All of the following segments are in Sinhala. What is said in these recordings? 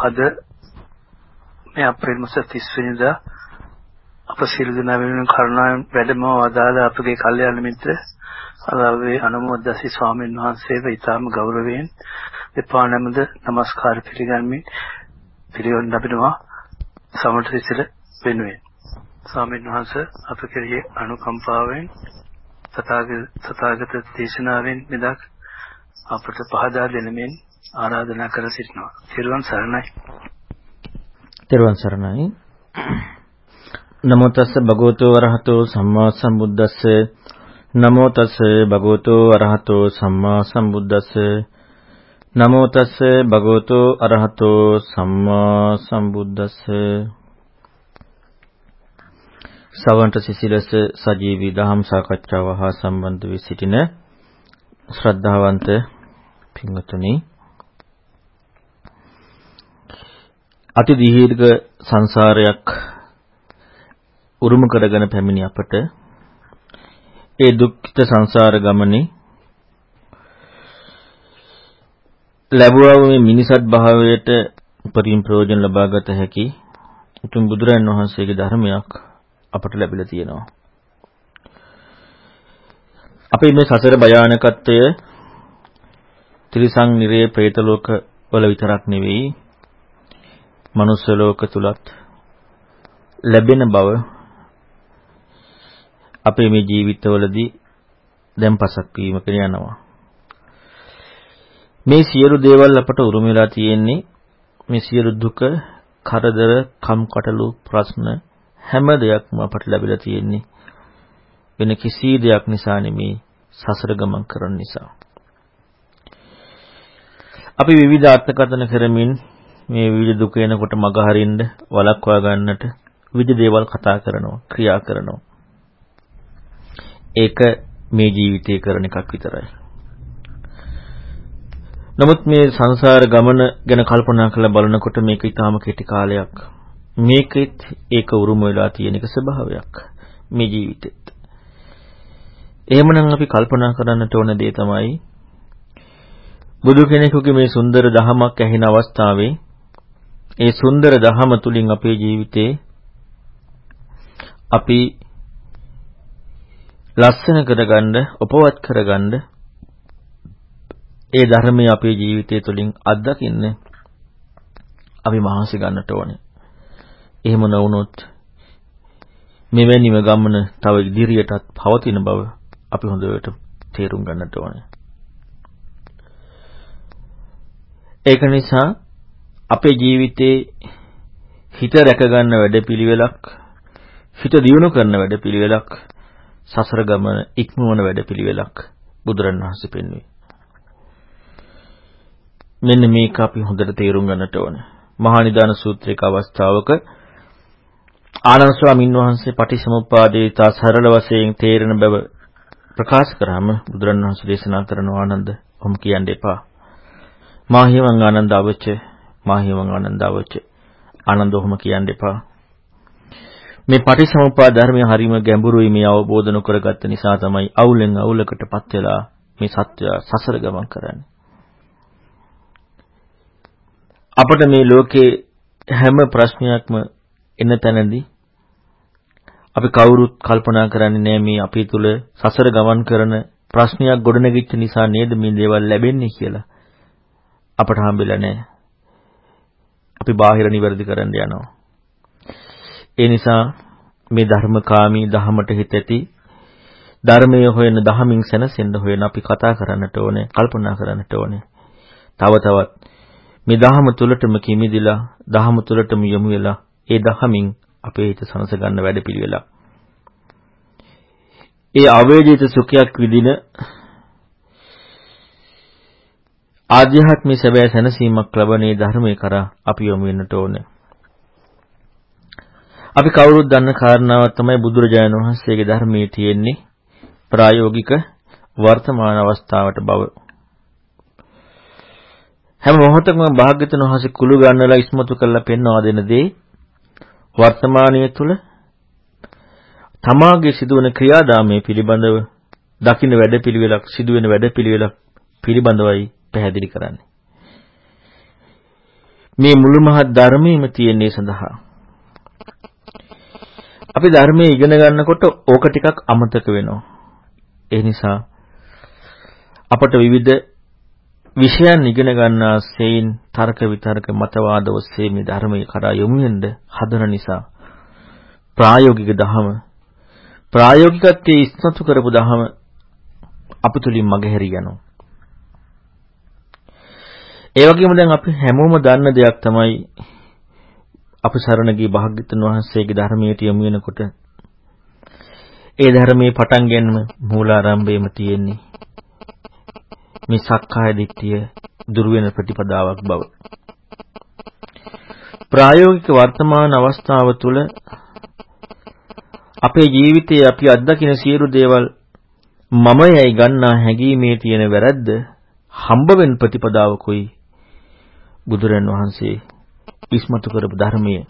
අද මේ අප්‍රේල් මාස 30 වෙනිදා අප සියලු දෙනා වෙනුවෙන් කරුණාවෙන් වැඩම වදාළ අපගේ කල්යාණ මිත්‍ර අලවේ අනුමෝදසි ස්වාමීන් වහන්සේව ඊටාම ගෞරවයෙන් දෙපා නැමද নমස්කාර පිළිගන්මින් පිළිවෙන් ලැබෙනවා සමට සිසිල වෙනුවෙන්. ස්වාමීන් වහන්සේ අප කෙරෙහි අනුකම්පාවෙන් තථාගත දේශනාවෙන් මෙදක් අපට පහදා දෙනමින් ආරාධනා කර සිටිනවා. ත්‍රිවන් සරණයි. ත්‍රිවන් සරණයි. නමෝ තස්ස භගවතෝ වරහතෝ සම්මා සම්බුද්දස්ස නමෝ තස්ස භගවතෝ අරහතෝ සම්මා සම්බුද්දස්ස නමෝ තස්ස භගවතෝ අරහතෝ සම්මා සම්බුද්දස්ස සවන්ත සිසිලස සජීවී දහම් සාකච්ඡාව හා සම්බන්ධ වී සිටින ශ්‍රද්ධාවන්ත පින්වතුනි අති දීර්ඝ සංසාරයක් උරුම කරගෙන පැමිණි අපට ඒ දුක්ඛිත සංසාර ගමනේ ලැබුවා වූ මේ මිනිසත් භාවයට උපරිම ප්‍රයෝජන ලබා ගත හැකි උතුම් බුදුරන් වහන්සේගේ ධර්මයක් අපට ලැබිලා තියෙනවා. අපි මේ සසර භයානකත්වය ත්‍රිසං නිරේ പ്രേත ලෝක වල විතරක් නෙවෙයි මනුස්ස ලෝක තුලත් ලැබෙන බව අපේ මේ ජීවිතවලදී දැන් පසක් වීමක යනවා. මේ සියලු දේවල් අපට උරුම වෙලා තියෙන්නේ මේ සියලු දුක, කරදර, කම්කටොළු, ප්‍රශ්න හැම දෙයක්ම අපට ලැබිලා තියෙන්නේ වෙන කිසි දෙයක් නිසා නෙමේ සසර ගමන් කරන නිසා. අපි විවිධ අර්ථකථන කරමින් මේ විවිධ දුක එනකොට මග හරින්න වළක්වා ගන්නට විවිධ දේවල් කතා කරනවා, ක්‍රියා කරනවා. ඒක මේ ජීවිතේ කරන එකක් විතරයි. නමුත් මේ සංසාර ගමන ගැන කල්පනා කරලා බලනකොට මේක ඊටාම කෙටි කාලයක්. මේකෙත් ඒක උරුම වෙලා තියෙන එක ස්වභාවයක් මේ ජීවිතෙත්. එහෙමනම් අපි කල්පනා කරන්නට ඕන දේ තමයි බුදු කෙනෙකුගේ මේ සුන්දර දහමක් ඇහෙන අවස්ථාවේ ඒ සුන්දර දහම තුලින් අපේ ජීවිතේ අපි ලස්සන කරගන්න, උපවත් කරගන්න ඒ ධර්මය අපේ ජීවිතය තුළින් අත්දකින්න අපි මහන්සි ගන්නට ඕනේ. එහෙම නොවුනොත් මෙවැනිම ගමන තව ඉදිරියටත් පවතින බව අපි හොඳට තේරුම් ගන්නට ඕනේ. ඒක නිසා අපේ ජීවිතේ හිත රැක ගන්න වැඩපිළිවෙලක් හිත දියුණු කරන වැඩපිළිවෙලක් සසර ගමන ඉක්මවන වැඩපිළිවෙලක් බුදුරණවහන්සේ පෙන්වුවේ. මෙන්න මේක අපි හොඳට තේරුම් ගන්නට ඕනේ. මහා නිදාන සූත්‍රයක අවස්ථාවක ආනන්ද ස්වාමීන් වහන්සේ පටිසමුප්පාදේ තා සරල වශයෙන් තේරෙන බව ප්‍රකාශ කරාම බුදුරණවහන්සේ දේශනා කරන ආනන්ද ඔහොම කියන්න එපා. මාහිමං ආනන්ද අවච මාහිමං ආනන්ද අවච ආනන්ද ඔහොම කියන්න එපා. මේ පටිසමුප්පාද ධර්මය හරීම ගැඹුරුයි මේ අවබෝධ නොකරගත්ත නිසා තමයි අවුලෙන් අවුලකටපත් වෙලා මේ සත්‍ය සසර ගමන් කරන්නේ. අපිට මේ ලෝකේ හැම ප්‍රශ්නයක්ම එන තැනදී අපි කවුරුත් කල්පනා කරන්නේ නැහැ මේ අපි තුල සසර ගමන් කරන ප්‍රශ්නයක් ගොඩනැගිච්ච නිසා නේද මේ දේවල් ලැබෙන්නේ කියලා. අපට හම්බෙලා නැහැ. අපි බාහිර නිවැරදි කරන්න යනවා. ඒ නිසා මේ ධර්මකාමී දහමට හිත ඇති ධර්මයේ හොයන දහමින් සැනසෙන්න හොයන අපි කතා කරන්නට ඕනේ, කල්පනා කරන්නට ඕනේ. තව තවත් මේ දහම තුලටම කිමිදිලා, දහම තුලටම යොමු වෙලා ඒ දහමින් අපේ හිත සනස ගන්න වැඩපිළිවෙලක්. ඒ අවේදිත සුඛයක් විදින ආධ්‍යාත්මික සැබෑ සැනසීමක් ලබන්නේ ධර්මයේ කරා අපි යොමු වෙන්නට ඕනේ. අපි කවුරුත් දන්න කාරණාවක් තමයි බුදුරජාණන් වහන්සේගේ ධර්මයේ තියෙන්නේ ප්‍රායෝගික වර්තමාන අවස්ථාවට බව. හැම මොහොතකම භාග්‍යතුන් වහන්සේ කුළු ගන්නලා ඉස්මතු කරලා පෙන්වා දෙන දේ වර්තමානයේ තුල තමාගේ සිදුවන ක්‍රියාදාමයේ පිළිබඳව දකින්න වැඩපිළිවෙලක් සිදුවෙන වැඩපිළිවෙලක් පිළිබඳවයි පැහැදිලි කරන්නේ. මේ මුළු මහත් ධර්මයේම තියෙන්නේ සඳහා. අපි ධර්මයේ ඉගෙන ගන්නකොට ඕක ටිකක් අමතක වෙනවා. ඒ නිසා අපට විවිධ විෂයන් ඉගෙන ගන්නා සේයින් තර්ක විතර්ක මතවාද ඔස්සේ මේ ධර්මයේ කරා යොමු වෙන්න හදන නිසා ප්‍රායෝගික දහම ප්‍රායෝගිකත්වයේ ඉස්මතු කරපු දහම අපතුලින් මගහැරී යනවා. ඒ වගේම දැන් අපි හැමෝම දන්න දෙයක් තමයි අපි සරණ ගිය භාග්‍යතුන් වහන්සේගේ ධර්මයට යොමු වෙනකොට ඒ ධර්මයේ පටන් ගැනීම මූලාරම්භයේම තියෙන්නේ මේ සක්කාය දිට්ඨිය දුර වෙන ප්‍රතිපදාවක් බව. ප්‍රායෝගික වර්තමාන අවස්ථාව තුළ අපේ ජීවිතයේ අපි අත්දකින සියලු දේවල් මමයයි ගන්නා හැඟීමේ තියෙන වැරද්ද හම්බ වෙන ප්‍රතිපදාවකුයි බුදුරන් වහන්සේ ඉස්මතු කරපු ධර්මයේ.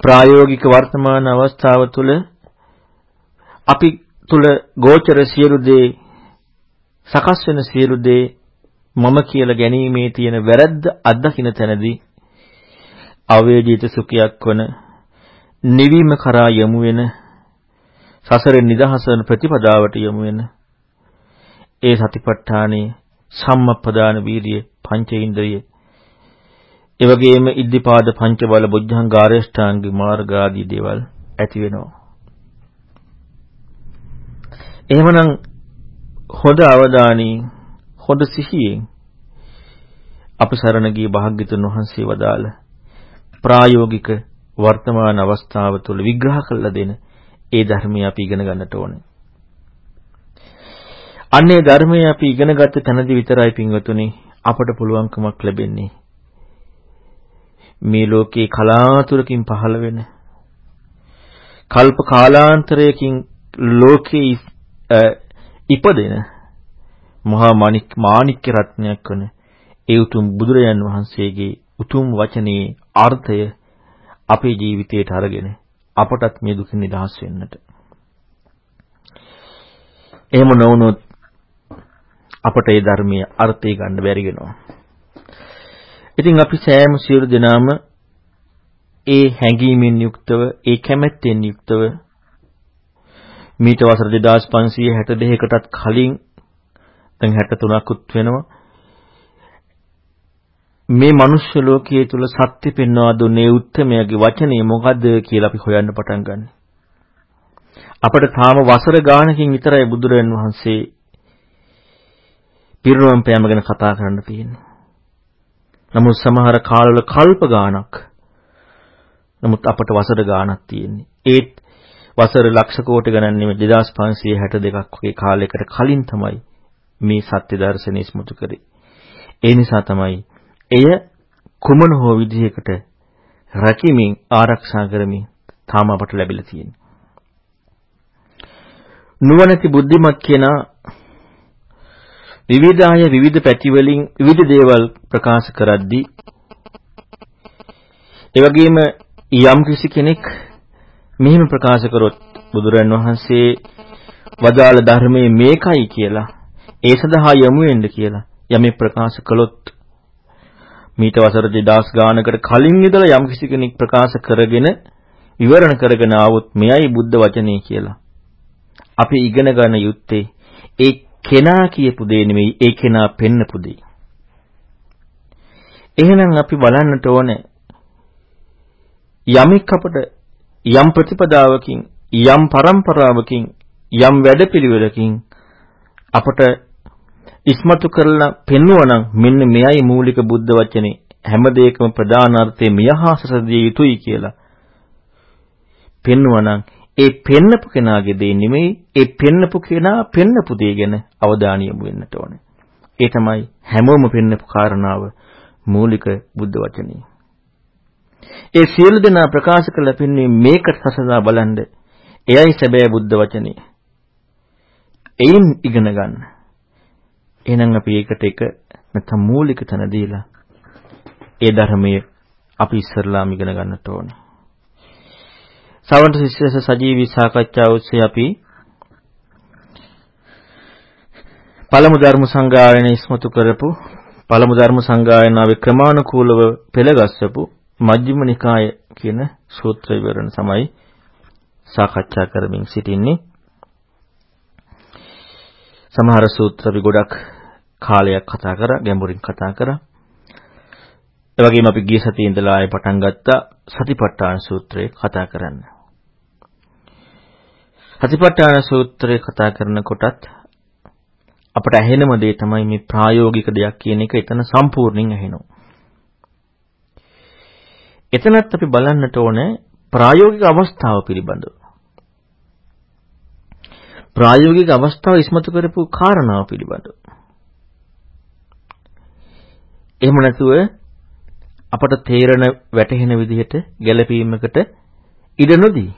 ප්‍රායෝගික වර්තමාන අවස්ථාව තුළ අපි තුල ගෝචර සියලු දේ සකස් වෙන සියලු දේ මම කියලා ගැනීමේ තියෙන වැරද්ද අත්දකින්න තැනදී අවේජිත සුඛයක් වන නිවීම කරා යමු වෙන සසරෙන් නිදහස වන ප්‍රතිපදාවට යමු වෙන ඒ සතිපට්ඨානේ සම්මප්පදාන වීර්ය පංච ඉන්ද්‍රිය එවැගේම ඉද්ධිපාද පංච බල බුද්ධංගාරේෂ්ඨාංගි මාර්ග ආදී දේවල් ඇති වෙනවා. එහෙමනම් හොඳ අවධානී හොඳ සිහියෙන් අප සරණ ගිය භාග්‍යතුන් වහන්සේ වදාළ ප්‍රායෝගික වර්තමාන අවස්ථාව තුළ විග්‍රහ කළ දෙන ඒ ධර්මය අපි ඉගෙන ගන්නට ඕනේ. අන්නේ ධර්මය අපි ඉගෙන ගත්ත තැනදී විතරයි පින්වතුනි අපට පුළුවන්කමක් ලැබෙන්නේ මේ ලෝකේ කලාතුරකින් පහළ වෙන කල්ප කාලාන්තරයකින් ලෝකේ ඉපදෙන මහා මාණික් මාණික්‍ය රත්නයක් වන ඒ උතුම් බුදුරජාන් වහන්සේගේ උතුම් වචනේ අර්ථය අපේ ජීවිතයට අරගෙන අපටත් මේ දුකින් නිදහස් වෙන්නට. එහෙම නොවුනොත් අපට ඒ ධර්මයේ අර්ථය ගන්න බැරි වෙනවා. ඉතින් අපි සෑම සියලු දෙනාම ඒ හැඟීමෙන් යුක්තව ඒ කැමැත්තෙන් යුක්තව මීට වසර 2562කටත් කලින් දැන් 63කුත් වෙනවා මේ මනුෂ්‍ය ලෝකයේ තුල සත්‍ය පෙන්වා දුන්නේ උත්තරමයාගේ වචනේ මොකද්ද කියලා අපි හොයන්න පටන් ගන්න. අපිට තාම වසර ගානකින් විතරයි බුදුරජාන් වහන්සේ පිරිනොම් පෑම ගැන කතා කරන්න තියෙන්නේ. නමුත් සමහර කාලවල කල්ප ගාණක් නමුත් අපට වසර ගාණක් තියෙන්නේ. ඒත් වසර ලක්ෂ කෝටි ගණන් නෙමෙයි 2562ක් වගේ කාලයකට කලින් තමයි මේ සත්‍ය දර්ශනය ඉස්මතු කරේ. ඒ නිසා තමයි එය කුමන හෝ විදිහකට රැකීමෙන් ආරක්ෂා කරමින් තාම අපට ලැබිලා තියෙන්නේ. නුවණැති බුද්ධිමත් කෙනා විවිධාය විවිධ පැති වලින් විවිධ දේවල් ප්‍රකාශ කරද්දී ඒ වගේම යම් කිසි කෙනෙක් මෙහෙම ප්‍රකාශ කරොත් බුදුරන් වහන්සේ වදාළ ධර්මයේ මේකයි කියලා ඒ සඳහා යමු වෙන්න කියලා යමේ ප්‍රකාශ කළොත් මීට වසර 2000 ගානකට කලින් ඉඳලා යම් කිසි කෙනෙක් ප්‍රකාශ කරගෙන විවරණ කරගෙන ආවොත් මෙයයි බුද්ධ වචනේ කියලා. අපි ඉගෙන ගන්න යුත්තේ ඒ කෙනා කියපු දේ නෙමෙයි ඒ කෙනා පෙන්නපු දේ. එහෙනම් අපි බලන්නට ඕනේ යමෙක් අපට යම් ප්‍රතිපදාවකින් යම් પરම්පරාවකින් යම් වැඩපිළිවෙලකින් අපට ඉස්මතු කරලා පෙන්වනනම් මෙන්න මෙයයි මූලික බුද්ධ වචනේ හැම දෙයකම ප්‍රධාන අර්ථය මියහාසසදිය යුතුයි කියලා පෙන්වනනම් ඒ පෙන්නපු කෙනාගේ දේ නෙමෙයි ඒ පෙන්නපු කෙනා පෙන්නපු දේ ගැන අවධානය යොමු වෙන්නට ඕනේ. ඒ තමයි හැමෝම පෙන්නපු කාරණාව මූලික බුද්ධ වචනේ. ඒ සියලු දෙනා ප්‍රකාශ කළ පින්නේ මේකට සසඳා බලන්න. එයයි සැබෑ බුද්ධ වචනේ. එයින් ඉගෙන ගන්න. එහෙනම් අපි ඒකට එක නැත්නම් මූලික තැන දීලා ඒ ධර්මයේ අපි ඉස්සරලාම ඉගෙන ගන්නට ඕනේ. සවන්ත ශිෂ්‍යස සජීවී සාකච්ඡාව ඔස්සේ අපි පළමු ධර්ම සංගායනය ඉස්මතු කරපු පළමු ධර්ම සංගායනාවේ ක්‍රමානුකූලව පෙළගස්සපු මජ්ක්‍ධිම නිකාය කියන සූත්‍ර විවරණ තමයි සාකච්ඡා කරමින් සිටින්නේ. සමහර සූත්‍ර අපි ගොඩක් කාලයක් කතා කරා, ගැඹුරින් කතා කරා. ඒ වගේම අපි ගිය සතියේ ඉඳලා ආයෙ පටන් ගත්තා සතිපට්ඨාන සූත්‍රය කතා කරන්න. සතිපට්ඨාන සූත්‍රය කතා කරනකොටත් අපට ඇහෙනම දේ තමයි මේ ප්‍රායෝගික දෙයක් කියන එක එතන සම්පූර්ණයෙන් ඇහෙනවා. එතනත් අපි බලන්නට ඕනේ ප්‍රායෝගික අවස්ථාව පිළිබඳව. ප්‍රායෝගික අවස්ථාව ඉස්මතු කරපු කාරණාව පිළිබඳව. එහෙම නැතුව අපට තේරෙන වැටහෙන විදිහට ගැළපීමකට ඉඩ නොදී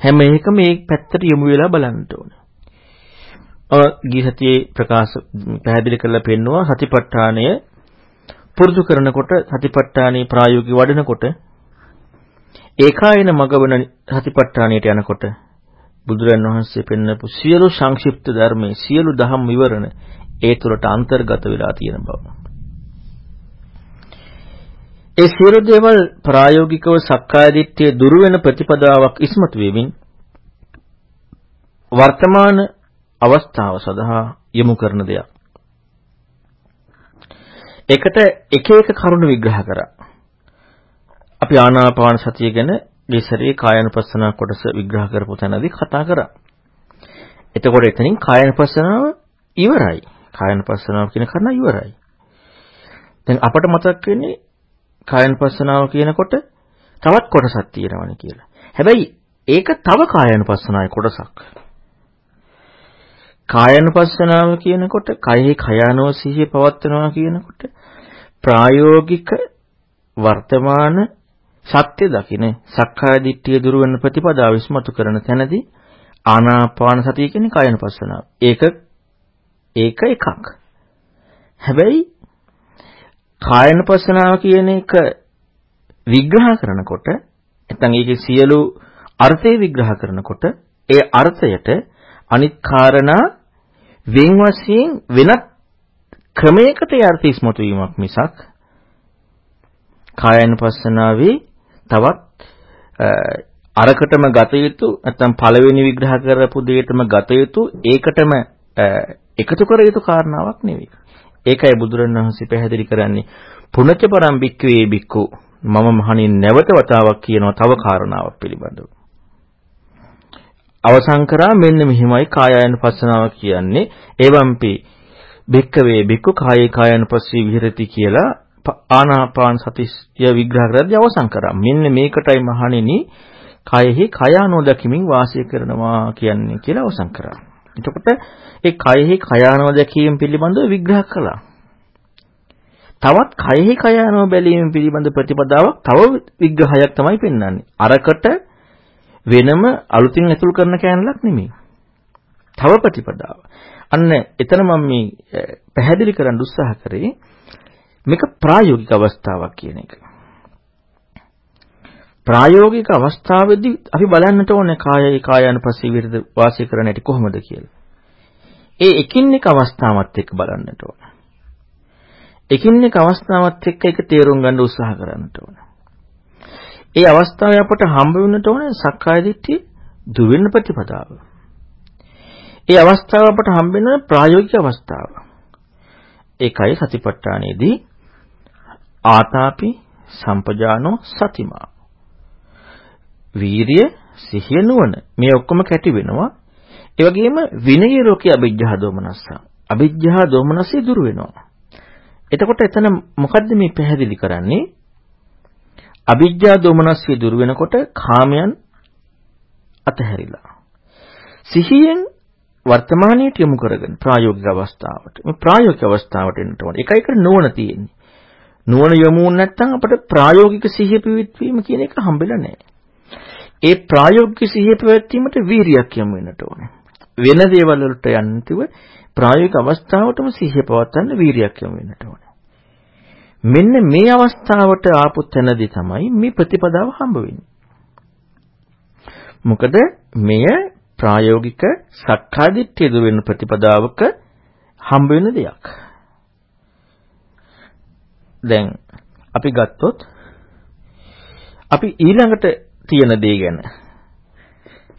හැම එකම මේ පැත්තට යොමු වෙලා බලන්න ඕනේ. ඔය ගිය සතියේ ප්‍රකාශ පැහැදිලි කරලා පෙන්නවා සතිපට්ඨානය පුරුදු කරනකොට සතිපට්ඨානේ ප්‍රායෝගික වඩනකොට ඒකායන මගවන සතිපට්ඨානයට යනකොට බුදුරන් වහන්සේ පෙන්වපු සියලු සංක්ෂිප්ත ධර්මයේ සියලු දහම් විවරණ ඒ තුළට අන්තර්ගත වෙලා තියෙන බව. ඒ සියලු දේවල් ප්‍රායෝගිකව සක්කාය දිට්ඨිය දුරු වෙන ප්‍රතිපදාවක් ඉස්මතු වෙමින් වර්තමාන අවස්ථාව සඳහා යොමු කරන දෙයක්. එකට එක එක කරුණු විග්‍රහ කරා. අපි ආනාපාන සතිය ගැන දෙසරේ කායනුපස්සනා කොටස විග්‍රහ කරපු තැනදී කතා කරා. එතකොට එතනින් කායනුපස්සනාව ඉවරයි. කායනුපස්සනාව කියන කරුණ ඉවරයි. දැන් අපට මතක් වෙන්නේ කායනුපස්සනාව කියනකොට තවත් කොටසක් තියෙනවනේ කියලා. හැබැයි ඒක තව කායනුපස්සනාවේ කොටසක්. කායනුපස්සනාව කියනකොට කයෙහි කයano සිහිය පවත්වනවා කියනකොට ප්‍රායෝගික වර්තමාන සත්‍ය දකින සක්කාය දිට්ඨිය දුරු වෙන ප්‍රතිපදාව විශ්මතු කරන තැනදී ආනාපාන සතිය කියන්නේ කායනුපස්සනාව. ඒක ඒක එකක්. හැබැයි කායනුපස්සනාව කියන එක විග්‍රහ කරනකොට නැත්නම් ඒකේ සියලු අර්ථය විග්‍රහ කරනකොට ඒ අර්ථයට අනිත් කාරණා වෙන් වශයෙන් වෙනත් ක්‍රමයකට අර්ථ ඉස්මතු වීමක් මිසක් කායනුපස්සනාවේ තවත් අරකටම ගත යුතු නැත්නම් පළවෙනි විග්‍රහ කරපු දෙයටම ගත යුතු ඒකටම එකතු කර යුතු කාරණාවක් නෙවෙයි. ඒකයි බුදුරණවහන්සේ පැහැදිලි කරන්නේ පුණච්ච පරම් බික්කවේ බික්කු මම මහණින් නැවත වතාවක් කියනවා තව කාරණාවක් පිළිබඳව. අවසන් කරා මෙන්න මෙහිමයි කායायනුපස්සනාව කියන්නේ එවම්පි බික්කවේ බික්කු කායේ කායायනුපස්සී විහෙරති කියලා ආනාපාන සතිය විග්‍රහ කරද්දී අවසන් කරා. මෙන්න මේකටයි මහණෙනි කයෙහි කයානෝ දකිමින් වාසය කරනවා කියන්නේ කියලා අවසන් කරා. එතකොට ඒ කයෙහි කයානෝ දැකීම පිළිබඳව විග්‍රහ කළා. තවත් කයෙහි කයානෝ බැලීම පිළිබඳ ප්‍රතිපදාවක් තව විග්‍රහයක් තමයි පෙන්වන්නේ. අරකට වෙනම අලුතින් ඇතුල් කරන කෑනලක් නෙමෙයි. තව ප්‍රතිපදාව. අන්න එතන මම මේ පැහැදිලි කරන්න උත්සාහ කරේ මේක ප්‍රායෝගික අවස්ථාවක් කියන එක. ප්‍රායෝගික අවස්ථාවේදී අපි බලන්නට ඕනේ කායයි කායानुපස්සී විරද වාසය කරන හැටි කොහොමද කියලා. ඒ එකින් එක අවස්ථාවත් එක්ක බලන්නට ඕනේ. එකින් එක අවස්ථාවත් එක්ක ඒක තේරුම් ගන්න උත්සාහ කරන්නට ඕනේ. ඒ අවස්ථාවේ අපට හම්බ වෙන්නට ඕනේ සක්කාය දිට්ඨිය දුවෙන්න ප්‍රතිපදාව. ඒ අවස්ථාව අපට හම්බ වෙන ප්‍රායෝගික අවස්ථාව. ඒකයි සතිපට්ඨානයේදී ආතාපි සම්පජානෝ සතිමා. වීරිය, සිහිය නුවණ මේ ඔක්කොම කැටි වෙනවා. ඒ වගේම විනය රෝකේ අභිජ්ජා දෝමනස්ස. අභිජ්ජා දෝමනස්සේ දුර වෙනවා. එතකොට එතන මොකද්ද මේ පැහැදිලි කරන්නේ? අභිජ්ජා දෝමනස්සේ දුර වෙනකොට කාමයන් අතහැරිලා. සිහියෙන් වර්තමානයට යොමු කරගෙන ප්‍රායෝගික අවස්ථාවට මේ ප්‍රායෝගික අවස්ථාවට එන්නට ඕනේ. එකයි කර නුවණ තියෙන්නේ. නුවණ යොමු නැත්නම් අපිට ප්‍රායෝගික සිහිය පිවිත්වීම කියන එක හම්බෙලා නැහැ. ඒ ප්‍රායෝගික සිහිය පැවැත්වීමට වීරියක් යොමු වෙන්නට ඕනේ. වෙන දේවල් වලට යන්නතිව ප්‍රායෝගික අවස්ථාවටම සිහිය පවත්වන්න වීරියක් යොමු වෙන්නට ඕනේ. මෙන්න මේ අවස්ථාවට ආපු තැනදී තමයි මේ ප්‍රතිපදාව හම්බ වෙන්නේ. මොකද මෙය ප්‍රායෝගික සක්කාදිට්ඨිය දුර වෙන ප්‍රතිපදාවක හම්බ වෙන දෙයක්. දැන් අපි ගත්තොත් අපි ඊළඟට තියෙන දේ ගැන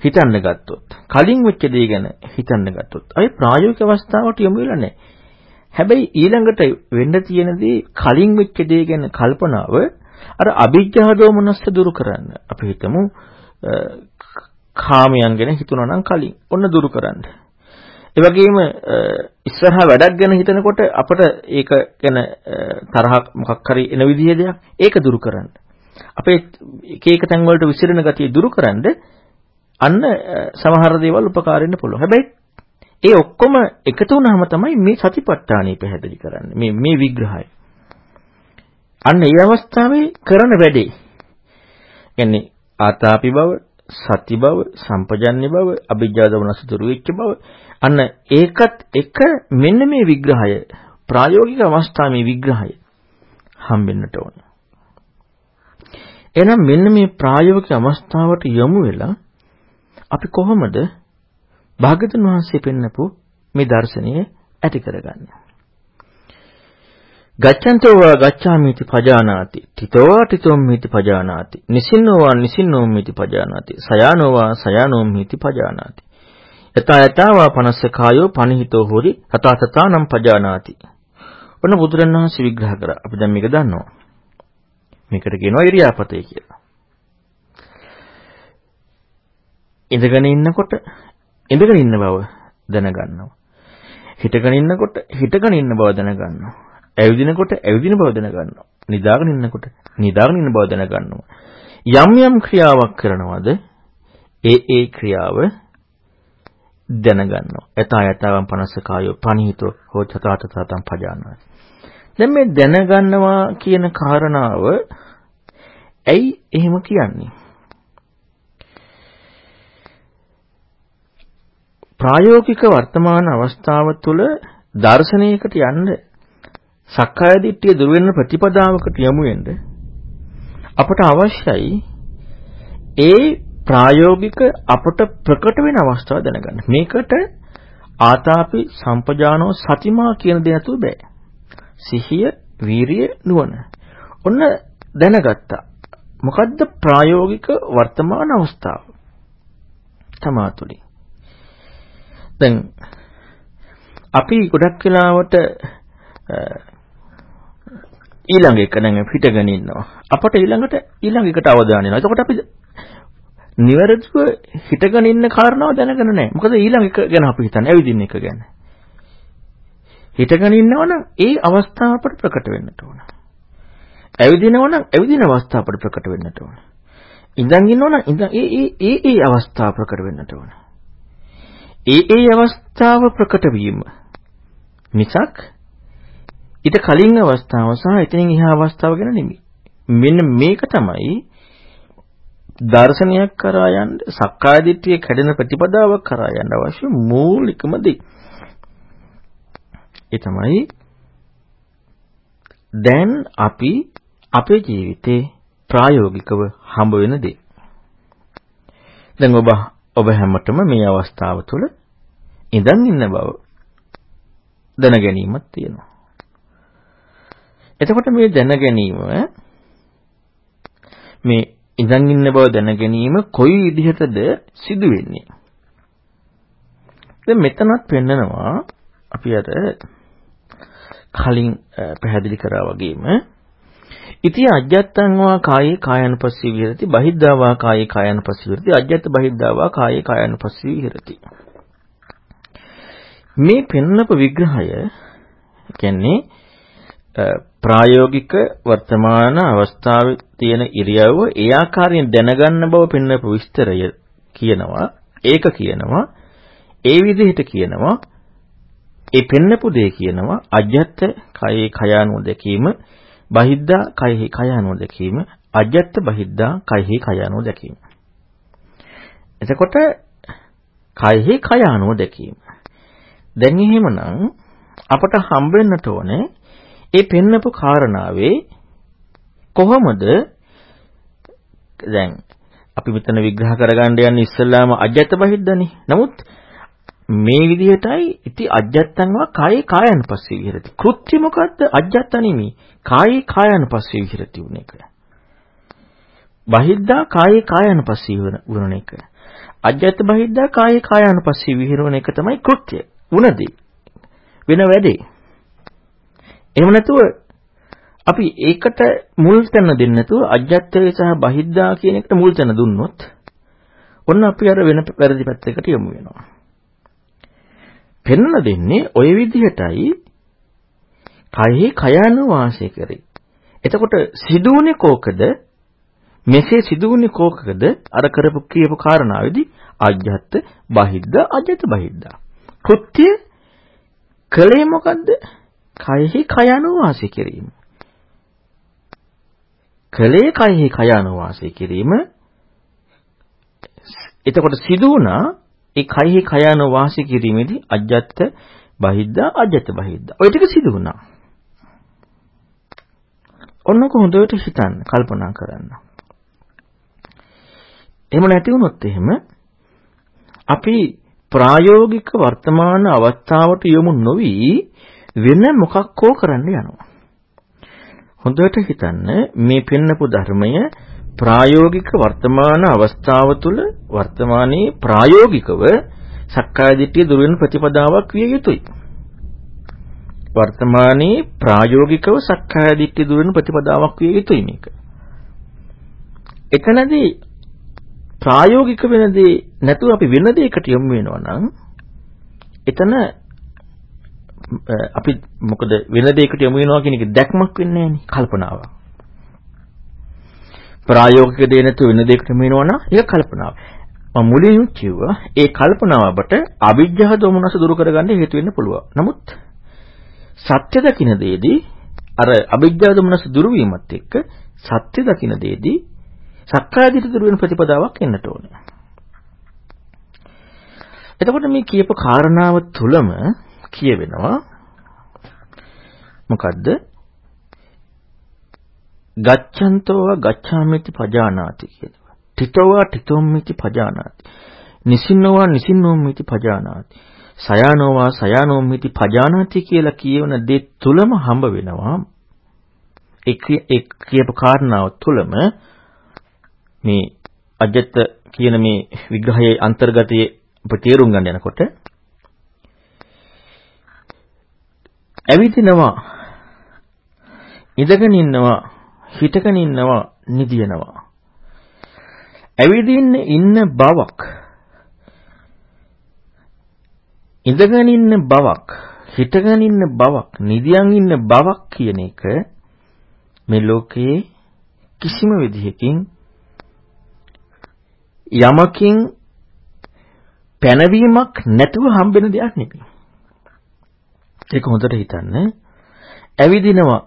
හිතන්න ගත්තොත් කලින් වෙච්ච දේ ගැන හිතන්න ගත්තොත් අපි ප්‍රායෝගික අවස්ථාවට යමු වෙලා නැහැ. හැබැයි ඊළඟට වෙන්න තියෙන දේ කලින් වෙච්ච දේ ගැන කල්පනාව අර අභිජ්ජා දෝමනස්ස දුරු කරන්න. අපි හිතමු කාමයන් ගැන හිතුණා නම් කලින් ඔන්න දුරු කරන්න. ඒ වගේම ඉස්සරහා වැඩක් ගැන හිතනකොට අපට ඒක ගැන තරහක් මොකක් හරි එන විදිහේ දෙයක් ඒක දුරු කරන්න. අපේ එක එක තැන් වලට විසිරෙන ගතිය දුරු කරන්න අන්න සමහර දේවල් උපකාර වෙන්න පුළුවන්. හැබැයි ඒ ඔක්කොම එකතු වුනහම තමයි මේ සතිපට්ඨානිය පැහැදිලි කරන්නේ. මේ මේ විග්‍රහය. අන්න ඒ අවස්ථාවේ කරන වැඩේ. කියන්නේ ආතාපි බව, සති බව, සම්පජන්‍ය බව, අභිජ්ජාදවනස දුරු වෙච්ච බව. අන්න ඒකත් එක මෙන්න මේ විග්‍රහය ප්‍රායෝගික අවස්ථාවේ මේ විග්‍රහය හම්බෙන්නට ඕන. එහෙනම් මෙන්න මේ ප්‍රායෝගික අවස්ථාවට යොමු වෙලා අපි කොහොමද භාගතුන් වහන්සේ පෙන්නපු මේ දර්ශනය ඇති කරගන්නේ? ගච්ඡන්තෝ වා ගච්ඡාමිති පජානාති තිතෝ තිතෝම්මිති පජානාති නිසින්නෝ වා නිසින්නෝම්මිති පජානාති සයානෝ වා සයානෝම්මිති පජානාති. යතා යතා වා පනස්ස කායෝ පනිහිතෝ හොරි තථා තථානම් පජානාති. ඔන්න බුදුරණවහන්සේ විග්‍රහ කරා. අපි දැන් මේක දන්නවා. මේකට කියනවා ඉරියාපතේ කියලා ඉඳගෙන ඉන්නකොට ඉඳගෙන ඉන්න බව දැනගන්නවා. හිටගෙන ඉන්නකොට හිටගෙන ඉන්න බව දැනගන්නවා. ඇවිදිනකොට ඇවිදින බව දැනගන්නවා. නිදාගෙන ඉන්නකොට නිදාගෙන ඉන්න බව දැනගන්නවා. යම් යම් ක්‍රියාවක් කරනවද ඒ ඒ ක්‍රියාව දැනගන්නවා. යතා යතාවම් 50 කායෝ පනිහිතෝ හෝ චතාත තතම් පජානයි. දැන් මේ දැනගන්නවා කියන කාරණාව ඇයි එහෙම කියන්නේ? ප්‍රායෝගික වර්තමාන අවස්ථාව තුළ දර්ශනයකට යන්න සක්කාය දිට්ඨිය දුර වෙන ප්‍රතිපදාවකට යමු වෙන්න අපට අවශ්‍යයි ඒ ප්‍රායෝගික අපට ප්‍රකට වෙන අවස්ථාව දැනගන්න. මේකට ආතාපි සම්පජානෝ සතිමා කියන දේ නැතුව බෑ. සිහිය, වීරිය, නුවණ. ඔන්න දැනගත්තා. මොකද්ද ප්‍රායෝගික වර්තමාන අවස්ථාව? තමාතුලින්. දැන් අපි ගොඩක් වෙලාවට ඊළඟ එක දැන් පිටගෙන ඉන්නවා. අපට ඊළඟට ඊළඟ එකට අවධානය යනවා. එතකොට අපි නිවැරදිව හිටගෙන ඉන්න කාරණාව දැනගෙන නැහැ. මොකද ඊළඟ එක ගැන අපි හිතන්නේ ඇවිදින්න එක ගැන. හිටගෙන ඉන්නවනම් ඒ අවස්ථාව අපට ප්‍රකට වෙන්නට ඕන. ඇවිදිනවනම් ඇවිදින අවස්ථාව අපට ප්‍රකට වෙන්නට ඕන. ඉඳන් ඉන්නවනම් ඉඳන් ඒ ඒ ඒ අවස්ථාව ප්‍රකට වෙන්නට ඕන. ඒ ඒ අවස්ථාව ප්‍රකට වීම මිසක් ඊට කලින් අවස්ථාව සහ එතනින් එහා අවස්ථාව ගැන නෙමෙයි. මෙන්න මේක තමයි දර්ශනයක් කරා යන්න සක්කාය දිට්ඨිය කැඩෙන ප්‍රතිපදාවක් කරා යන්න අවශ්‍ය මූලිකම දේ. ඒ තමයි දැන් අපි අපේ ජීවිතේ ප්‍රායෝගිකව හම්බ වෙන දේ. දැන් ඔබ ඔබ හැමතෙම මේ අවස්ථාව තුළ ඉඳන් ඉන්න බව දැන ගැනීමක් තියෙනවා. එතකොට මේ දැන ගැනීම මේ ඉඳන් ඉන්න බව දැන ගැනීම කොයි විදිහටද සිදු වෙන්නේ? දැන් මෙතනත් පෙන්නනවා අපි අර කලින් පැහැදිලි කරා වගේම ඉති අජ්ජත්තං වා කායේ කායනුපස්සී විහෙරති බහිද්ධා වා කායේ කායනුපස්සී විහෙරති අජ්ජත් බහිද්ධා වා කායේ කායනුපස්සී විහෙරති. මේ පෙන්නපු විග්‍රහය කියන්නේ ප්‍රායෝගික වර්තමාන අවස්ථාවේ තියෙන ඉරියව්ව ඒ ආකාරයෙන් දැනගන්න බව පෙන්නපු විස්තරය කියනවා ඒක කියනවා ඒ විදිහට කියනවා ඒ පෙන්නපු දේ කියනවා අජ්ජත් කයේ කයානුව දැකීම බහිද්දා කයෙහි කයානුව දැකීම අජ්ජත් බහිද්දා කයෙහි කයානුව දැකීම එතකොට කයෙහි කයානුව දැකීම දැන් එහෙමනම් අපට හම්බ වෙන්නට ඕනේ ඒ පෙන්නපු කාරණාවේ කොහොමද දැන් අපි මෙතන විග්‍රහ කරගන්න යන්නේ ඉස්සෙල්ලාම අජත බහිද්දනේ. නමුත් මේ විදිහටයි ඉති අජත්තංවා කායේ කායන පස්සේ විහෙරති. කෘත්‍ය මොකද්ද? අජත්ත නෙමෙයි. කායේ කායන පස්සේ විහෙරති උන එක. බහිද්දා කායේ කායන පස්සේ වුණ එක. අජත්ත බහිද්දා කායේ කායන පස්සේ විහෙරවන එක තමයි කෘත්‍ය. උනදී. වෙන වැඩේ. එහෙම නැතුව අපි ඒකට මුල් තැන දෙන්නේ නැතුව අජත්තේ සහ බහිද්දා කියන එකට මුල් තැන දුන්නොත් ඔන්න අපි අර වෙන වැරදි පැත්තකට යමු වෙනවා. පෙන්වන දෙන්නේ ওই විදිහටයි කයෙහි කයන වාසය කරේ. එතකොට සිදුවුනේ කෝකද? මෙසේ සිදුවුනේ කෝකද? අර කරපු කියපු කාරණාවේදී අජ්ජත් බහිද්ද අජ්ජත් බහිද්දා. කෘත්‍ය කලේ මොකද්ද? කයෙහි කයන වාසය කිරීම. කලේ කයෙහි කයන වාසය කිරීම. එතකොට සිදු වුණා ඒ කයෙහි කයන වාසය කිරීමේදී අජ්ජත් බහිද්දා අජ්ජත් බහිද්දා. ඔය ටික සිදු වුණා. ඔන්නක හොඳට හිතන්න කල්පනා කරන්න. එහෙම නැති වුණොත් එහෙම අපි ප්‍රායෝගික වර්තමාන අවස්ථාවට යොමු නොවි වෙන මොකක්කෝ කරන්න යනවා. හොඳට හිතන්න මේ පෙන්නපු ධර්මය ප්‍රායෝගික වර්තමාන අවස්ථාව තුළ වර්තමානයේ ප්‍රායෝගිකව සක්කාය දිට්ඨිය දුර වෙන ප්‍රතිපදාවක් විය යුතුයි. වර්තමානයේ ප්‍රායෝගිකව සක්කාය දිට්ඨිය දුර වෙන ප්‍රතිපදාවක් විය යුතුයි මේක. එතනදී ප්‍රායෝගික වෙන දේ නැතුව අපි වෙන දෙයකට යොමු වෙනවා නම් එතන අපි මොකද වෙන දෙයකට යොමු වෙනවා කියන එක දැක්මක් වෙන්නේ නැහැ නේ කල්පනාවක්. ප්‍රායෝගික දේ නැතුව වෙන දෙයකට යොමු වෙනවා නම් ඒක කල්පනාවක්. මම මුලින් කිව්වා ඒ කල්පනාව අපට අවිජ්ජා දොමනස දුරු කරගන්න හේතු වෙන්න පුළුවන්. නමුත් සත්‍ය දකින්න දෙයේදී අර අවිජ්ජා දොමනස දුරු වීමත් එක්ක සත්‍ය දකින්න දෙයේදී සක්කායදිට දුරු වෙන ප්‍රතිපදාවක් එන්නට ඕනේ. එතකොට මේ කියපු කාරණාව තුලම කියවෙනවා මොකද්ද? ගච්ඡන්තෝව ගච්ඡාමිති පජානාති කියනවා. තිතෝවා තිතෝම්මිති පජානාති. නිසින්නෝවා නිසින්නෝම්මිති පජානාති. සයානෝවා සයානෝම්මිති පජානාති කියලා කියවන දේ තුලම හම්බ වෙනවා. ඒ කියපු කාරණාව තුලම මේ අජත්ත කියන මේ විග්‍රහයේ අන්තර්ගතයේ අප තේරුම් ගන්න යනකොට ඇවිදිනවා ඉඳගෙන ඉන්නවා හිටගෙන ඉන්නවා නිදිනවා ඇවිදින්න ඉන්න බවක් ඉඳගෙන ඉන්න බවක් හිටගෙන ඉන්න බවක් නිදියන් ඉන්න බවක් කියන එක මේ ලෝකයේ කිසිම විදිහකින් යමකින් පැනවීමක් නැතුව හම්බෙන දෙයක් නෙමෙයි. ඒක හොඳට හිතන්න. ඇවිදිනවා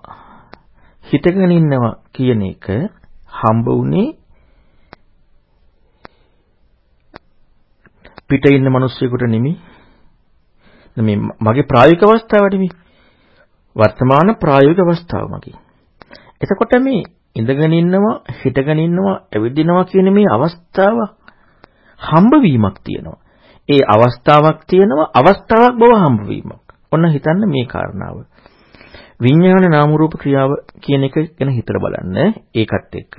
හිතගෙන ඉන්නවා කියන එක හම්බ වුණේ පිට ඉන්න මිනිස්සුෙකුට නෙමෙයි. මේ මගේ ප්‍රායෝගික අවස්ථාව නෙමෙයි. වර්තමාන ප්‍රායෝගික අවස්ථාව මගේ. එතකොට මේ ඉඳගෙන ඉන්නවා හිටගෙන ඉන්නවා ඇවිදිනවා කියන මේ අවස්ථාව හම්බවීමක් තියෙනවා. ඒ අවස්ථාවක් තියෙනවා අවස්ථාවක් බව හම්බවීමක්. ඔන්න හිතන්න මේ කාරණාව. විඥාන නාම රූප ක්‍රියාව කියන එක ගැන හිතලා බලන්න. ඒකත් එක්ක.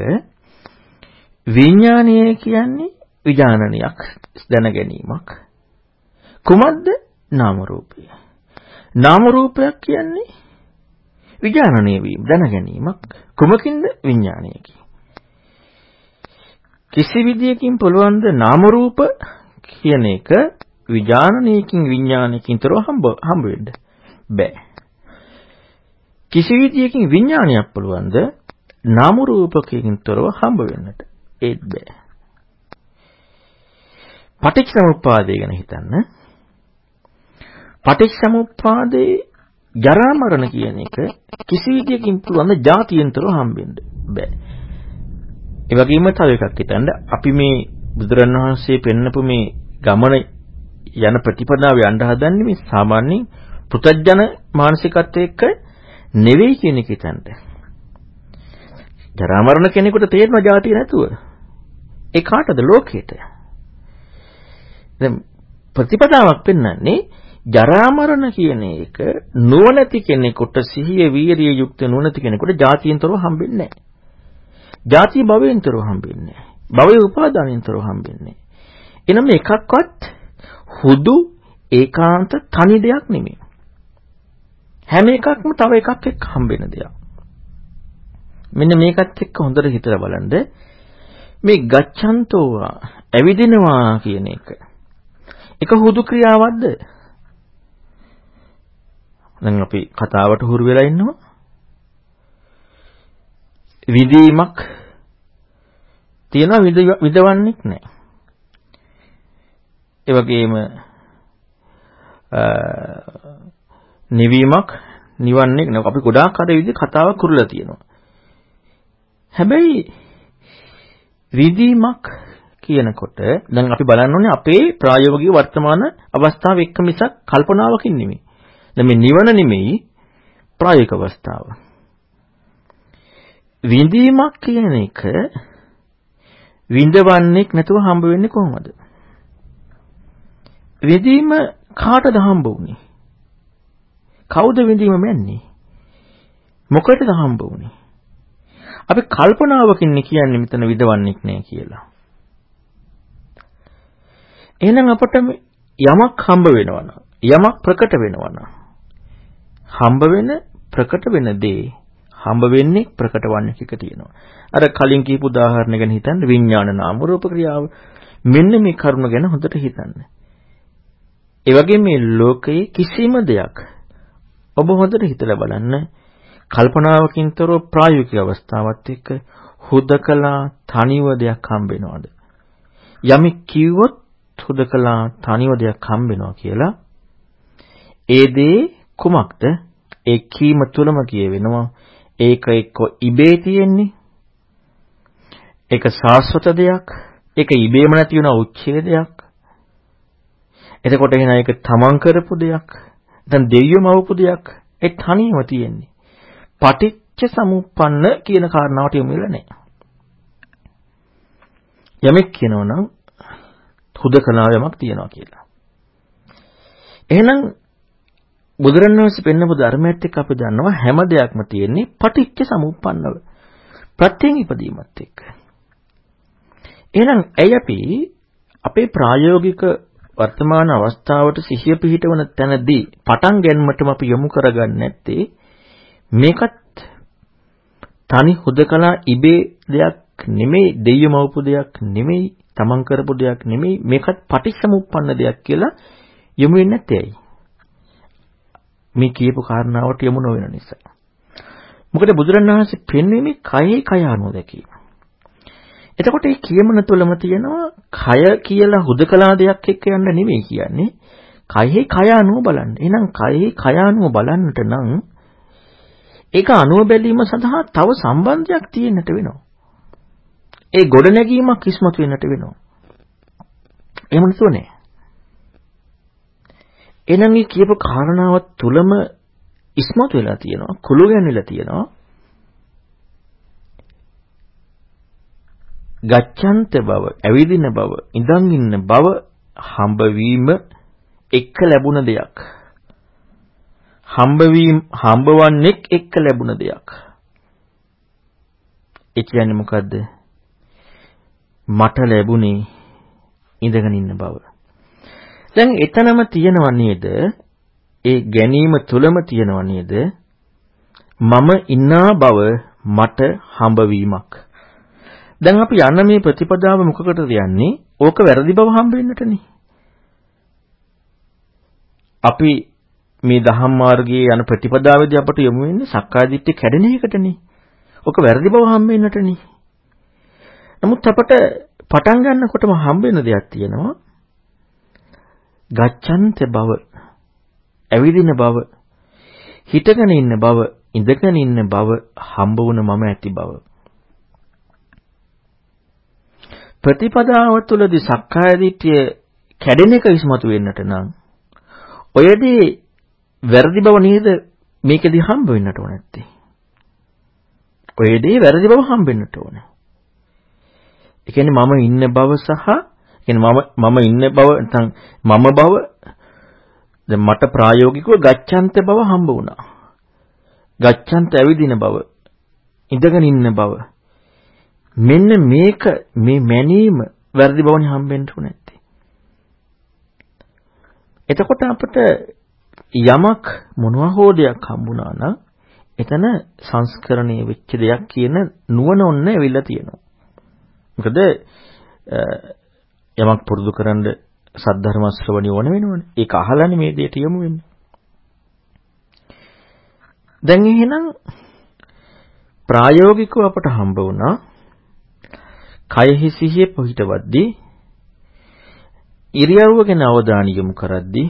විඥානය කියන්නේ විඥානනයක් දැන ගැනීමක්. කුමක්ද? නාම රූපය? නාම රූපයක් කියන්නේ විඥානනය වීම දැන ගැනීමක්. කුමකින්ද? විඥානයකින් කිසි විදියකින් පුළුවන් ද නාම රූප කියන එක විඥානනයකින් විඥානයකින් තොරව හම්බ හම්බ වෙන්න? බෑ. කිසි විදියකින් විඥානයක් පුළුවන් ද නාම රූපකකින් තොරව හම්බ වෙන්නට? ඒත් බෑ. පටිච්චසමුප්පාදය ගැන හිතන්න. පටිච්චසමුප්පාදේ ජරා මරණ කියන එක කිසි විදියකින් පුළුවන් જાතියෙන්තරව හම්බෙන්න? බෑ. ඒ වගේම තව එකක් හිතන්න. අපි මේ බුදුරණවහන්සේ පෙන්නපු මේ ගමන යන ප්‍රතිපදාව යන්න හදන්නේ මේ සාමාන්‍ය පෘතජන මානසිකත්වයක නෙවෙයි කියන එක හිතන්න. ජරා මරණ කෙනෙකුට තේරෙනවා ජාතිය නැතුව. ඒ කාටද ලෝකයට? දැන් ප්‍රතිපදාවක් පෙන්වන්නේ ජරා මරණ කියන එක නුවණැති කෙනෙකුට සිහිය වීරිය යුක්ත නුවණැති කෙනෙකුට ජාතියෙන්තරව හම්බෙන්නේ නැහැ. ජාති භවයෙන්තරව හම්බෙන්නේ නැහැ. භවයේ උපාදානෙන්තරව හම්බෙන්නේ නැහැ. එනම් එකක්වත් හුදු ඒකාන්ත තනි දෙයක් නෙමෙයි. හැම එකක්ම තව එකක් එක්ක හම්බෙන දෙයක්. මෙන්න මේකත් එක්ක හොඳට හිතලා බලන්න මේ ගච්ඡන්තෝ ඇවිදිනවා කියන එක එක හුදු ක්‍රියාවක්ද? දැන් අපි කතාවට හුරු වෙලා ඉන්නවා. විදීමක් තියෙනවා විදවන්නේක් නැහැ. ඒ වගේම නිවීමක් නිවන්නේ නැහැ. අපි ගොඩාක් අර විදිහ කතාවක් කරලා තියෙනවා. හැබැයි විදීමක් කියනකොට දැන් අපි බලන්න ඕනේ අපේ ප්‍රායෝගික වර්තමාන අවස්ථාව එක්ක මිසක් කල්පනාවකින් නෙමෙයි. දැන් මේ නිවන නෙමෙයි ප්‍රායෝගික අවස්ථාව. විඳීමක් කියන එක විඳවන්නේක් නැතුව හම්බ වෙන්නේ කොහොමද? විඳීම කාටද හම්බ වුනේ? කවුද විඳීම මැන්නේ? මොකටද හම්බ වුනේ? අපි කල්පනාවකින් කියන්නේ මෙතන විදවන්නේක් නෑ කියලා. එහෙනම් අපට යමක් හම්බ වෙනවා යමක් ප්‍රකට වෙනවා හම්බ වෙන ප්‍රකට වෙන දේ හම්බ වෙන්නේ ප්‍රකට වන්නේ එක තියෙනවා. අර කලින් කියපු උදාහරණ ගැන හිතන්න විඥාන නාම රූප ක්‍රියාව. මෙන්න මේ කරුණ ගැන හොඳට හිතන්න. ඒ වගේ මේ ලෝකයේ කිසිම දෙයක් ඔබ හොඳට හිතලා බලන්න කල්පනාවකින් තොරව ප්‍රායෝගික අවස්ථාවත් එක්ක හුදකලා තනිව දෙයක් හම්බ වෙනවද? යමෙක් කිව්වොත් හුදකලා තනිව දෙයක් හම්බ වෙනවා කියලා ඒ දේ කුමක්ද? ඒ කීම තුලම කියවෙනවා ඒක එක්ක ඉබේ තියෙන්නේ. ඒක සාස්වත දෙයක්. ඒක ඉබේම නැති වෙන උච්ඡේදයක්. එතකොට එහෙනම් ඒක තමන් කරපු දෙයක්. දැන් දෙවියම අවපු දෙයක්. ඒ තනියම තියෙන්නේ. පටිච්ච සමුප්පන්න කියන කාරණාවට යොමු වෙලා නැහැ. යමෙක් කියනවනම් හුදකලා යමක් තියනවා කියලා. එහෙනම් බුදුරණවහන්සේ පෙන්නපු ධර්මයත් එක්ක අපි දන්නවා හැම දෙයක්ම තියෙන්නේ පටිච්ච සමුප්පන්නව. ප්‍රත්‍යයෙන් ඉපදීමත් එක්ක. එහෙනම් ඇයි අපි අපේ ප්‍රායෝගික වර්තමාන අවස්ථාවට සිහිය පිහිටවන තැනදී පටන් ගැනීමටම අපි යොමු කරගන්නේ නැත්තේ මේකත් තනි හුදකලා ඉබේ දෙයක් නෙමෙයි දෙයියම වපු දෙයක් නෙමෙයි තමන් කරපු දෙයක් නෙමෙයි මේකත් පටිච්චසමුප්පන්න දෙයක් කියලා යොමු වෙන්නේ නැත්තේ ඇයි මේ කියපු කාරණාවට යොමු නොවන නිසා. මොකද බුදුරණවහන්සේ පෙන්වන්නේ කයෙහි කය අනුව දැකීම. එතකොට මේ කියමන තුළම තියෙනවා කය කියලා හුදකලා දෙයක් එක්ක යන්න නෙමෙයි කියන්නේ. කයෙහි කය අනුව බලන්න. එහෙනම් කයෙහි කය අනුව බලන්නට නම් ඒක අනුව බැලීම සඳහා තව සම්බන්ධයක් තියෙන්නට වෙනවා. ඒ ගොඩනැගීමක් ඉස්මතු වෙන්නට වෙනවා. එහෙම නැතුව එහෙනම් මේ කියපු කාරණාව තුලම ඉස්මතු වෙලා තියෙනවා කුළු ගැන්විලා තියෙනවා ගච්ඡන්ත බව ඇවිදින බව ඉඳන් ඉන්න බව හම්බවීම එක්ක ලැබුණ දෙයක් හම්බවීම හම්බවන්නේක් එක්ක ලැබුණ දෙයක් ඒ කියන්නේ මොකද්ද මට ලැබුණේ ඉඳගෙන ඉන්න බව දැන් එතනම තියෙනව නේද? ඒ ගැනීම තුලම තියෙනව නේද? මම ඉන්නා බව මට හම්බවීමක්. දැන් අපි යන්න මේ ප්‍රතිපදාව මොකකටද යන්නේ? ඕක වැරදි බව හම්බෙන්නටනේ. අපි මේ දහම් මාර්ගයේ යන ප්‍රතිපදාවේදී අපට යොමු වෙන්නේ සක්කාය දිට්ඨිය කැඩෙන එකටනේ. ඕක වැරදි බව හම්බෙන්නටනේ. නමුත් අපට පටන් ගන්නකොටම හම්බ වෙන දෙයක් තියෙනවා. ගච්ඡන්ත බව ඇවිදින බව හිටගෙන ඉන්න බව ඉඳගෙන ඉන්න බව හම්බ වුණ මම ඇති බව ප්‍රතිපදාව තුළදී සක්කාය දිට්ඨිය කැඩෙන එක ඉස්මතු වෙන්නට නම් ඔයදී වැරදි බව නේද මේකෙදි හම්බ වෙන්නට ඕන නැත්තේ ඔයදී වැරදි බව හම්බ වෙන්නට ඕනේ ඒ කියන්නේ මම ඉන්න බව සහ කියන්නේ මම මම ඉන්න බව නැත්නම් මම බව දැන් මට ප්‍රායෝගිකව ගච්ඡන්ත බව හම්බ වුණා. ගච්ඡන්ත ඇවිදින බව, ඉඳගෙන ඉන්න බව. මෙන්න මේක මේ මැනීම වැරදි බවනේ හම්බෙන්න උනේ නැත්තේ. එතකොට අපිට යමක් මොනවා හෝ දෙයක් හම්බුණා නම් එතන සංස්කරණය වෙච්ච දෙයක් කියන නුවණ ඔන්න ඇවිල්ලා තියෙනවා. මොකද යමක් පුරුදු කරන්න සද්ධර්ම ශ්‍රවණිය ඕන වෙනවනේ. ඒක අහලානේ මේ දෙයට යමු වෙන්නේ. දැන් එහෙනම් ප්‍රායෝගිකව අපට හම්බ වුණා කයෙහි සිහිය පිහිටවද්දී ඉරියව්ව ගැන අවධානය යොමු කරද්දී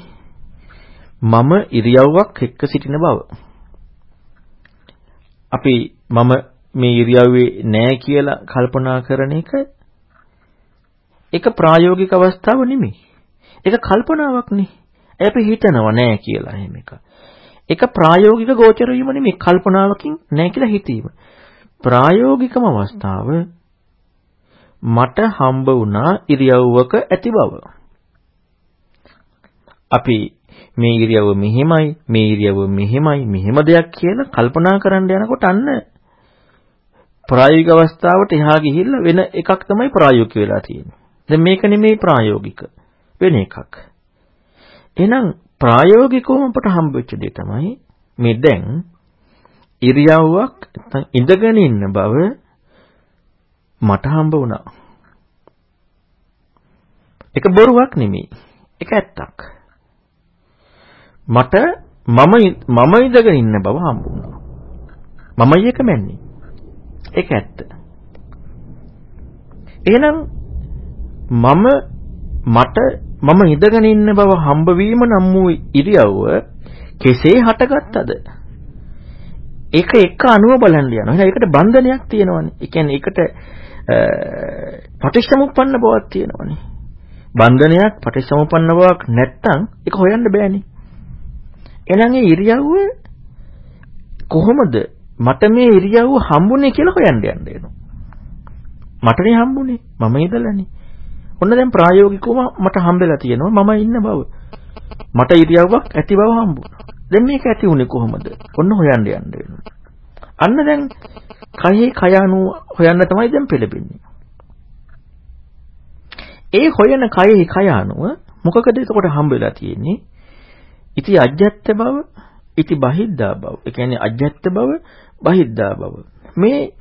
මම ඉරියව්වක් එක්ක සිටින බව. අපි මම මේ ඉරියව්වේ නෑ කියලා කල්පනා කරන එක ඒක ප්‍රායෝගික අවස්ථාව නෙමෙයි. ඒක කල්පනාවක් නේ. අපි හිතනව නෑ කියලා එහෙම එක. ඒක ප්‍රායෝගික ගෝචර වීම නෙමෙයි කල්පනාවකින් නෑ කියලා හිතීම. ප්‍රායෝගිකම අවස්ථාව මට හම්බ වුණා ඉරියව්වක ඇති බව. අපි මේ ඉරියව්ව මෙහෙමයි මේ ඉරියව්ව මෙහෙමයි මෙහෙම දෙයක් කියලා කල්පනා කරන්න යනකොට අන්න ප්‍රායෝගික අවස්ථාවට එහා ගිහිල්ලා වෙන එකක් තමයි ප්‍රායෝගික වෙලා තියෙන්නේ. දැන් මේක නෙමෙයි ප්‍රායෝගික. වෙන එකක්. එහෙනම් ප්‍රායෝගිකවම අපට හම්බෙච්ච දේ තමයි මේ දැන් ඉරියව්වක් ඉඳගෙන ඉන්න බව මට හම්බ වුණා. ඒක බොරුවක් නෙමෙයි. ඒක ඇත්තක්. මට මම මම ඉඳගෙන ඉන්න බව හම්බ වුණා. මමයි එක මැන්නේ. ඒක ඇත්ත. එහෙනම් මම මට මම ඉඳගෙන ඉන්න බව හම්බවීම නම් වූ ඉරියව්ව කෙසේ හටගත්තද? ඒක එක අණුව බලන්න යනවා. එහෙනම් ඒකට බන්ධනයක් තියෙනවනේ. ඒ කියන්නේ ඒකට පටිච්චසමුප්පන්න බවක් තියෙනවනේ. බන්ධනයක් පටිච්චසමුප්පන්න බවක් නැත්තම් ඒක හොයන්න බෑනේ. එහෙනම් ඒ ඉරියව්ව කොහොමද මට මේ ඉරියව්ව හම්බුනේ කියලා හොයන්න යන්න වෙනවා. මටනේ හම්බුනේ. මම ඉඳලානේ. ඔන්න දැන් ප්‍රායෝගිකවම මට හම්බෙලා තියෙනවා මම ඉන්න බව. මට ඉරියව්වක් ඇති බව හම්බුණා. දැන් මේක ඇති උනේ කොහොමද? ඔන්න හොයන්න යන්න වෙනවා. අන්න දැන් කයෙහි කය අනුව හොයන්න තමයි දැන් පෙළඹෙන්නේ. ඒ හොයන කයෙහි කය අනුව මොකකද එතකොට හම්බෙලා තියෙන්නේ? ඉති අජ්ජත්ත බව, ඉති බහිද්දා බව. ඒ කියන්නේ අජ්ජත්ත බව, බහිද්දා බව. මේ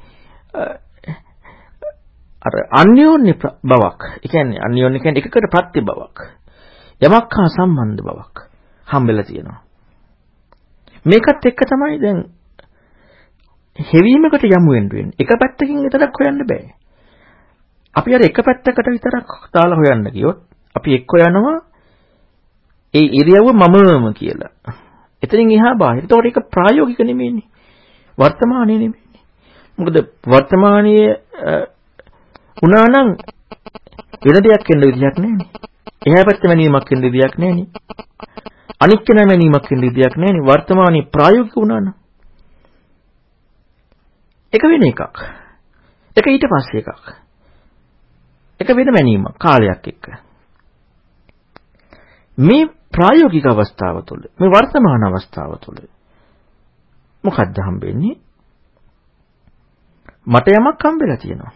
අර අන්‍යෝන්‍ය බවක්. ඒ කියන්නේ අන්‍යෝන්‍ය කියන්නේ එකකට ප්‍රත්‍ය බවක්. යමක් හා සම්බන්ධ බවක් හම්බෙලා තියෙනවා. මේකත් එක්ක තමයි දැන් හෙවීමකට යමු වෙන්නේ. එක පැත්තකින් විතරක් හොයන්න බෑ. අපි අර එක පැත්තකට විතරක් දාලා හොයන්න ගියොත් අපි එක්ක යනවා ඒ ඉරියව්ව මමම කියලා. එතනින් එහා බාහිර. ඒතකොට ඒක ප්‍රායෝගික නෙමෙයිනේ. වර්තමානයේ නෙමෙයිනේ. මොකද වර්තමානයේ වුණා නම් වෙන දෙයක් වෙන්න විදියක් නැහැනේ. එහා පැත්ත මැනීමක් වෙන්න විදියක් නැහැනේ. අනිත් කෙනා මැනීමක් වෙන්න විදියක් නැහැනේ. වර්තමානයේ ප්‍රායෝගික වුණා නම්. එක වෙන එකක්. එක ඊට පස්සේ එකක්. එක වෙන මැනීමක් කාලයක් එක්ක. මේ ප්‍රායෝගික අවස්ථාව තුළ මේ වර්තමාන අවස්ථාව තුළ මොකක්ද හම්බෙන්නේ? මට යමක් හම්බෙලා තියෙනවා.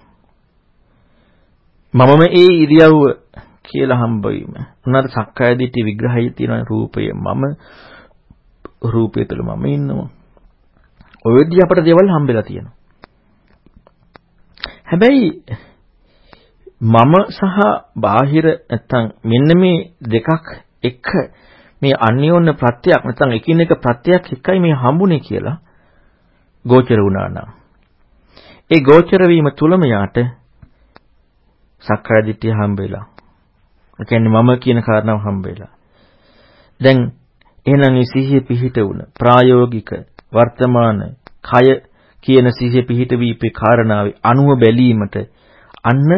මමම ඒ ඉරියව්ව කියලා හම්බවීම. උනාට සක්කාය දිට්ඨි විග්‍රහය තියෙන රූපය මම රූපය තුළ මම ඉන්නවා. ඔය විදිහ අපට දේවල් හම්බෙලා තියෙනවා. හැබැයි මම සහ බාහිර නැත්තම් මෙන්න මේ දෙකක් එක මේ අන්‍යෝන්‍ය ප්‍රත්‍යක් නැත්නම් එකිනෙක ප්‍රත්‍යක් එකයි මේ හම්බුනේ කියලා ගෝචර වුණා නම් ඒ ගෝචර වීම තුලම යාට සක්කාය දිට්ඨිය හම්බෙලා. ඒ කියන්නේ මම කියන කාරණාව හම්බෙලා. දැන් එහෙනම් මේ සිහිය පිහිට වුණ ප්‍රායෝගික වර්තමාන කය කියන සිහිය පිහිට වීපේ කාරණාවේ අනුව බැලීමට අන්න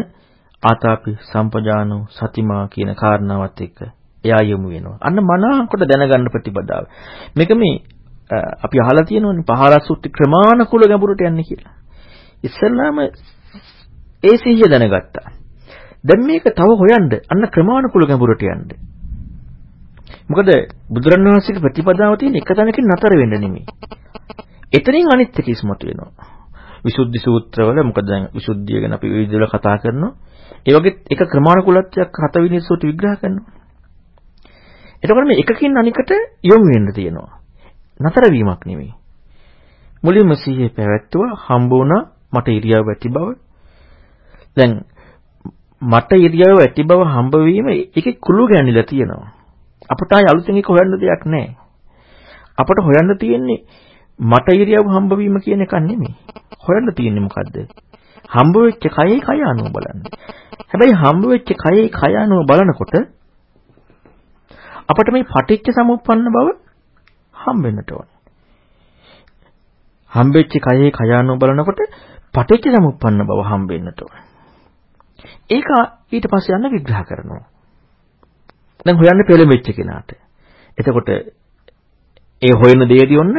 ආතාපි සම්පජානෝ සතිමා කියන කාරණාවත් එක්ක එයා යොමු වෙනවා. අන්න මනාකොට දැනගන්න ප්‍රතිපදාව. මේක මේ අපි අහලා තියෙනවනේ පහරසුත්ති ක්‍රමානුකූල ගැඹුරට යන්නේ කියලා. ඉස්සෙල්ලාම ඒ සිහිය දැනගත්තා. දැන් මේක තව හොයන්න අන්න ක්‍රමානුකූල ගැඹුරට යන්න. මොකද බුදුරණවහන්සේගේ ප්‍රතිපදාව තියෙන එක තැනකින් නතර වෙන්න නෙමෙයි. එතනින් අනිත් එක ඉස්මතු වෙනවා. විසුද්ධි සූත්‍රවල මොකද දැන් විසුද්ධිය ගැන අපි විවිධ කතා කරනවා. ඒ වගේ එක ක්‍රමානුකූලත්වයක් හතවිනි සූත්‍ර විග්‍රහ කරනවා. එතකොට මේ එකකින් අනිකට යොමු වෙන්න තියෙනවා. නතර වීමක් නෙමෙයි. මුලින්ම සිහිය පැවැත්තුවා හම්බ වුණා මට ඉරියව් ඇති බව. දැන් මට ඉරියව් ඇති බව හම්බ වීම ඒකේ කුළු ගැනිලා තියෙනවා. අපට ආය අලුතෙන් එක හොයන්න දෙයක් නැහැ. අපට හොයන්න තියෙන්නේ මට ඉරියව් හම්බ වීම කියන එකක් නෙමෙයි. හොයන්න තියෙන්නේ මොකද්ද? හම්බ වෙච්ච කයේ කය අනුව බලන්න. හැබැයි හම්බ වෙච්ච කයේ කය අනුව බලනකොට අපට මේ පටිච්ච සමුප්පන්න බව හම්බෙන්නට ඕන. හම්බෙච්ච කයේ කය අනුව බලනකොට පටිච්ච සමුප්පන්න බව හම්බෙන්නට ඕන. ඒක ඊට පස්සේ යන්න විග්‍රහ කරනවා. දැන් හොයන්න පෙළඹෙච්ච කෙනාට. එතකොට ඒ හොයන දේදී ඔන්න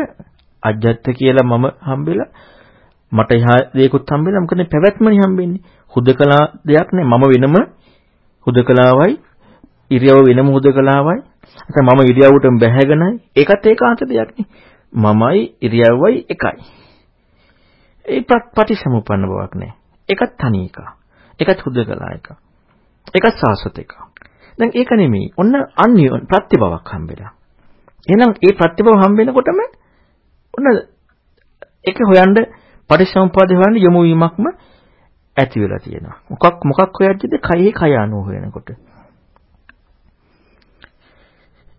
අජ්ජත් කියලා මම හම්බෙලා මට එහා දෙයක්වත් හම්බෙලා මොකද පැවැත්මනේ හම්බෙන්නේ. හුදකලා දෙයක් නෑ මම වෙනම හුදකලාවයි ඉරියව වෙනම හුදකලාවයි නැත්නම් මම ඉරියව්වටම බැහැගෙනයි ඒකත් ඒකාන්ත දෙයක් නේ. මමයි ඉරියව්වයි එකයි. ඒ පටිසමුප්පන්න බවක් නෑ. ඒකත් තනි එකක්. ඒකත් හුදකලා එකක්. ඒකත් සාසත එකක්. දැන් ඒක නෙමෙයි. ඔන්න අන්‍ය ප්‍රත්‍යබවක් හම්බෙලා. එහෙනම් ඒ ප්‍රත්‍යබව හම්බෙනකොටම ඔන්න ඒක හොයන්න පටිච්චසමුප්පාදේ හොයන්න යොමු වීමක්ම ඇති වෙලා තියෙනවා. මොකක් මොකක් හොයද්දිද කයෙහි කය අනුව හොයනකොට.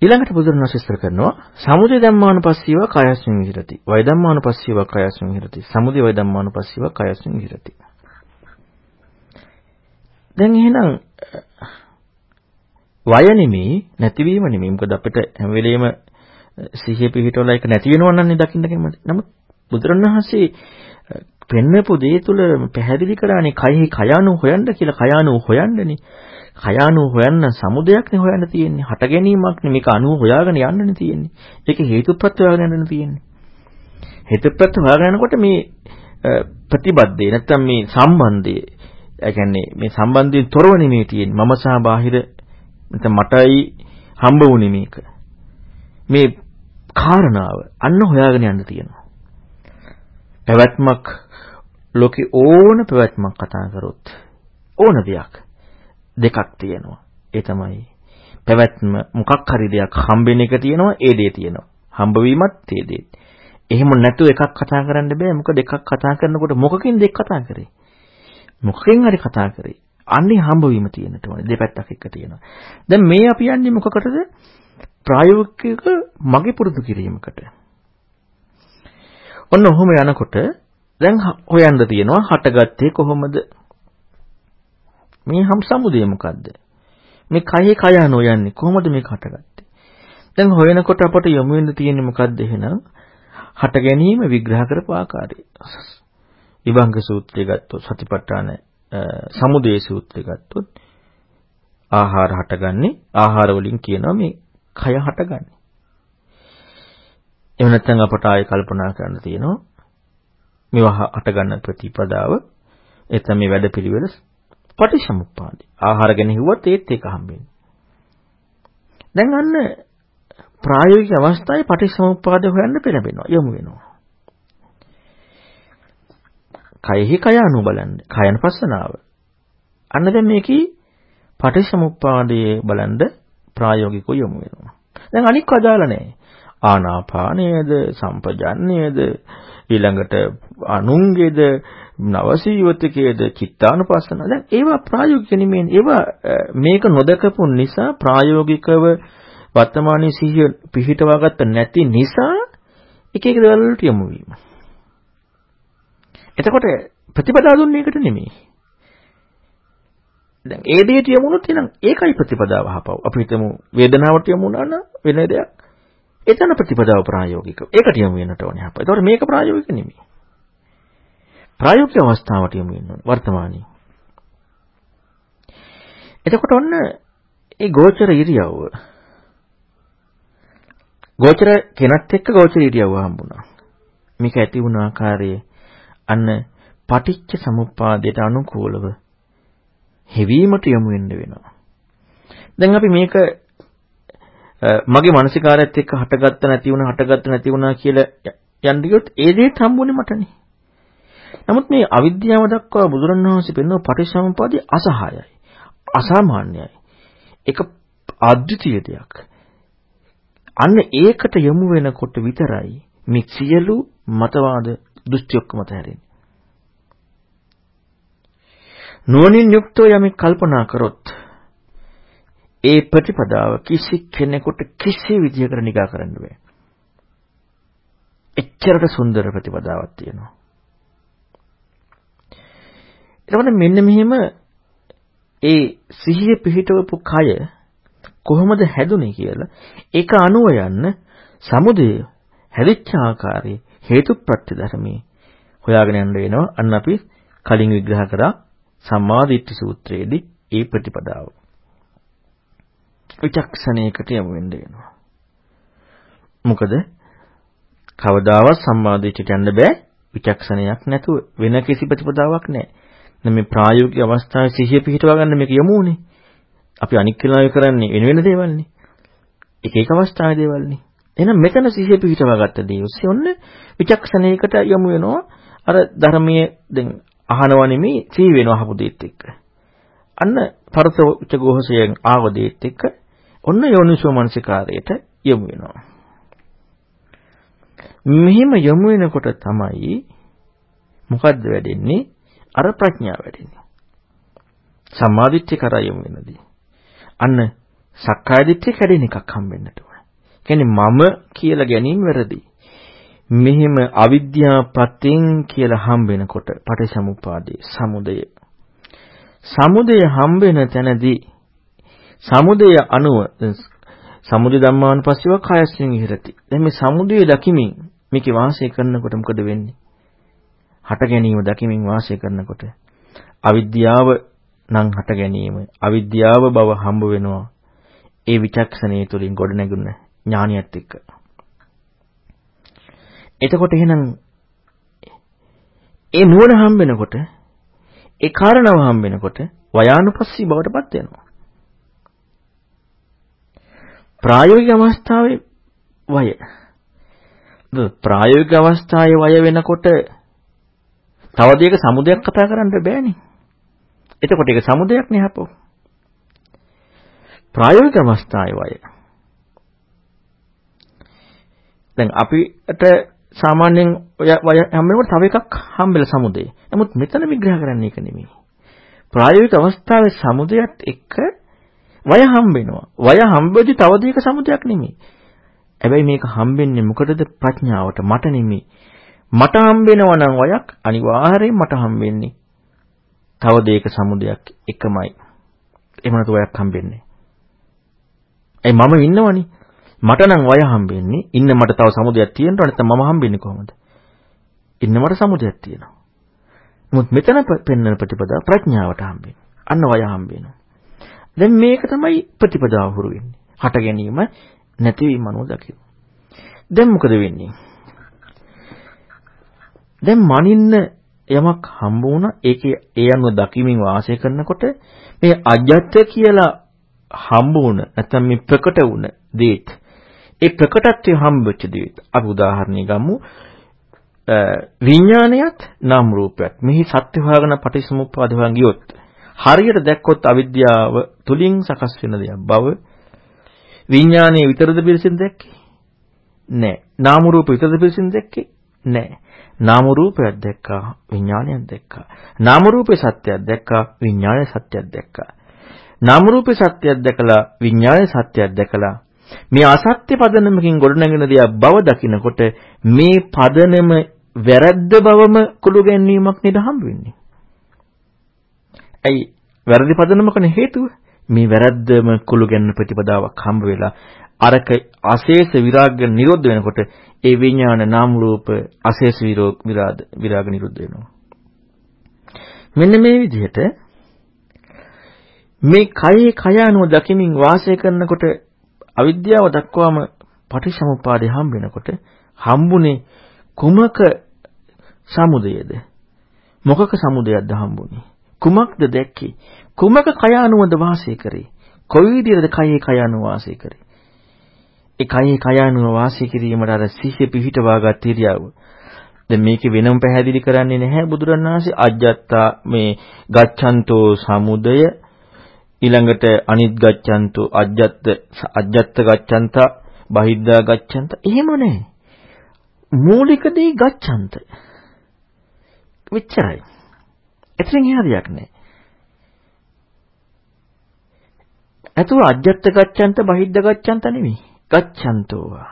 ඊළඟට බුදුරණස් විස්තර කරනවා සමුදය ධම්මානුපස්සීව කයස්මින් විහෙරති. වය ධම්මානුපස්සීව කයස්මින් විහෙරති. සමුදය වය ධම්මානුපස්සීව කයස්මින් විහෙරති. දැන් එහෙනම් වය නෙමෙයි නැතිවීම නෙමෙයි. මොකද අපිට හැම වෙලෙම සිහිය පිහිටවලා ඒක නැති වෙනව නම් දකින්න කැමති. නමුත් බුදුරණවහන්සේ පෙන්නපු දේ තුල පැහැදිලි කරානේ කයෙහි කයano හොයන්න කියලා කයano හොයන්නනේ. කයano හොයන්න සමුදයක්නේ හොයන්න තියෙන්නේ. හට ගැනීමක්නේ මේක අනුව හොයාගෙන යන්නනේ තියෙන්නේ. ඒක හේතුප්‍රත්‍ය හොයාගෙන යන්නනේ තියෙන්නේ. හේතුප්‍රත්‍ය හොයාගෙන යනකොට මේ ප්‍රතිබද්ධේ නැත්තම් මේ සම්බන්ධය ඒ කියන්නේ මේ සම්බන්ධයෙන් තොරව නෙමෙයි තියෙන්නේ. මම සහ බාහිර නැත්නම් මටයි හම්බ වුනේ මේක. මේ කාරණාව අන්න හොයාගෙන යන්න තියෙනවා. පැවැත්මක් ලෝකේ ඕන පැවැත්මක් කතා කරොත් ඕන දෙයක් දෙකක් තියෙනවා. ඒ තමයි පැවැත්ම මොකක් හරි දෙයක් හම්බෙන එක තියෙනවා ඒ දේ තියෙනවා. හම්බවීමත් ඒ දේ. එහෙම නැතුව එකක් කතා කරන්න බෑ. මොකද එකක් කතා කරනකොට මොකකින් දෙක කතා කරේ? මොකකින් හරි කතා කරේ. අන්නේ හම්බවීම තියෙනට ඕනේ. දෙපැත්තක් එක තියෙනවා. දැන් මේ අපි යන්නේ මොකකටද? ප්‍රායෝගික මගේ පුරුදු කිරීමකට. ඔන්න ඔහොම යනකොට දැන් හොයන්න තියෙනවා හටගත්තේ කොහොමද? මේ හම් සමුදය මොකද්ද? මේ කයේ කය අනෝ යන්නේ කොහොමද මේක හටගත්තේ? දැන් හොයනකොට අපට යොමු වෙන්න තියෙන්නේ මොකද්ද එහෙනම්? හට ගැනීම විග්‍රහ කරපු ආකාරය. විභංග සූත්‍රය ගත්තොත් සතිපට්ඨාන සමුදය සූත්‍රය ගත්තොත් ආහාර හටගන්නේ ආහාර වලින් කියනවා මේ කය හටගන්නේ. එහෙම නැත්නම් අපට ආයෙ කල්පනා කරන්න තියෙනවා මේවා හටගන්න ප්‍රතිපදාව එතන මේ වැඩපිළිවෙල පටිච්චසමුප්පාදේ. ආහාර ගැන හිව්වත් ඒත් ඒක හම්බෙන්නේ. දැන් අන්න ප්‍රායෝගික අවස්ථාවේ පටිච්චසමුප්පාදය හොයන්න පෙළඹෙනවා යමු වෙනවා. කයෙහි කය අනු බලන්න. කයන පස්සනාව. අන්න දැන් මේකේ පටිච්චසමුප්පාදයේ බලන්න ප්‍රායෝගිකව යොමු වෙනවා. දැන් අනික් අදාළ නැහැ. ආනාපානයේද සම්පජන්නයේද ඊළඟට අනුංගේද නවසීවතිකයේද චිත්තානුපස්සන දැන් ඒවා ප්‍රායෝගික නෙමෙයි ඒවා මේක නොදකපු නිසා ප්‍රායෝගිකව වර්තමානයේ සිහිය පිහිටවාගත්ත නැති නිසා එක එක දේවල් වලට යමු වීම. එතකොට ප්‍රතිපදා දුන්නේ ඒකට නෙමෙයි. දැන් ඒ දෙයට යමුනොත් එහෙනම් ඒකයි ප්‍රතිපදාව හපව. අපි හිතමු වේදනාවට යමුනා නම් වෙන දෙයක්. එතන ප්‍රතිපදාව ප්‍රායෝගික. ඒකට යමු වෙනට ඕනේ හපව. ඒතකොට මේක ප්‍රායෝගික නෙමෙයි. ප්‍රායෝගික අවස්ථාවට යමු වෙන්න ඕනේ වර්තමානයේ. එතකොට ඔන්න ඒ ගෝචර ඉරියව්ව ගෝචර කෙනත් එක්ක ගෝචර ඉරියව්ව හම්බුණා. මේක ඇති වුණ ආකාරයේ අන්න පටිච්ච සමුප්පාදයට අනුකූලව හෙවීමට යොමු වෙන්න වෙනවා. දැන් අපි මේක මගේ මානසිකාරයත් එක්ක හටගත්ත නැති වුණා හටගත්ත නැති වුණා කියලා යන්න ගියොත් ඒ දෙයට හම්බුනේ මටනේ. නමුත් මේ අවිද්‍යාව දක්වා බුදුරණවහන්සේ පෙන්වන පටිච්චසමුප්පාදේ අසහායයි. අසාමාන්‍යයි. ඒක අද්විතීය දෙයක්. අන්න ඒකට යොමු වෙනකොට විතරයි මේ සියලු මතවාද දෘෂ්ටි ඔක්කොම තැරෙන්නේ. නුවණින් යුක්තව යමෙක් කල්පනා කරොත් ඒ ප්‍රතිපදාව කිසි කෙනෙකුට කිසි විදියකට නිගා කරන්න බෑ. එච්චරට සුන්දර ප්‍රතිපදාවක් තියෙනවා. එතකොට මෙන්න මෙහෙම ඒ සිහිය පිහිටවපු කය කොහොමද හැදුනේ කියලා ඒක අනුව යන්න සමුදය හැදිච්ච ආකාරයේ හේතුප්‍රත්‍ය ධර්මයේ හොයාගෙන යන්න වෙනවා අන්න අපි කලින් විග්‍රහ කරා සම්මාදිට්ඨි සූත්‍රයේදී ඒ ප්‍රතිපදාව විචක්ෂණයකට යමු වෙන්න වෙනවා මොකද කවදාවත් සම්මාදිට්ඨියට යන්න බෑ විචක්ෂණයක් නැතුව වෙන කිසි ප්‍රතිපදාවක් නැහැ. දැන් මේ ප්‍රායෝගික අවස්ථාවේ සිහිය පිහිටවා ගන්න මේක යමුනේ. අපි අනික් කෙනාව කරන්නේ වෙන වෙන දේවල්නේ. එක එක අවස්ථාවේ දේවල්නේ. එහෙනම් මෙතන සිහිය පිහිටවා ගත්ත දේ ඔස්සේ ඔන්න විචක්ෂණයකට යමු වෙනවා. අර ධර්මයේ දැන් අහනවා නෙමෙයි සිහි වෙනවා අහපු දේත් එක්ක. අන්න පරත ගෝහසයෙන් ආව දේත් එක්ක ඔන්න යෝනිසෝ මනසිකාරයට යමු වෙනවා. මෙහිම යොමු වෙනකොට තමයි මොකද්ද වැඩෙන්නේ? අර ප්‍රඥාව වැඩෙන්නේ. සම්මාදිට්ඨිය කරා යොමු වෙනදී. අන්න සක්කාය දිට්ඨිය කැඩෙන එකක් හම්බෙන්නට ඕන. කියන්නේ මම කියලා ගැනීම වැරදි. මෙහිම අවිද්‍යාපත්‍යෙන් කියලා හම්බෙනකොට පටිසමුපාදේ සමුදය. සමුදය හම්බෙන තැනදී සමුදය අනුව සමුදය ධම්මානුපස්සීව කායස්යෙන් ඉහෙරති. දැන් මේ සමුදය දකිමින් මේකේ වාසය කරනකොට මොකද වෙන්නේ? හට ගැනීම දකිමින් වාසය කරනකොට අවිද්‍යාව නම් හට ගැනීම අවිද්‍යාව බව හම්බ වෙනවා. ඒ විචක්ෂණයේ තුලින් ගොඩ නැගුණ ඥානියත් එක්ක. එතකොට එහෙනම් ඒ නුවණ හම්බ වෙනකොට ඒ කාරණාව හම්බ වෙනකොට වයානුපස්සී බවටපත් වෙනවා. ප්‍රායෝගික අවස්ථාවේ වය. ප්‍රායෝගික අවස්ථාවේ වය වෙනකොට තව දෙයක සමුදයක් කතා කරන්න බෑනේ. එතකොට ඒක සමුදයක් නේ හපෝ. ප්‍රායෝගික අවස්ථාවේ වය. දැන් අපිට සාමාන්‍යයෙන් ඔය වය හැමෙන්නකොට තව එකක් හම්බෙලා සමුදේ. නමුත් මෙතන විග්‍රහ කරන්නේ ඒක නෙමෙයි. ප්‍රායෝගික අවස්ථාවේ සමුදයත් එක්ක වය හම්බ වෙනවා. වය හම්බෙදි තව දෙයක සමුදයක් නෙමෙයි. හැබැයි මේක හම්බෙන්නේ මොකටද ප්‍රඥාවට මට නෙමෙයි. මට හම්බෙනවා නම් වයක් අනිවාර්යයෙන් මට හම්බෙන්නේ තව දෙයක සමුදයක් එකමයි. එහෙම නැතු වයක් හම්බෙන්නේ. ඒ මම ඉන්නවනේ. මට නම් වය හම්බෙන්නේ ඉන්න මට තව සමුදයක් තියෙනවා නැත්නම් මම හම්බෙන්නේ කොහොමද? ඉන්න මට සමුදයක් තියෙනවා. මුත් මෙතන පෙන්වන ප්‍රතිපදා ප්‍රඥාවට හම්බෙන්නේ. අන්න වය හම්බෙනවා. දැන් මේක තමයි ප්‍රතිපදාව හුරු වෙන්නේ. හට ගැනීම නැතිවීම අනුව දකින්න. දැන් මොකද වෙන්නේ? දැන් මනින්න යමක් හම්බ වුණා ඒකේ ඒ අනුව දකිමින් වාසය කරනකොට මේ අජත්‍ය කියලා හම්බ වුණ නැත්නම් මේ ප්‍රකට වුණ දේත් ඒ ප්‍රකටත්වය හම්බෙච්ච දේත් අපි උදාහරණයක් ගමු. විඥානයත් නාම රූපයත්. මෙහි සත්‍ය හොයාගෙන පටිච්චසමුප්පාද හොයන් ගියොත් හරියට දැක්කොත් අවිද්‍යාව තුලින් සකස් වෙන දෙයක් බව. විඥානයේ විතරද පිළිසින් දැක්කේ? නෑ. නාම රූප විතරද පිළිසින් දැක්කේ? නෑ. නාම රූපයක් දැක්කා විඥානයක් දැක්කා. නාම රූපේ සත්‍යයක් දැක්කා විඥානයේ සත්‍යයක් දැක්කා. නාම රූපේ සත්‍යයක් දැකලා විඥානයේ සත්‍යයක් දැකලා මේ අසත්‍ය පදනමකින් ගොඩනැගෙන දෙයක් බව දකිනකොට මේ පදනම වැරද්ද බවම කුළු ගැනීමක් නේද හම්බ වෙන්නේ ඇයි වැරදි පදනමකනේ හේතුව? මේ වැරද්දම කුළු ගැන්න ප්‍රතිපදාවක් හම්බ වෙලා අරක අශේෂ විරාග නිරෝධ වෙනකොට ඒ විඥාන නාම රූප අශේෂ විරෝග විරාද විරාග නිරුද්ධ වෙනවා. මෙන්න මේ විදිහට මේ කයේ කය අනුව දකිමින් වාසය කරනකොට අවිද්‍යාව දක්වාම පටිසමුපාදය හම්බ වෙනකොට හම්බුනේ කුමක සමුදයද මොකක සමුදයක්ද හම්බුනේ කුමක්ද දැක්කේ? කුමක කය අනුවද වාසය කරේ? කොයි විදිහටද කයේ කය අනුව වාසය කරේ? ඒ කයේ කය අනුව වාසය කිරීමට අර සිහිය පිහිටවාගත් ඉරියව්ව. දැන් මේකේ වෙනම පැහැදිලි කරන්නේ නැහැ බුදුරණාහි අජ්ජත්තා මේ ගච්ඡන්තෝ සමුදය ඊළඟට අනිත් ගච්ඡන්තෝ අජ්ජත්ත අජ්ජත්ත ගච්ඡන්තා බහිද්දා ගච්ඡන්ත එහෙම නැහැ. මූලික දේ ගච්ඡන්ත. විචරයි. එතනින් එහා දෙයක් නැහැ. ඇතුව අජ්ජත්ත ගච්ඡන්ත බහිද්ද ගච්ඡන්ත නෙමෙයි. ගච්ඡන්තෝවා.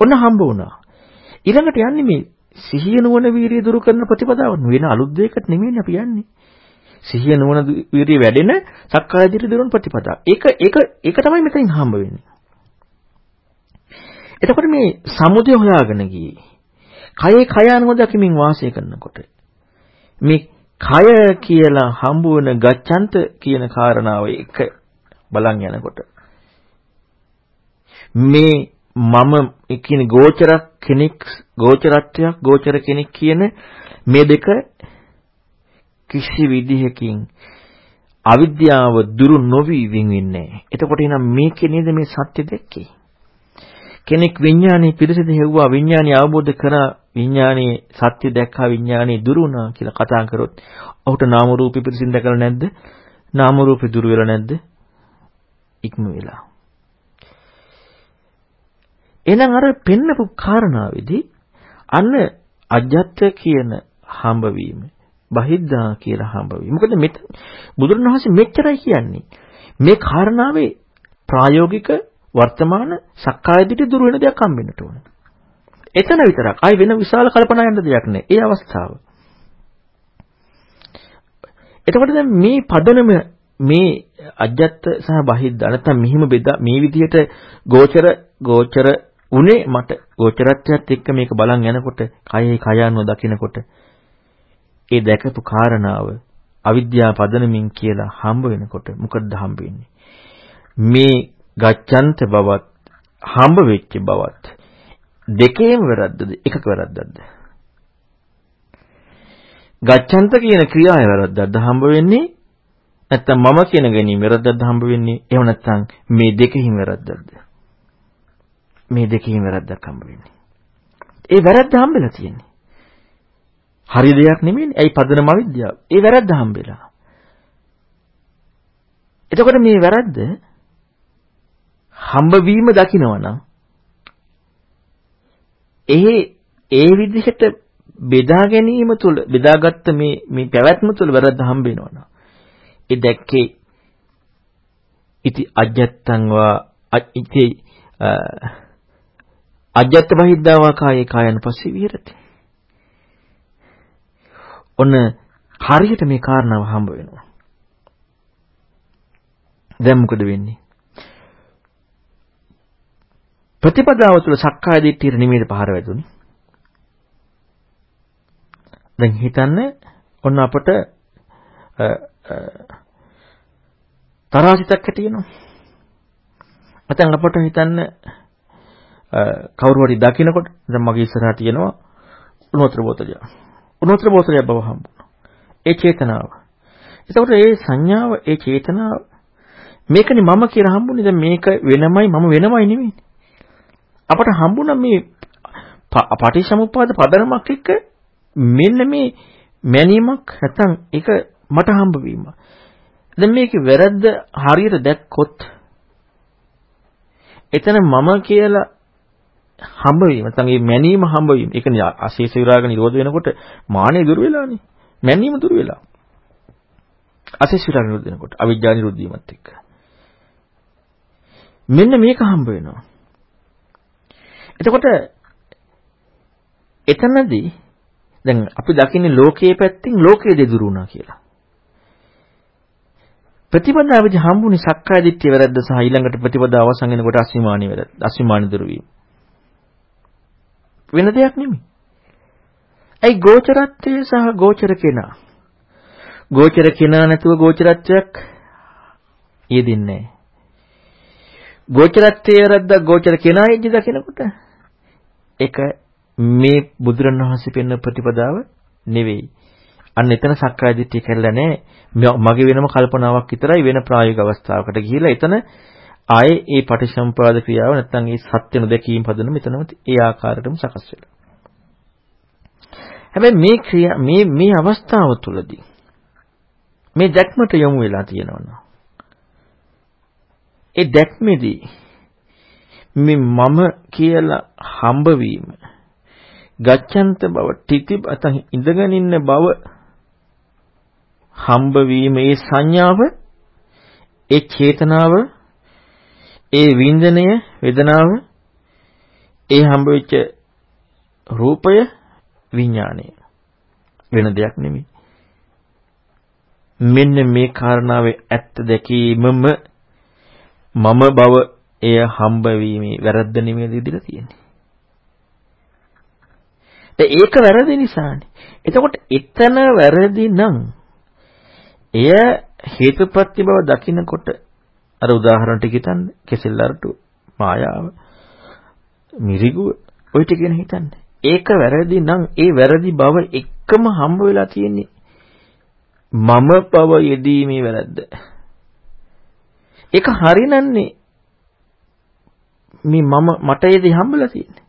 ඔන්න හම්බ වුණා. ඊළඟට යන්නේ මේ සිහිය නුවණ වීරිය දුරු කරන ප්‍රතිපදාව වෙන අලුත් දෙයකට නෙමෙයි අපි යන්නේ. සිහිය නුවණ වීරිය වැඩෙන සක්කාය දිට්ඨි දුරුන ප්‍රතිපදාව. ඒක ඒක ඒක තමයි මෙතනින් හම්බ වෙන්නේ. එතකොට මේ සමුදය හොයාගෙන ගියේ. කයේ කය අනුව දකිමින් වාසය කරනකොට මේ කය කියලා හම්බ වෙන ගච්ඡන්ත කියන කාරණාව එක බලන් යනකොට මේ මම කියන ගෝචර කෙනෙක් ගෝචරත්වයක් ගෝචර කෙනෙක් කියන මේ දෙක කිසි විදිහකින් අවිද්‍යාව දුරු නොවි වින්වින්නේ. එතකොට එනම් මේකේ නේද මේ සත්‍ය දැක්කේ. කෙනෙක් විඥානේ පිරිසිදු හෙව්වා විඥානේ අවබෝධ කරා විඥානේ සත්‍ය දැක්කා විඥානේ දුරු වුණා කියලා කතා කරොත් ඔහුට නාම රූපේ පිරිසිදු දැකලා නැද්ද? නාම රූපේ දුරු වෙලා නැද්ද? ඉක්ම වෙලා. එහෙනම් අර පෙන්නපු කාරණාවේදී අන්න අජත්ත කියන හම්බවීම බහිද්දා කියලා හම්බවීම. මොකද මෙතන බුදුරණවහන්සේ මෙච්චරයි කියන්නේ. මේ කාරණාවේ ප්‍රායෝගික වර්තමාන සක්කාය දිටි දුර වෙන දෙයක් හම්බෙන්නට ඕන. එතන විතරක්. ආයි වෙන විශාල කල්පනා යන්න දෙයක් නෑ. ඒ අවස්ථාව. එතකොට දැන් මේ පදනම මේ අජත්ත සහ බහිද්ද නැත්නම් මෙහිම බෙදා මේ විදිහට ගෝචර ගෝචර උනේ මට ගෝචරත්වයත් එක්ක මේක බලන් යනකොට කයේ කය අනුව දකිනකොට ඒ දැකපු කාරණාව අවිද්‍යාව පදනමින් කියලා හම්බ වෙනකොට මොකද හම්බ වෙන්නේ? මේ ගච්ඡන්ත බවත් හම්බ වෙච්ච බවත් දෙකේම වැරද්දද? එකක වැරද්දක්ද? ගච්ඡන්ත කියන ක්‍රියාවේ වැරද්දක්ද හම්බ වෙන්නේ? නැත්නම් මම කියන ගැනීම වැරද්දක්ද හම්බ වෙන්නේ? එහෙම නැත්නම් මේ දෙකෙහිම වැරද්දක්ද? මේ දෙකෙහිම වැරද්දක් හම්බ වෙන්නේ. ඒ වැරද්ද හම්බෙලා තියෙන්නේ. හරි දෙයක් නෙමෙයිනේ. ඇයි පදනම අවිද්‍යාව? ඒ වැරද්ද හම්බෙලා. එතකොට මේ වැරද්ද හම්බ වීම දකිනවනම් ඒ ඒ විදිහට බෙදා ගැනීම තුළ බෙදාගත්ත මේ මේ පැවැත්ම තුළ වැරද්ද හම්බ වෙනවනම් ඒ දැක්කේ ඉති අජත්තං වා ඉති අජත්ත බහිද්දාවා කායේ කායන පස්සේ විහෙරති. ඔන්න හරියට මේ කාරණාව හම්බ වෙනවා. දැන් මොකද වෙන්නේ? ප්‍රතිපදාව තුළ සක්කාය දිට්ඨියට නිමේද පහර වැදුනේ. දැන් හිතන්න ඔන්න අපට තරහසිතක් ඇති වෙනවා. නැත්නම් අපට හිතන්න කවුරු හරි දකිනකොට දැන් මගේ ඉස්සරහට තියෙනවා උණුතර බෝතලයක්. උණුතර බෝතලයක් බව හම්බුණා. ඒ චේතනාව. එතකොට ඒ සංඥාව ඒ චේතනාව මේකනේ මම කියලා හම්බුනේ දැන් මේක වෙනමයි මම වෙනමයි නෙමෙයි. අපට හම්බුණා මේ පටිච්චසමුප්පාද පදනමක් එක්ක මෙන්න මේ මැනීමක් නැත්නම් ඒක මට හම්බ වීම. දැන් මේකේ වැරද්ද හරියට දැක්කොත් එතන මම කියලා හම්බ වීම නැත්නම් මේ මැනීම හම්බ වීම. ඒ කියන්නේ අශේෂ විරාග නිරෝධ වෙනකොට මානෙ දුර වෙලානේ. මැනීම දුර වෙලා. අශේෂ විරාග නිරෝධ වෙනකොට අවිජ්ජා නිරෝධ වීමත් එක්ක. මෙන්න මේක හම්බ වෙනවා. එතකොට එතනදී දැන් අපි දකින්නේ ලෝකයේ පැත්තෙන් ලෝකයේ දෙදුරු වුණා කියලා. ප්‍රතිපදාවේදී හම්බුනේ සක්කාය දිට්ඨිය වැරද්ද සහ ඊළඟට ප්‍රතිපදාව අවසන් වෙනකොට අස්විමානිය වැරද්ද. අස්විමානිය දුරු වීම. වෙන දෙයක් නෙමෙයි. ඇයි ගෝචරත්වය සහ ගෝචර කෙනා? ගෝචර කෙනා නැතුව ගෝචරත්වයක් යෙදින්නේ නැහැ. ගෝචරත්වයේ වැරද්දක් ගෝචර කෙනා ඉදි දකිනකොට ඒක මේ බුදුරණවහන්සේ පෙන්න ප්‍රතිපදාව නෙවෙයි. අන්න එතන සක්කාය දිට්ඨිය කැඩලා නැහැ. මගේ වෙනම කල්පනාවක් විතරයි වෙන ප්‍රායෝගික අවස්ථාවකට ගිහිලා එතන ආයේ ඒ පටිසම්පාද ක්‍රියාව නැත්නම් ඒ සත්‍ය නොදැකීම පදනම එතනම ඒ ආකාරයටම සකස් වෙනවා. හැබැයි මේ ක්‍රියා මේ මේ අවස්ථාව තුළදී මේ දැක්මට යොමු වෙලා තියෙනවා ඒ දැක්මේදී මේ මම කියලා හම්බවීම ගච්ඡන්ත බව ටිතිබ අතන් ඉඳගෙන ඉන්න බව හම්බවීම ඒ සංඥාව ඒ චේතනාව ඒ වින්දනය වේදනාව ඒ හම්බෙච්ච රූපය විඥාණය වෙන දෙයක් නෙමෙයි මෙන්න මේ කාරණාවේ ඇත්ත දැකීමම මම බව එය හම්බවීමේ වැරද්ද නෙමෙයි ඉදිරියට තියෙන්නේ. ඒක වැරදි නිසානේ. එතකොට එතන වැරදි නම් එය හේතුප්‍රත්‍ය බව දකිනකොට අර උදාහරණ ටික හිතන්න කෙසෙල්ලරටු මායාව මිරිගුව ඔය ටික ගැන හිතන්න. ඒක වැරදි නම් ඒ වැරදි බව එකම හම්බ වෙලා තියෙන්නේ මම බව යෙදීමේ වැරද්ද. ඒක හරිනන්නේ මේ මම මට යෙදී හම්බලා තියෙන්නේ.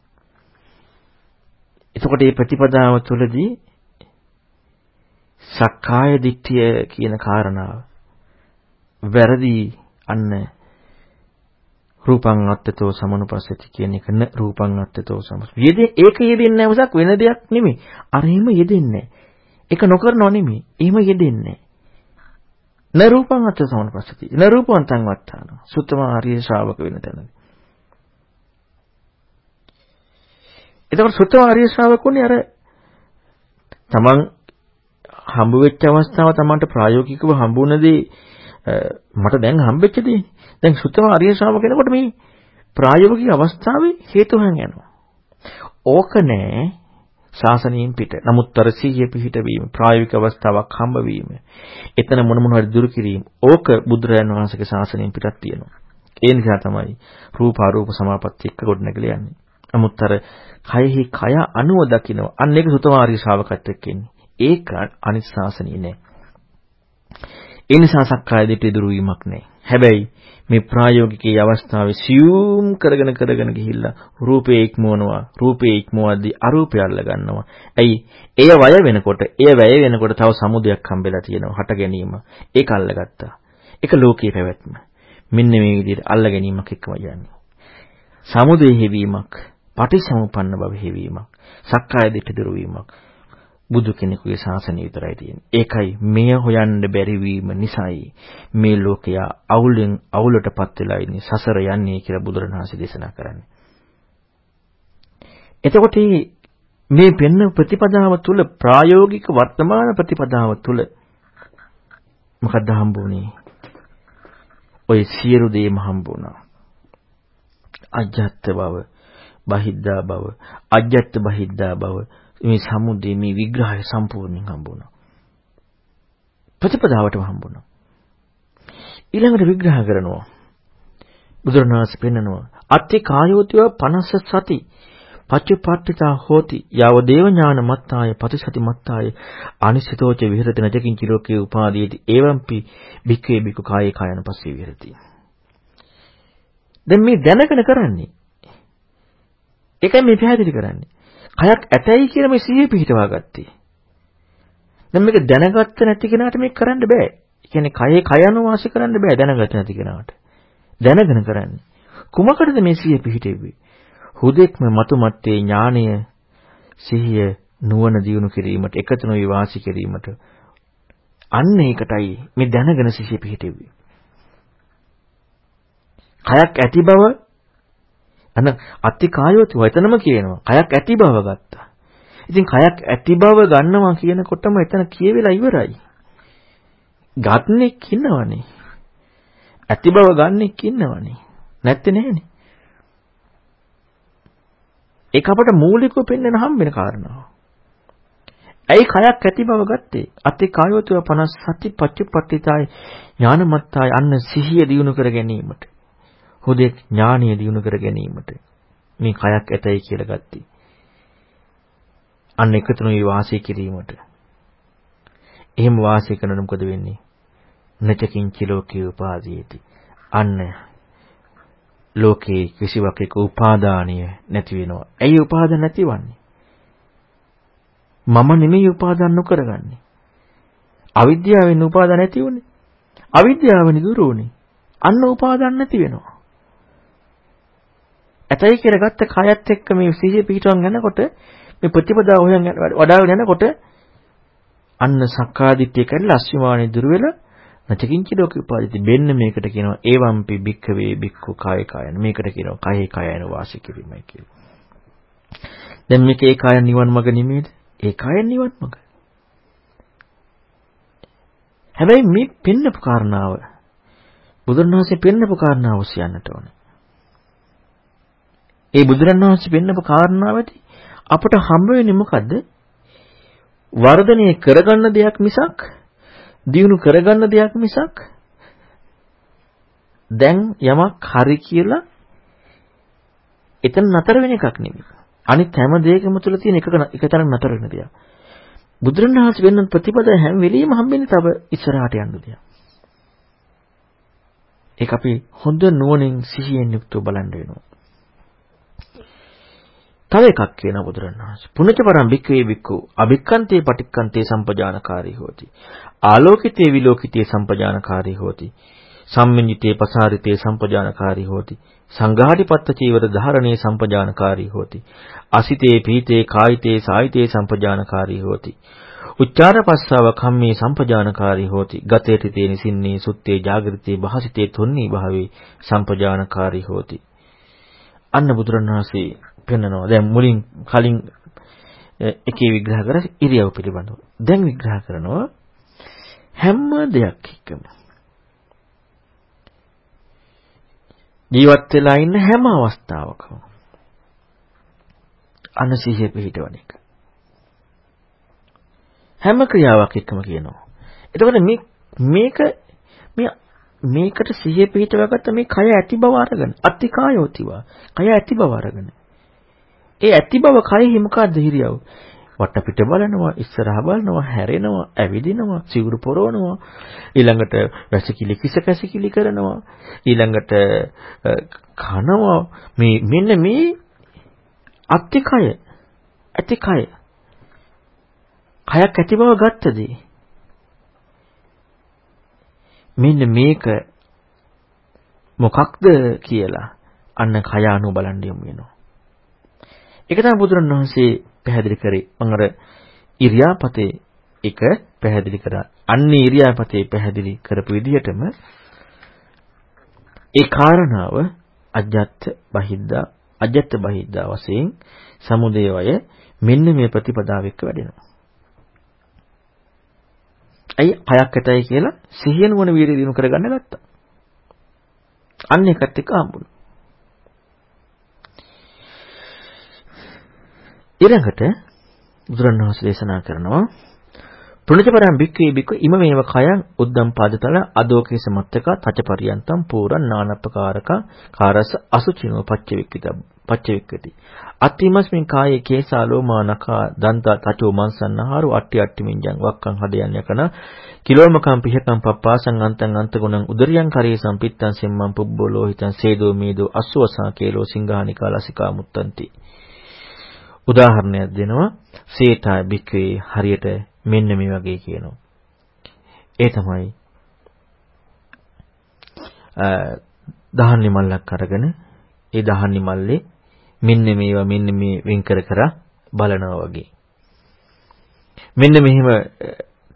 එතකොට මේ ප්‍රතිපදාව තුළදී සක්කාය දිට්ඨිය කියන කාරණාව වැරදි අන්න රූපං අත්තතෝ සමනුපස්සති කියන එක න රූපං අත්තතෝ සමස්. යෙදේ ඒක යෙදෙන්නේ නැහැ උසක් වෙන දෙයක් නෙමෙයි. අර එහෙම යෙදෙන්නේ ඒක නොකරනව නෙමෙයි. එහෙම යෙදෙන්නේ න රූපං අත්ත සමනුපස්සති. න රූපවන්තං වත්තාන. සුත්තම ආර්ය ශ්‍රාවක වෙන තැනදී. එතකොට සුත්තම ආර්ය ශ්‍රාවකුනේ අර තමන් හම්බ වෙච්ච අවස්ථාව තමන්ට ප්‍රායෝගිකව හම්බුනදී මට දැන් හම්බෙච්ච දේ. දැන් සුත්තම ආර්ය ශ්‍රාවක කෙනෙකුට මේ ප්‍රායෝගික අවස්ථාවේ හේතුහන් යනවා. ඕක නෑ ශාසනයෙන් පිට. නමුත් අර සිහිය පිහිට වීම, ප්‍රායෝගික අවස්ථාවක් හම්බ වීම, එතන මොන මොන හරි දුරු කිරීම, ඕක බුදුරජාණන් වහන්සේගේ ශාසනයෙන් පිටත් තියෙනවා. ඒ නිසා තමයි රූප අරූප සමාපatti එක්ක ගොඩනැගලා යන්නේ. නමුත් අර කයෙහි කය අනුව දකිනවා. අන්න ඒක සුතමාරී ශ්‍රාවකත්වයක් කියන්නේ. ඒක අනිත් ශාසනීය නෑ. ඒ නිසා සක්කාය දිට්ඨිය දුරු වීමක් නෑ. හැබැයි මේ ප්‍රායෝගිකී අවස්ථාවේ සියුම් කරගෙන කරගෙන ගිහිල්ලා රූපේ ඉක්මවනවා රූපේ ඉක්මවද්දී අරූපය අල්ල ගන්නවා. ඇයි? එය වය වෙනකොට එය වැය වෙනකොට තව සමුදයක් හම්බෙලා තියෙනවා හට ගැනීම. ඒක අල්ලගත්තා. ඒක ලෝකයේ පැවැත්ම. මෙන්න මේ විදිහට අල්ල ගැනීමක් එක්කම යන්නේ. සමුදේ හැවීමක් පටිසමුප්පන්න බව හැවීමක් සක්කාය දිට්ඨි දුරු වීමක්. බුදු කෙනෙකුගේ ශාසනය විතරයි තියෙන්නේ. ඒකයි මෙය හොයන්න බැරි වීම නිසායි මේ ලෝකයා අවුලෙන් අවුලටපත් වෙලා ඉන්නේ සසර යන්නේ කියලා බුදුරණාහි දේශනා කරන්නේ. එතකොට මේ පෙන්න ප්‍රතිපදාව තුළ ප්‍රායෝගික වර්තමාන ප්‍රතිපදාව තුළ මොකද්ද හම්බුනේ? ඔය සියලු දේම හම්බුණා. අජ්ජත් බව, බහිද්දා බව, අජ්ජත් බහිද්දා බව මේ සමුදේ මේ විග්‍රහය සම්පූර්ණයෙන් හම්බුණා. ප්‍රතිපදාවටම හම්බුණා. ඊළඟට විග්‍රහ කරනවා. බුදුරණාහි පෙන්නනවා. අත්ති කායෝතිව 50 සති පච්චුපට්ඨිතා හෝති යව දේව ඥාන මත්තාය පටිසති මත්තාය අනිසිතෝච විහෙරති නජකින් චිලෝකේ උපාදීති එවම්පි භික්ඛවේ භික්ඛු කායේ කායන පස්සේ විහෙරති දැන් මේ දැනගෙන කරන්නේ ඒකයි මේ පැහැදිලි කරන්නේ කයක් ඇතයි කියලා මේ සිහිය පිහිටවා ගත්තේ. දැන් මේක දැනගත්ත නැති කෙනාට මේක කරන්න බෑ. ඒ කියන්නේ කයේ කය අනුවාසි කරන්න බෑ දැනගත්ත නැති කෙනාට. දැනගෙන කරන්නේ. කුමකටද මේ සිහිය පිහිටෙන්නේ? හුදෙක්ම මතුමත්තේ ඥානය සිහිය නුවණ දියුණු කිරීමට එකතු නොවි වාසි කිරීමට අන්න ඒකටයි මේ දැනගෙන සිහිය පිහිටෙන්නේ. කයක් ඇති බව අන්න අත්ති කායෝති වචනම කියනවා. කයක් ඇති බව ගත්තා. ඉතින් කයක් ඇති බව ගන්නවා කියනකොටම එතන කියවිලා ඉවරයි. ගන්නෙක් ඉන්නවනේ. ඇති බව ගන්නෙක් ඉන්නවනේ. නැත්තේ නෑනේ. ඒක අපට මූලිකව පෙන්වන හම්බෙන කාරණාව. ඇයි කයක් ඇති බව ගත්තේ? අති කායෝතුව 50 සති පච්චපට්ඨිතයි ඥානමත්තාය අන්න සිහිය දියුණු කර ගැනීමට. හුදෙක් ඥානීය දිනු කර ගැනීමට මේ කයක් ඇතයි කියලා ගත්තී. අන්න එකතුණු වී වාසය කිරීමට. එහෙම වාසය කරනකොට මොකද වෙන්නේ? නචකින්චි ලෝකේ උපාදීයති. අන්න ලෝකේ කිසිවක් එක උපාදානිය නැති වෙනවා. ඇයි උපාදාන නැතිවන්නේ? මම නෙමෙයි උපාදාන නොකරගන්නේ. අවිද්‍යාවෙන් උපාදාන නැති උනේ. අවිද්‍යාවනි දුරු උනේ. අන්න උපාදාන නැති වෙනවා. ඇතයි කියලා ගත්ත කයත් එක්ක මේ සිහිය පිහිටවන් යනකොට මේ ප්‍රතිපදාව හොයන් වඩාගෙන යනකොට අන්න සක්කාදිට්ඨිය කරලා අස්විමානෙ දුර වෙලා නචකින්චි ලෝක උපාදිත මෙන්න මේකට කියනවා ඒවම්පි භික්ඛවේ භික්ඛු කාය කායන මේකට කියනවා කයෙහි කායන වාසය කිරීමයි කියලා. දැන් මේක ඒ කායන නිවන් මඟ නෙමෙයිද? ඒ කායන නිවන් මඟ. හැබැයි මේ පින්නපු කාරණාව බුදුරණවහන්සේ පෙන්නපු කාරණාව කියන්නට ඕනේ. ඒ බුදුරණවහන්සේ පෙන්නපු කාරණාවදී අපට හම්බ වෙන්නේ මොකද්ද? වර්ධනය කරගන්න දෙයක් මිසක් දියුණු කරගන්න දෙයක් මිසක් දැන් යමක් හරි කියලා එතන නතර වෙන එකක් නෙමෙයි. අනිත් හැම දෙයකම තුල තියෙන එකක එකතරම් නතර වෙන දෙයක්. බුදුරණවහන්සේ වෙන්න ප්‍රතිපද හැම වෙලෙම හම්බෙන්නේ තව ඉස්සරහට යන්න දෙයක්. ඒක අපි හොඳ නුවණින් සිහියෙන් යුක්තව බලන්න වෙනවා. තව එකක් කියනවා බුදුරණවහන්සේ. පුණජ පරම් බික්කවේ බික්කු අභික්කන්තේ පටික්කන්තේ සම්පජානකාරී හෝති. ආලෝකිතේ විලෝකිතේ සම්පජානකාරී හෝති. සම්මිඤ්ඤිතේ පසාරිතේ සම්පජානකාරී හෝති. සංඝාටිපත්ත චීවර ධාරණේ සම්පජානකාරී හෝති. අසිතේ පීතේ කායිතේ සායිතේ සම්පජානකාරී හෝති. උච්චාර පස්සාව කම්මේ සම්පජානකාරී හෝති. ගතේ තිතේ නිසින්නේ සුත්තේ ජාගෘතේ භාසිතේ තුන්නී භාවේ සම්පජානකාරී හෝති. අන්න බුදුරණවහන්සේ පෙන්නනවා. දැන් මුලින් කලින් එකේ විග්‍රහ කර ඉරියව් පිළිබඳව. දැන් විග්‍රහ කරනවා හැම දෙයක් එක්කම. ජීවත් වෙලා ඉන්න හැම අවස්ථාවකම අනසිහිය පිහිටවන එක. හැම ක්‍රියාවක් එක්කම කියනවා. එතකොට මේ මේක මේ මේකට සිහිය පිහිටවගත්ත මේ කය ඇති බව අරගෙන අත්තිකායෝතිවා කය ඇති බව අරගෙන ඒ ඇති බව කයෙහි මොකද්ද හිරියව? වටපිට බලනවා, ඉස්සරහා බලනවා, හැරෙනවා, ඇවිදිනවා, සිවුරු පොරවනවා, ඊළඟට වැසිකිලි කිස කැසිකිලි කරනවා, ඊළඟට කනවා. මේ මෙන්න මේ අත්තිකය ඇතිකය කයක් ඇති බව ගත්තදී මෙන්න මේක මොකක්ද කියලා අන්න කය අනු බලන්න යමු වෙනවා. ඒක තමයි බුදුරණවහන්සේ පැහැදිලි කරේ. මම අර ඉරියාපතේ එක පැහැදිලි කරා. අන්නේ ඉරියාපතේ පැහැදිලි කරපු විදිහටම ඒ කාරණාව අජත්ත බහිද්දා අජත්ත බහිද්දා වශයෙන් සමුදේවය මෙන්න මේ ප්‍රතිපදාව එක්ක වැඩෙනවා. ඇයි පයක් ඇතයි කියලා සිහිය නුවණ වීර්ය දිනු කරගන්න ගත්තා. අන්න එකත් එක්ක හම්බුණා. ඊළඟට බුදුරණවහන්සේ දේශනා කරනවා පුණජපරම් බික්කේ බික්ක ඉම මේව කයං උද්දම් පාදතල අදෝකේස මත්තක තචපරියන්තම් පූරන් නානප්පකාරක කාරස අසුචිනෝ පච්චවික්කිත පච්චවික්කති. අත්තිමස්මින් කායේ කේසා ලෝමානකා දන්තා තචෝ මන්සන්නහාරු අට්ටි අට්ටි මින්ජං වක්කං හදයන් යකන කිලෝමකම් පිහකම් පප්පාසං අන්තං අන්තගුණං උදරියං කරේ සම්පිත්තං සෙම්මං පුබ්බෝ ලෝහිතං සේදෝ මේදෝ අස්සවසා කේලෝ සිංහානිකා ලසිකා මුත්තන්ති. උදාහරණයක් දෙනවා සේතා බික්වේ හරියට මෙන්න මේ වගේ කියනවා. ඒ තමයි දහන්නි මල්ලක් අරගෙන ඒ දහන්නි මල්ලේ මෙන්න මේවා මෙන්න මේ වෙන් කර කර බලනවා වගේ. මෙන්න මෙහිම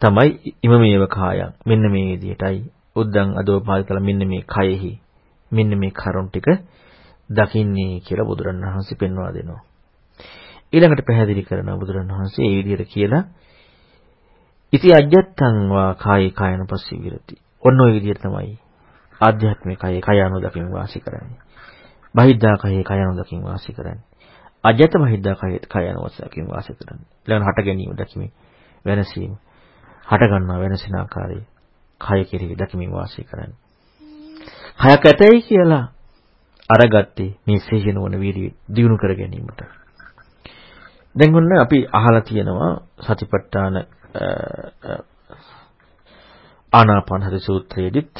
තමයි ඉම මේව කායන්. මෙන්න මේ විදිහටයි උද්දන් අදෝපාද කළ මෙන්න මේ කයෙහි මෙන්න මේ කරුණ ටික දකින්නේ කියලා බුදුරණවහන්සේ පෙන්වා දෙනවා. ඊළඟට පැහැදිලි කරන බුදුරණවහන්සේ මේ විදිහට කියලා ඉති අජ්ජත්තං වා කායේ කායන පස්සී විරති. ඔන්න ඔය විදිහට තමයි ආධ්‍යාත්මික කයේ කය අනු දකින් වාසය කරන්නේ. බහිද්ධා කයේ කය අනු දකින් වාසය කරන්නේ. අජත බහිද්ධා කයේ කය අනු දකින් වාසය කරන්නේ. ඊළඟ හට ගැනීම දකිමින් වෙනසීම. හට ගන්නවා වෙනසින ආකාරය. කය කෙරෙහි දකිමින් වාසය කරන්නේ. කයක් ඇතයි කියලා අරගත්තේ මේ සේජනවන වීර්යය දියුණු කර ගැනීමට. දැන් ඔන්න අපි අහලා තියෙනවා සතිපට්ඨාන ආනාපානසති සූත්‍රයේදීත්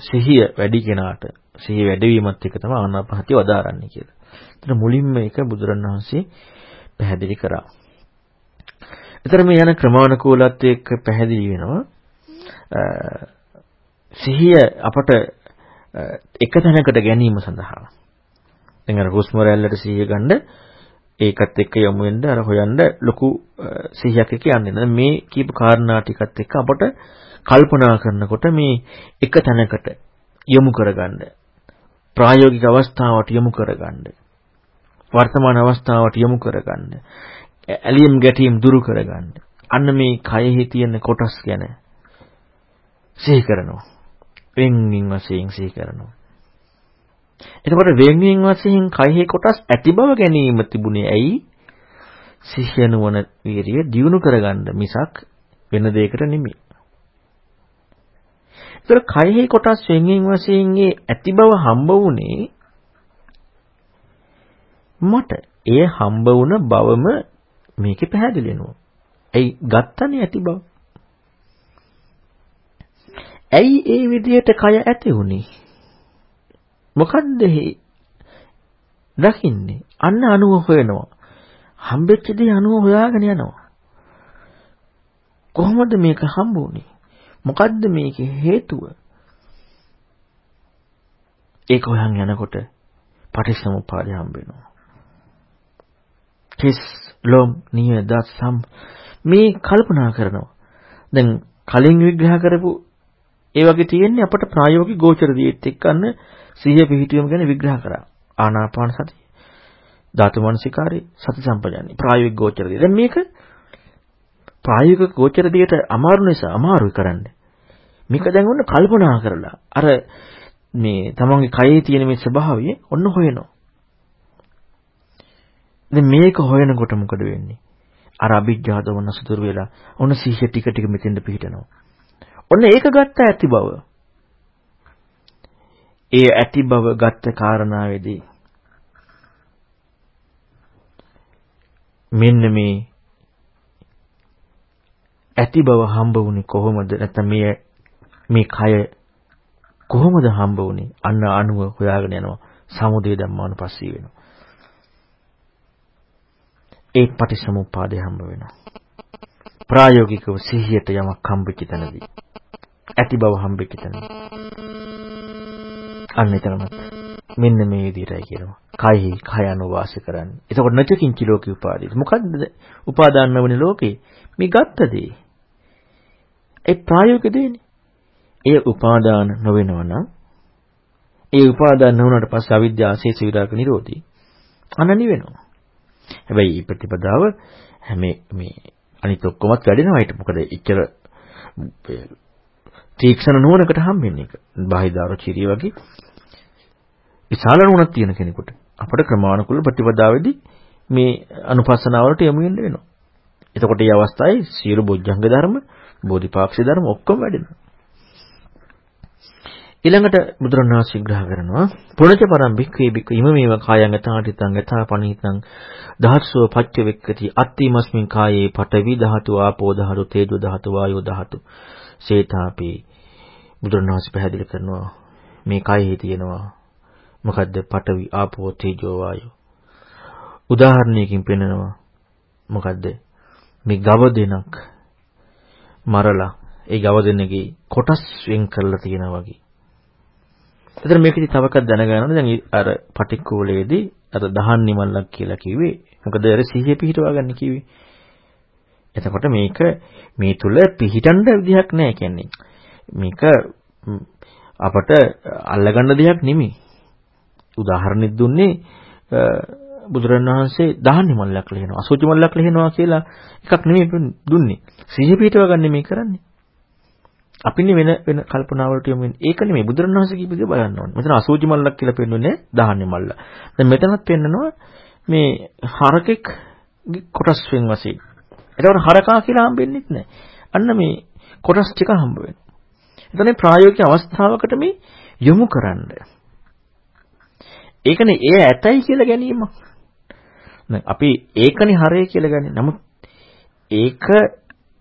සිහිය වැඩි කෙනාට සිහිය වැඩිවීමත් එක තමයි ආනාපානසති වදාරන්නේ කියලා. එතන මුලින්ම ඒක බුදුරණවහන්සේ පැහැදිලි කරා. එතන මේ යන ක්‍රමානුකූලත්වයේ එක්ක පැහැදිලි වෙනවා සිහිය අපට එක තැනකට ගැනීම සඳහා දැන් අර හුස්ම රැල්ලට සිහිය ගන්න ඒකත් එක්ක යමු වෙන්න අර හොයන්න ලොකු සිහියක් එක්ක යන්නේ. මේ කීප කාරණා ටිකත් එක්ක අපට කල්පනා කරනකොට මේ එක තැනකට යොමු කරගන්න ප්‍රායෝගික අවස්ථාවට යොමු කරගන්න වර්තමාන අවස්ථාවට යොමු කරගන්න ඇලියම් ගැටීම් දුරු කරගන්න අන්න මේ කයෙහි තියෙන කොටස් ගැන සිහි කරනවා වෙන්මින් වශයෙන් සිහි කරනවා එතකොට වෙන්මින් වශයෙන් කයෙහි කොටස් ඇති බව ගැනීම තිබුණේ ඇයි සිහිය නුවණ වීරිය දියුණු කරගන්න මිසක් වෙන දෙයකට නෙමෙයි ඒතර කයෙහි කොටස් වෙන්ගෙන් වශයෙන් ඇති බව හම්බ වුණේ මට ඒ හම්බ වුණ බවම මේකේ පැහැදිලි වෙනවා. ඇයි ගත්තනේ ඇති බව? ඇයි ඒ විදිහට කය ඇති වුනේ? මොකද්ද දකින්නේ? අන්න අනුව හොයනවා. හම්බෙච්ච දේ අනුව හොයාගෙන යනවා. කොහොමද මේක හම්බ වුනේ? මොකද්ද මේකේ හේතුව? ඒක හොයන් යනකොට පටිච්චසමුප්පාදය හම්බ වෙනවා. කිස් ලොම් නිය දත් සම් මේ කල්පනා කරනවා. දැන් කලින් විග්‍රහ කරපු ඒ වගේ තියෙන්නේ අපට ප්‍රායෝගික ගෝචර දියෙත් එක්කන්න සිහිය පිහිටුවීම ගැන විග්‍රහ කරා. ආනාපාන සතිය. ධාතු මනසිකාරේ සති සම්පජාන්නේ ප්‍රායෝගික ගෝචර දිය. දැන් මේක ප්‍රායෝගික ගෝචර දියට අමාරු නිසා අමාරුයි කරන්නේ. මේක දැන් ඔන්න කල්පනා කරලා අර මේ තමන්ගේ කයේ තියෙන මේ ස්වභාවය ඔන්න හොයනවා. දැන් මේක හොයනකොට මොකද වෙන්නේ? අර අභිජ්ජාත වන සතුරු වෙලා ඔන්න සිහිය ටික ටික මෙතෙන්ද පිහිටනවා. ඔන්න ඒක ගත්ත ඇති බව. ඒ ඇති බව ගත්ත කාරණාවේදී මෙන්න මේ ඇති බව හම්බ වුණේ කොහොමද නැත්නම් මේ මේ කය කොහොමද හම්බ වුනේ? අන්න අණුව හොයාගෙන යනවා. සමුදය ධම්මානුපස්සී වෙනවා. ඒ පටිසමුප්පාදේ හම්බ වෙනවා. ප්‍රායෝගිකව සිහියට යමක් හම්බෙච්ච තැනදී ඇති බව හම්බෙච්ච තැනදී අන්න එතනමත් මෙන්න මේ විදිහටයි කියනවා. කයෙහි කය අනුවාස කරන්නේ. එතකොට නැචකින්චි ලෝකේ උපාදී. මොකද්ද උපාදාන වනේ ලෝකේ? මේ ගත්ත දේ. ඒ ප්‍රායෝගික දෙන්නේ. එය උපාදාන නොවෙනවා නම් ඒ උපාදාන නොවුනට පස්සේ අවිද්‍යාව ශේෂ විරාග නිරෝධී අනනි වෙනවා. හැබැයි මේ ප්‍රතිපදාව හැම මේ අනිත් ඔක්කොමත් වැඩෙනවා ඊට මොකද ඉච්චර තීක්ෂණ නුවණකට හම්බෙන්නේ ඒක. බාහිදාර චිරිය වගේ විශාල නුවණක් තියෙන කෙනෙකුට අපට ක්‍රමානුකූල ප්‍රතිපදාවේදී මේ අනුපස්සනාවලට යමු වෙන්න වෙනවා. එතකොට මේ අවස්ථාවේ සියලු බොජ්ජංග ධර්ම, බෝධිපාක්ෂි ධර්ම ඔක්කොම වැඩෙනවා. ඊළඟට බුදුරණවහන්සේ විග්‍රහ කරනවා පුණජ පරම් බික්ඛවේ බික්ඛ ඉම මේව කායං යථාටිතං යථා පනීතං ධාත්සෝ පච්ච වෙක්කති අත්තිමස්මින් කායේ පඨවි ධාතු ආපෝ ධාතු තේජෝ ධාතු වායෝ ධාතු. සේතාපි බුදුරණවහන්සේ පැහැදිලි කරනවා මේ කායේ තියෙනවා. මොකද්ද? පඨවි ආපෝ තේජෝ වායෝ. උදාහරණයකින් පෙන්නනවා. මොකද්ද? මේ ගව දෙනක් මරලා ඒ ගව දෙන්නගේ කොටස් වෙන් කරලා තියෙනවා වගේ. එතන මේකෙදි තව එකක් දැනගන්න ඕනේ. දැන් අර පටික්කුලයේදී අර දහන් නිමල්ලක් කියලා කිව්වේ. මොකද අර සිහිය පිහිටවා ගන්න කිව්වේ. එතකොට මේක මේ තුල පිහිටන්න විදිහක් නැහැ කියන්නේ. මේක අපට අල්ලගන්න දෙයක් නෙමෙයි. උදාහරණෙක් දුන්නේ බුදුරණවහන්සේ දහන් නිමල්ලක් ලියනවා. අසුචි මල්ලක් ලියනවා කියලා එකක් නෙමෙයි දුන්නේ. සිහිය පිහිටවා ගන්න මේ කරන්නේ. අපිනේ වෙන වෙන කල්පනාවලට යමු වෙන්නේ. ඒක නෙමෙයි බුදුරණවහන්සේ කියපු දේ බලන්න ඕනේ. මෙතන අසෝචි මල්ලක් කියලා පෙන්වන්නේ දහන්නේ මල්ල. දැන් මෙතනත් පෙන්නනවා මේ හරකෙක් කොටස් වෙන වශයෙන්. ඒතකොට හරකා කියලා හම්බෙන්නෙත් නැහැ. අන්න මේ කොටස් ටික හම්බ වෙනවා. එතන ප්‍රායෝගික අවස්ථාවකට මේ යොමු කරන්න. ඒකනේ ඒ ඇතයි කියලා ගැනීම. අපි ඒකනේ හරය කියලා ගන්නේ. නමුත් ඒක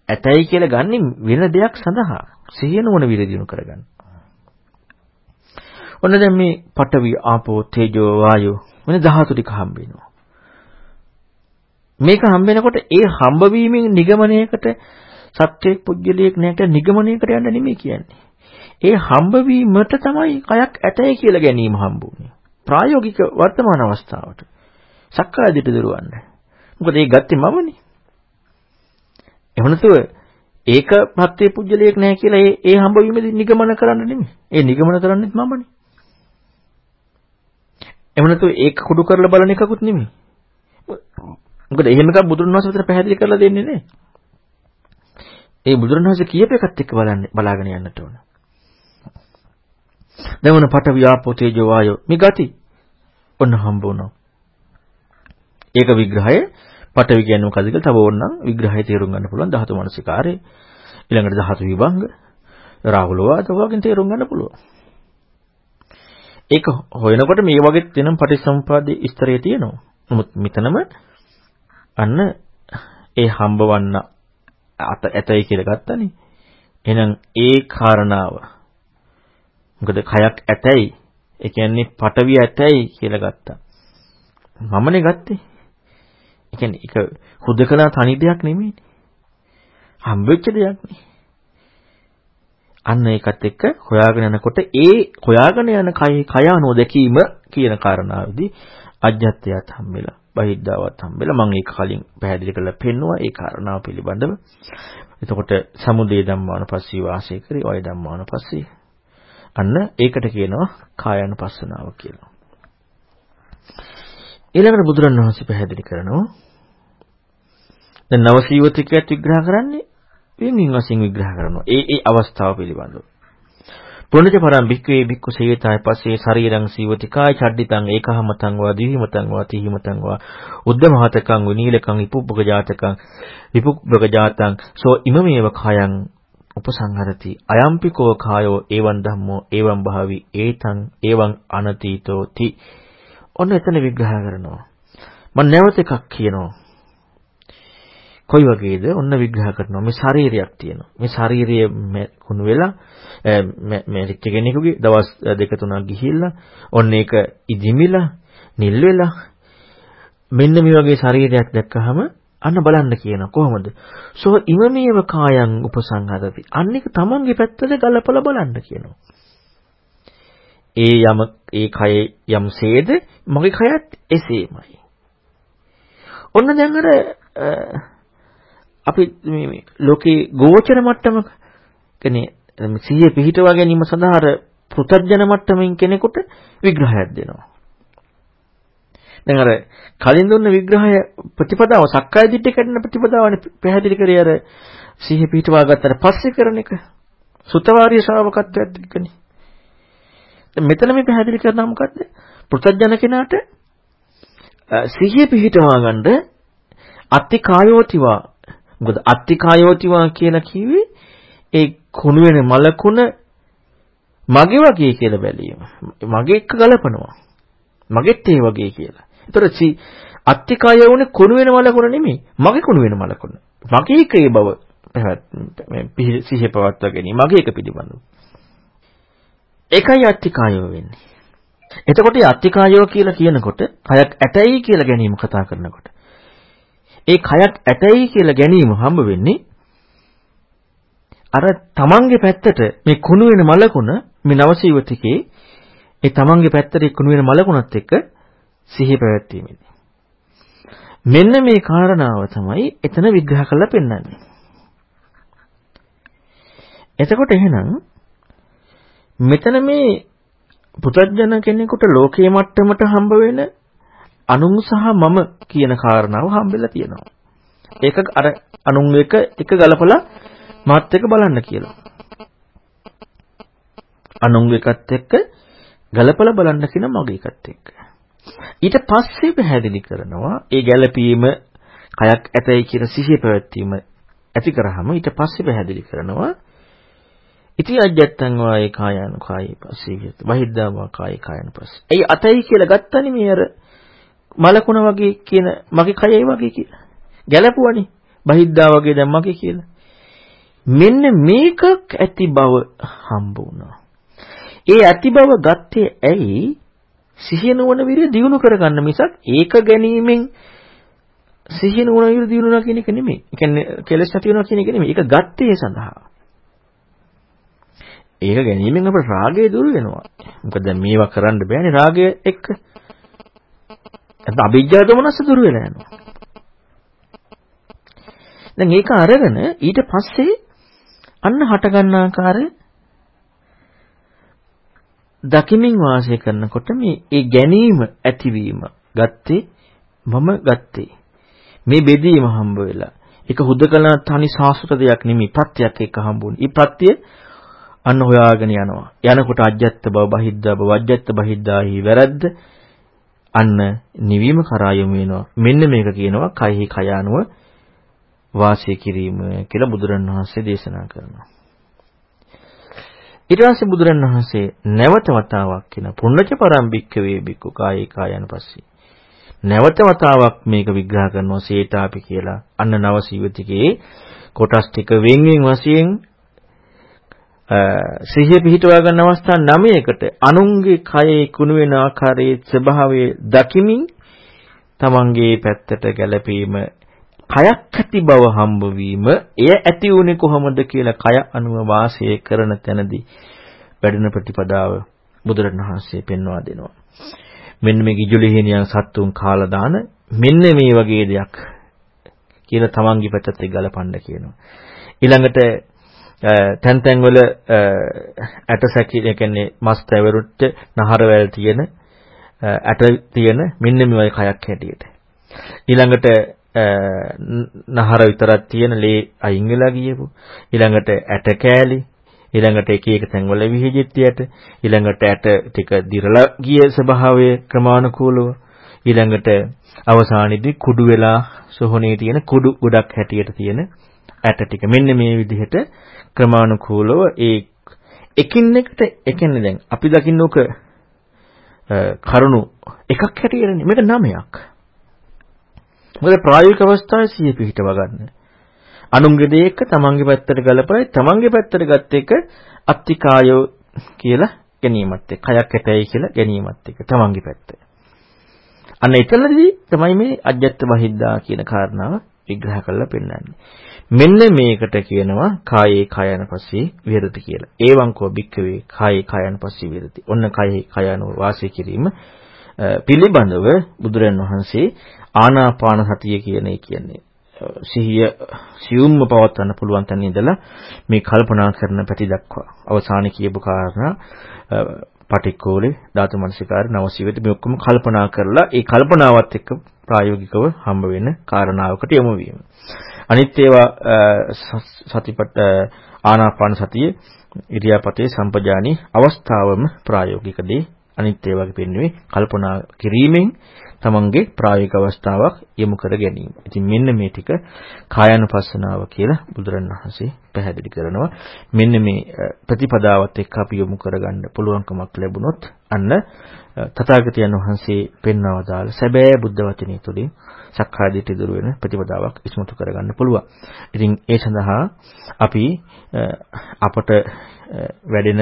ඇතයි කියලා ගන්නේ වෙන දෙයක් සඳහා. සිහිය නුවණ විරි දිනු කරගන්න. ඔන්න දැන් මේ පඨවි ආපෝ තේජෝ වායෝ වෙන ධාතු ටික හම්බ වෙනවා. මේක හම්බ වෙනකොට ඒ හම්බ වීමෙන් නිගමනයකට සත්‍යයක් පුජ්‍යලියක් නැට නිගමනයකට යන්න නෙමෙයි කියන්නේ. ඒ හම්බ වීමට තමයි කයක් ඇතයි කියලා ගැනීම හම්බුනේ. ප්‍රායෝගික වර්තමාන අවස්ථාවට. සක්කාය දිට දරුවන්න. මොකද ඒ ගත්තේ මමනේ. එහෙම නැතුව ඒක ප්‍රත්‍ය පුජ්‍යලියක් නැහැ කියලා ඒ ඒ හම්බ වීමෙදි නිගමන කරන්න නෙමෙයි. ඒ නිගමන කරන්නේත් මමනේ. එහෙම නැතුව ඒක කුඩු කරලා බලන එකකුත් නෙමෙයි. මොකද එහෙම එකක් බුදුරණවහන්සේ විතර පැහැදිලි කරලා දෙන්නේ නැහැ. ඒ බුදුරණවහන්සේ කියප එකත් එක්ක බලන්න බලාගෙන යන්නට ඕන. දැන් මොන පට ව්‍යාපෝ තේජෝ වායෝ මේ ගති ඔන්න හම්බ වුණා. ඒක විග්‍රහය පටවි කියන්නේ මොකද කියලා තව ඕනනම් විග්‍රහය තේරුම් ගන්න පුළුවන් ධාතු මනසිකාරේ ඊළඟට ධාතු විභංග රාහුල වාද වගේ තේරුම් ගන්න පුළුවන්. ඒක හොයනකොට මේ වගේ වෙනම පටිසම්පාදයේ ස්තරයේ තියෙනවා. නමුත් මෙතනම අන්න ඒ හම්බවන්න අත ඇතයි කියලා ගත්තනේ. එහෙනම් ඒ කාරණාව මොකද කයක් ඇතයි ඒ කියන්නේ පටවිය ඇතයි කියලා ගත්තා. මමනේ ගත්තේ. ඒ කියන්නේ ඒක හුදකලා තනි දෙයක් නෙමෙයිනේ. හම්බෙච්ච දෙයක් නේ. අන්න ඒකත් එක්ක හොයාගෙන යනකොට ඒ හොයාගෙන යන කය කය නොදැකීම කියන කාරණාවේදී අජ්ජත්‍යයත් හම්බෙලා බහිද්ධාවත් හම්බෙලා මම ඒක කලින් පැහැදිලි කරලා පෙන්නුවා ඒ කාරණාව පිළිබඳව. එතකොට සමුදේ ධම්මානුපස්සී වාසය කරේ ඔය ධම්මානුපස්සී. අන්න ඒකට කියනවා කායानुපස්සනාව කියලා. ඊළඟට බුදුරණවහන්සේ පැහැදිලි කරනවා දැන් නවසීවතිකයත් විග්‍රහ කරන්නේ? වෙනින් වශයෙන් විග්‍රහ කරනවා. ඒ ඒ අවස්ථාව පිළිබඳව. පුණජ පරම් භික්ඛවේ භික්ඛු සේවිතාය පස්සේ ශරීරං සීවතිකාය චඩ්ඩිතං ඒකහමතං වා දිවිමතං වා තිහිමතං වා උද්දමහතකං විනීලකං විපුබ්බක ජාතකං විපුබ්බක ජාතං සෝ ඉමමේව කායං උපසංහරති. අයම්පිකෝ කායෝ එවං ධම්මෝ එවං භාවි ඒතං එවං අනතීතෝති. ඔන්න එතන විග්‍රහ කරනවා. මම නැවත එකක් කියනවා. කොයි වගේද ඔන්න විග්‍රහ කරනවා මේ ශරීරයක් තියෙනවා මේ ශරීරය කුණු වෙලා මැරිච්ච කෙනෙකුගේ දවස් දෙක තුනක් ගිහිල්ලා ඔන්න ඒක ඉදිමිලා නිල් වෙලා මෙන්න මේ වගේ ශරීරයක් දැක්කහම අන්න බලන්න කියන කොහොමද? සෝ ඉමමේව කායං උපසංහදති. අන්න එක තමන්ගේ පැත්තට ගලපලා බලන්න කියනවා. ඒ යම ඒ කයේ යම්සේද මගේ කයත් එසේමයි. ඔන්න දැන් අර අපි මේ ලෝකේ ගෝචර මට්ටමක කියන්නේ සිහිය පිහිටවා ගැනීම සඳහා අර පෘථග්ජන මට්ටමින් කෙනෙකුට විග්‍රහයක් දෙනවා. දැන් අර කලින් දුන්න විග්‍රහය ප්‍රතිපදාව සක්කාය දිට්ඨිය කඩන ප්‍රතිපදාවනේ පැහැදිලි කරේ අර සිහිය පිහිටවා ගත්තට පස්සේ කරන එක. සුතවාරිය ශ්‍රාවකත්වයත් එක්කනේ. දැන් මෙතන මේ පැහැදිලි කරනවා මොකද්ද? පෘථග්ජන කෙනාට සිහිය පිහිටවා ගන්න අත්ති කායෝතිවා මොකද අත්ති කායෝතිවා කියලා කිව්වේ ඒ කුණු වෙන මලකුණ මගේ වගේ කියලා බැලීම. මගේ එක්ක ගලපනවා. මගෙත් ඒ වගේ කියලා. ඒතර සි අත්තිකාය වුණේ කුණු වෙන මලකුණ නෙමෙයි. මගේ කුණු වෙන මලකුණ. මගේ එක ඒ බව මේ සිහිය පවත්වා ගැනීම මගේ එක පිළිබඳව. ඒකයි අත්තිකායෝ වෙන්නේ. එතකොට මේ අත්තිකායෝ කියලා කියනකොට කයක් ඇතයි කියලා ගැනීම කතා කරනකොට ඒ කයක් ඇතයි කියලා ගැනීම හම්බ වෙන්නේ අර තමන්ගේ පැත්තට මේ කුණු වෙන මලකුණ මේ නවසීවතිකේ ඒ තමන්ගේ පැත්තට කුණු වෙන මලකුණත් එක්ක සිහි පැවැත්වීමෙන්. මෙන්න මේ කාරණාව තමයි එතන විග්‍රහ කරලා පෙන්වන්නේ. එතකොට එහෙනම් මෙතන මේ පුතඥ කෙනෙකුට ලෝකයේ මට්ටමට හම්බ වෙන අනුන් සහ මම කියන කාරණාව හම්බෙලා තියෙනවා. ඒක අර අනුන් එක එක ගලපලා මාත් එක්ක බලන්න කියලා. අනුන් එකත් එක්ක ගලපලා බලන්න කියන මගේ එකත් එක්ක. ඊට පස්සේ පැහැදිලි කරනවා ඒ ගැළපීම කයක් ඇතයි කියන සිහිය පැවැත්වීම ඇති කරාම ඊට පස්සේ පැහැදිලි කරනවා ඉති අජ්ජත්තං වායේ කායන කායේ පස්සේ විත බහිද්දා වා කායේ කායන පස්සේ. ඒ අතයි කියලා ගත්තනේ මේ අර මලකුණ වගේ කියන මගේ කයයි වගේ කියලා. ගැළපුවනේ. බහිද්දා වගේ දැන් මගේ කියලා. මෙන්න මේක ඇති බව හම්බ වුණා. ඒ ඇති බව ගත්තේ ඇයි? සිහිය නුවණ විරිය දියුණු කරගන්න මිසක් ඒක ගැනීමෙන් සිහිය නුවණ විරිය දියුණුනා කියන එක නෙමෙයි. ඒ කියන්නේ කෙලස් නැති වෙනවා කියන එක නෙමෙයි. ඒක ගත්තේ ඒ සඳහා. ඒක ගැනීමෙන් අපේ රාගය දුරු වෙනවා. මොකද දැන් මේවා කරන්න බෑනේ රාගය එක්ක. නැත්නම් අභිජ්ජා දමනස දුරු වෙලා යනවා. දැන් ඒක අරගෙන ඊට පස්සේ අන්න හට ගන්න ආකාරය දකිමින් වාසය කරනකොට මේ ඒ ගැනීම ඇතිවීම ගත්තේ මම ගත්තේ මේ බෙදීම හම්බ වෙලා ඒක හුදකලා තනි සාස්වත දෙයක් නෙමෙයි ප්‍රත්‍යක් එක්ක හම්බුනේ. ඊ ප්‍රත්‍ය අන්න හොයාගෙන යනවා. යනකොට අජ්ජත් බව බහිද්දා බව අජ්ජත් බහිද්දාහි වැරද්ද අන්න නිවීම කරා යොමු වෙනවා. මෙන්න මේක කියනවා කයෙහි කය අනුව වාසය කිරීම කියලා බුදුරණවහන්සේ දේශනා කරනවා. ඊට පස්සේ බුදුරණවහන්සේ නැවත වතාවක් කියන පුණ්‍යච පරම්පික්ක වේ බික්කු කායේ කායන පස්සේ. නැවත වතාවක් මේක විග්‍රහ කරනවා සීතාපි කියලා. අන්න නව සීවතිකේ කොටස් ටික වෙන් වෙන් වශයෙන් සිහිය පිහිටවා ගන්න අවස්ථා 9කට අනුන්ගේ කයේ කුණු වෙන ආකාරයේ ස්වභාවය දකිමින් තමන්ගේ පැත්තට ගැලපීම කයක් ඇති බව හම්බ වීම එය ඇති වුනේ කොහොමද කියලා කය අනුව වාසය කරන තැනදී වැඩෙන ප්‍රතිපදාව බුදුරණවහන්සේ පෙන්වා දෙනවා. මෙන්න මේ ගිජුලිහිනියන් සත්තුන් කාලා දාන මෙන්න මේ වගේ දෙයක් කියලා තමන්ගේ පැත්තට ගලපන්න කියනවා. ඊළඟට තැන් තැන් වල ඇට සැකි ඒ කියන්නේ මස් තැවරුච්ච නහරවැල් තියෙන ඇට තියෙන මෙන්න මේ වගේ කයක් හැටියට. ඊළඟට නහර විතරක් තියෙන ලේ අයින් වෙලා ගියපු. ඊළඟට ඇට කෑලි ඊළඟට එක එක තැන්වල විහිජිත්‍යයට ඊළඟට ඇට ටික දිරලා ගිය ස්වභාවය ක්‍රමානුකූලව ඊළඟට අවසානයේදී කුඩු වෙලා සොහොනේ තියෙන කුඩු ගොඩක් හැටියට තියෙන ඇට ටික මෙන්න මේ විදිහට ක්‍රමානුකූලව ඒ එකින් එකට එකන්නේ දැන් අපි දකින්න උක කරුණු එකක් හැටියටනේ මේක නමයක්. මොකද ප්‍රායෝගික අවස්ථාවේ සිය පිහිටව ගන්න. අනුන්ගේ දේ එක්ක තමන්ගේ පැත්තට ගලපයි තමන්ගේ පැත්තට ගත්ත එක අත්තිකායෝ කියලා ගැනීමත් එක්ක කයක් ඇතයි කියලා ගැනීමත් එක්ක තමන්ගේ පැත්ත. අන්න එතනදී තමයි මේ අජ්ජත් බහිද්දා කියන කාරණාව විග්‍රහ කරලා පෙන්නන්නේ. මෙන්න මේකට කියනවා කායේ කයන පස්සේ විහෙරති කියලා. ඒවංකෝ භික්කවේ කායේ කයන පස්සේ විහෙරති. ඔන්න කායේ කයන වාසය කිරීම පිළිබඳව බුදුරන් වහන්සේ ආනාපාන සතිය කියන එක කියන්නේ සිහිය සියුම්ව පවත්වන්න පුළුවන් තැන ඉඳලා මේ කල්පනා කරන පැති දක්වා අවසානයේ කියපු කාරණා පටික්කෝලේ ධාතු මනසිකාර නවසීවිත මේ ඔක්කොම කල්පනා කරලා ඒ කල්පනාවත් එක්ක ප්‍රායෝගිකව හම්බ වෙන කාරණාවකට යොමු වීම. අනිත් ඒවා සතිපට ආනාපාන සතිය ඉරියාපතේ සම්පජානී අවස්ථාවම ප්‍රායෝගික දේ අනිත් ඒවාගේ පෙන්වන්නේ කල්පනා කිරීමෙන් තමන්ගේ ප්‍රායෝගික අවස්ථාවක් යොමු කර ගැනීම. ඉතින් මෙන්න මේ ටික කායानुපස්සනාව කියලා බුදුරණවහන්සේ පැහැදිලි කරනවා. මෙන්න මේ ප්‍රතිපදාවත් එක්ක අපි යොමු කරගන්න පුළුවන්කමක් ලැබුණොත් අන්න තථාගතයන් වහන්සේ පෙන්වව දාල සැබෑ බුද්ධ වචනේ තුලින් සක්කාය දිට්ඨිය දුර වෙන ප්‍රතිපදාවක් ඉස්මතු කරගන්න පුළුවන්. ඉතින් ඒ සඳහා අපි අපට වැඩෙන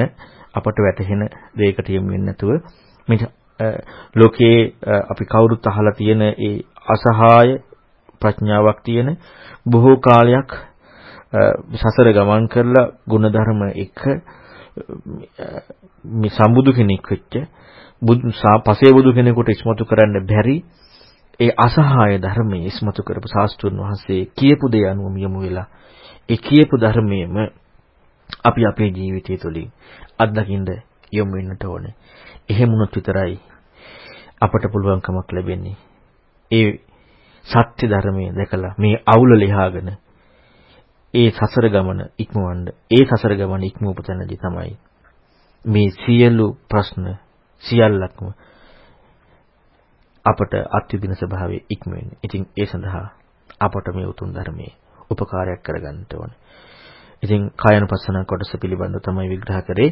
අපට වැටහෙන දෙයකට යමු වෙන්නේ නැතුව මේ ලෝකේ අපි කවුරුත් අහලා තියෙන ඒ අසහාය ප්‍රඥාවක් තියෙන බොහෝ කාලයක් සසර ගමන් කරලා ಗುಣධර්ම එක මේ සම්බුදු කෙනෙක් වෙච්ච බුදු පසේ බුදු කෙනෙකුට ඉස්මතු කරන්න බැරි ඒ අසහාය ධර්මයේ ඉස්මතු කරපු ශාස්ත්‍රුන් වහන්සේ කියපු දේ අනුව යමු වෙලා ඒ කියපු ධර්මයේම අපි අපේ ජීවිතය තුළින් අත්දකින්න යොමු වෙන්නට ඕනේ. එහෙම වුණොත් විතරයි අපට පුළුවන්කමක් ලැබෙන්නේ. ඒ සත්‍ය ධර්මයේ දැකලා මේ අවුල ලියාගෙන ඒ සසර ගමන ඉක්මවන්න ඒ සසර ගමන ඉක්මවපු තැනදී තමයි මේ සියලු ප්‍රශ්න සියල්ලක්ම අපට අත්විඳින ස්වභාවයේ ඉක්ම වෙන්නේ. ඉතින් ඒ සඳහා අපට මේ උතුම් ධර්මයේ උපකාරයක් කරගන්න ඕනේ. ඉතින් කායනුපස්සන කොටස පිළිබඳව තමයි විග්‍රහ කරේ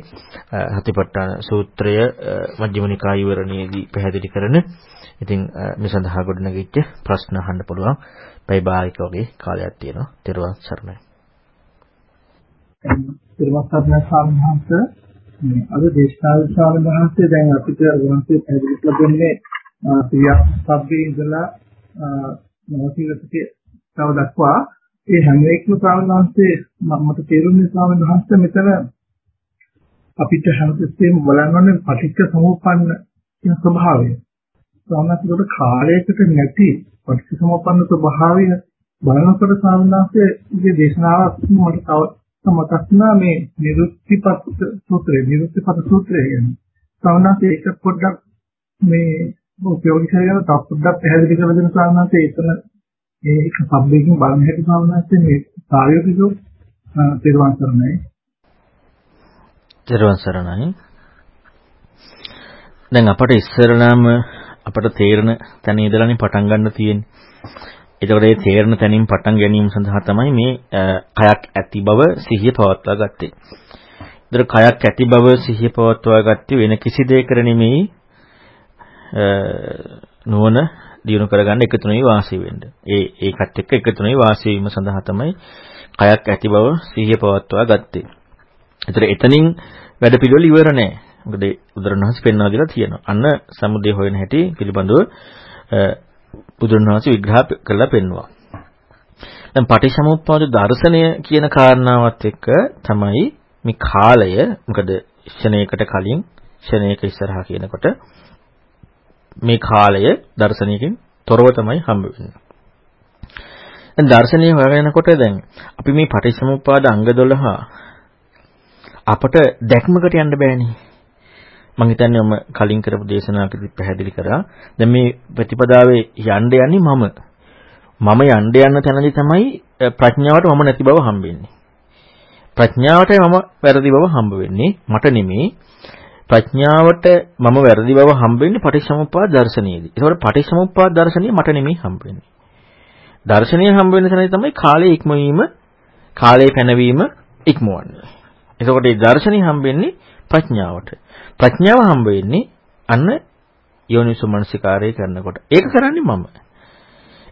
හතිපට්ඨාන සූත්‍රය මජ්ක්‍ධිම නිකාය විවරණයේදී පැහැදිලි කරන. ඉතින් මේ සඳහා ගොඩනගිච්ච ප්‍රශ්න අහන්න පුළුවන්. පැය භාගයක වගේ කාලයක් තියෙනවා. ත්වන් සරණයි. පිරමස්සත්න සාමහන්ත මේ අද දේශනාවේ ස්වාමීන් වහන්සේ දැන් අපිට වහන්සේ පැහැදිලි කළ දෙන්නේ ක්‍රියාපබ්බේ ඉඳලා නවතිගතේ තව දක්වා ඒ හැම එකම ස්වාමීන් වහන්සේ මට තේරුන්නේ ස්වාමීන් වහන්සේ මෙතන අපිට හැමතිස්සෙම බලන්න ඕනේ පටිච්ච සමුප්පන්න කියන ස්වභාවය. සාමාන්‍යයෙන් කාලයකට නැති පටිච්ච සමුප්පන්න ස්වභාවය බලනකොට ස්වාමීන් වහන්සේගේ දේශනාවක් මට තව මතක් වුණා මේ නිරුක්තිපත් සූත්‍රය නිරුක්තිපත් සූත්‍රය ගැන. ස්වාමීන් වහන්සේ ඒක පොඩ්ඩක් මේ උපයෝගී කරගෙන තව පොඩ්ඩක් පැහැදිලි කරලා දෙන්න ස්වාමීන් වහන්සේ එතන ඒක සබ්බේකින් බලන හැටි ස්වාමීන් වහන්සේ මේ කාර්යෝපිකෝ තේරුම් ගන්නයි. තෙරුවන් සරණයි. දැන් අපට ඉස්සරලාම අපට තේරෙන තැන ඉඳලානේ පටන් ගන්න තියෙන්නේ. එතකොට මේ තේරෙන තැනින් පටන් ගැනීම සඳහා තමයි මේ කයක් ඇති බව සිහිය පවත්වා ගත්තේ. ඒතර කයක් ඇති බව සිහිය පවත්වා ගත්තේ වෙන කිසි දෙයකට නෙමෙයි නුවණ දියුණු කරගන්න එකතුණුයි වාසය වෙන්න. ඒ ඒකත් එක්ක එකතුණුයි වාසය වීම සඳහා තමයි කයක් ඇති බව සිහිය පවත්වා ගත්තේ. ඒතර එතනින් වැඩ පිළිවෙල ඉවර නෑ. මොකද බුදුරණවහන්සේ පෙන්වා දීලා තියෙනවා. අන්න සමුදේ හොයන හැටි පිළිබඳව බුදුරණවහන්සේ විග්‍රහ කරලා පෙන්වුවා. දැන් පටිච්චසමුප්පාද දර්ශනය කියන කාරණාවත් එක්ක තමයි මේ කාලය මොකද ක්ෂණයකට කලින් ක්ෂණයක ඉස්සරහා කියනකොට මේ කාලය දර්ශනයකින් තොරව තමයි හම්බ වෙන්නේ. දැන් දර්ශනීය හොයනකොට දැන් අපි මේ පටිච්චසමුප්පාද අංග 12 අපට දැක්මකට යන්න බෑනේ. මම හිතන්නේ මම කලින් කරපු දේශනාවකදී පැහැදිලි කරා. දැන් මේ ප්‍රතිපදාවේ යන්න යන්නේ මම. මම යන්න යන තැනදී තමයි ප්‍රඥාවට මම නැති බව හම්බෙන්නේ. ප්‍රඥාවටයි මම වැරදි බව හම්බ වෙන්නේ. මට නෙමෙයි. ප්‍රඥාවට මම වැරදි බව හම්බ වෙන්නේ පටිච්චසමුප්පාද දර්ශනයේදී. ඒකෝට පටිච්චසමුප්පාද දර්ශනය මට නෙමෙයි හම්බ වෙන්නේ. දර්ශනය හම්බ වෙන තැනදී තමයි කාලයේ ඉක්මවීම, කාලයේ පැනවීම ඉක්මවන්නේ. එතකොට මේ දර්ශනي හම්බෙන්නේ ප්‍රඥාවට. ප්‍රඥාව හම්බ වෙන්නේ අන්න යෝනිසෝ මනසිකාරය කරනකොට. ඒක කරන්නේ මම.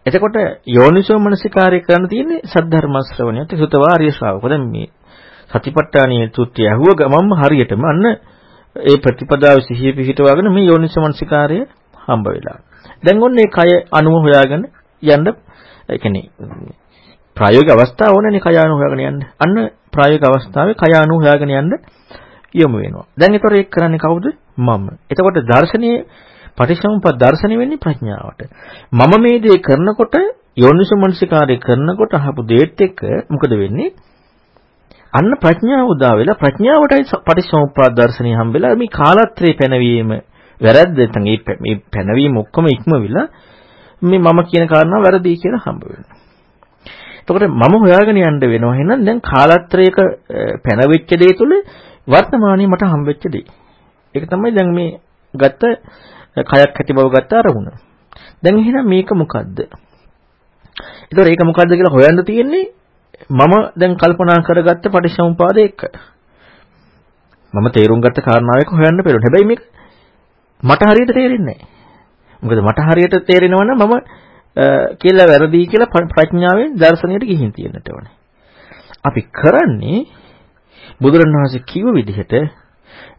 එතකොට යෝනිසෝ මනසිකාරය කරන්න තියෙන්නේ සද්ධර්ම ශ්‍රවණයත් සුතවාරිය ශ්‍රාවක. දැන් මේ සතිපට්ඨානීය සූත්‍රය අහුව ගමන්ම හරියටම අන්න ඒ ප්‍රතිපදාව සිහිය පිහිටවාගෙන මේ යෝනිසෝ මනසිකාරය හම්බ වෙලා. දැන් ඔන්න ඒ කය අනුව හොයාගෙන යන්න ඒ කියන්නේ ප්‍රායෝගික අවස්ථාව ඕනනේ කය අනුව හොයාගෙන යන්න. අන්න ප්‍රායෝගික අවස්ථාවේ කය අනුව හොයාගෙන යන්න යොමු වෙනවා. දැන් ඒතර ඒක කරන්නේ කවුද? මම. එතකොට දර්ශනීය පටිච්චසමුප්පාද දර්ශනය වෙන්නේ ප්‍රඥාවට. මම මේ දේ කරනකොට යෝනිසමනසිකාරය කරනකොට අහපු දේත් එක්ක මොකද වෙන්නේ? අන්න ප්‍රඥාව උදා වෙලා ප්‍රඥාවටයි පටිච්චසමුප්පාද දර්ශනය හම්බෙලා මේ කාලත්‍රේ පැනවීම වැරද්ද නැත්නම් මේ පැනවීම ඔක්කොම ඉක්මවිලා මේ මම කියන කාරණාව වැරදි කියලා හම්බ වෙනවා. එතකොට මම හොයාගෙන යන්න වෙනවා. එහෙනම් දැන් කාලත්‍රයක පැනවෙච්ච දේ තුල වර්තමානයේ මට හම්බෙච්ච දේ. ඒක තමයි දැන් මේ ගත්ත කයක් ඇති බව ගත්ත අරමුණ. දැන් එහෙනම් මේක මොකද්ද? ඒතකොට ඒක මොකද්ද කියලා හොයන්න තියෙන්නේ මම දැන් කල්පනා කරගත්ත පටිච්චසමුපාද එක්ක. මම තේරුම් ගත්ත කාරණාවක හොයන්න පෙරුණ. හැබැයි මේක මට හරියට තේරෙන්නේ නැහැ. මොකද මට හරියට තේරෙනවා නම් මම කියලා වැරදි කියලා ප්‍රඥාවෙන් දර්ශනයට ගිහින් තියෙන්නට ඕනේ. අපි කරන්නේ බුදුරණවහන්සේ කිව්ව විදිහට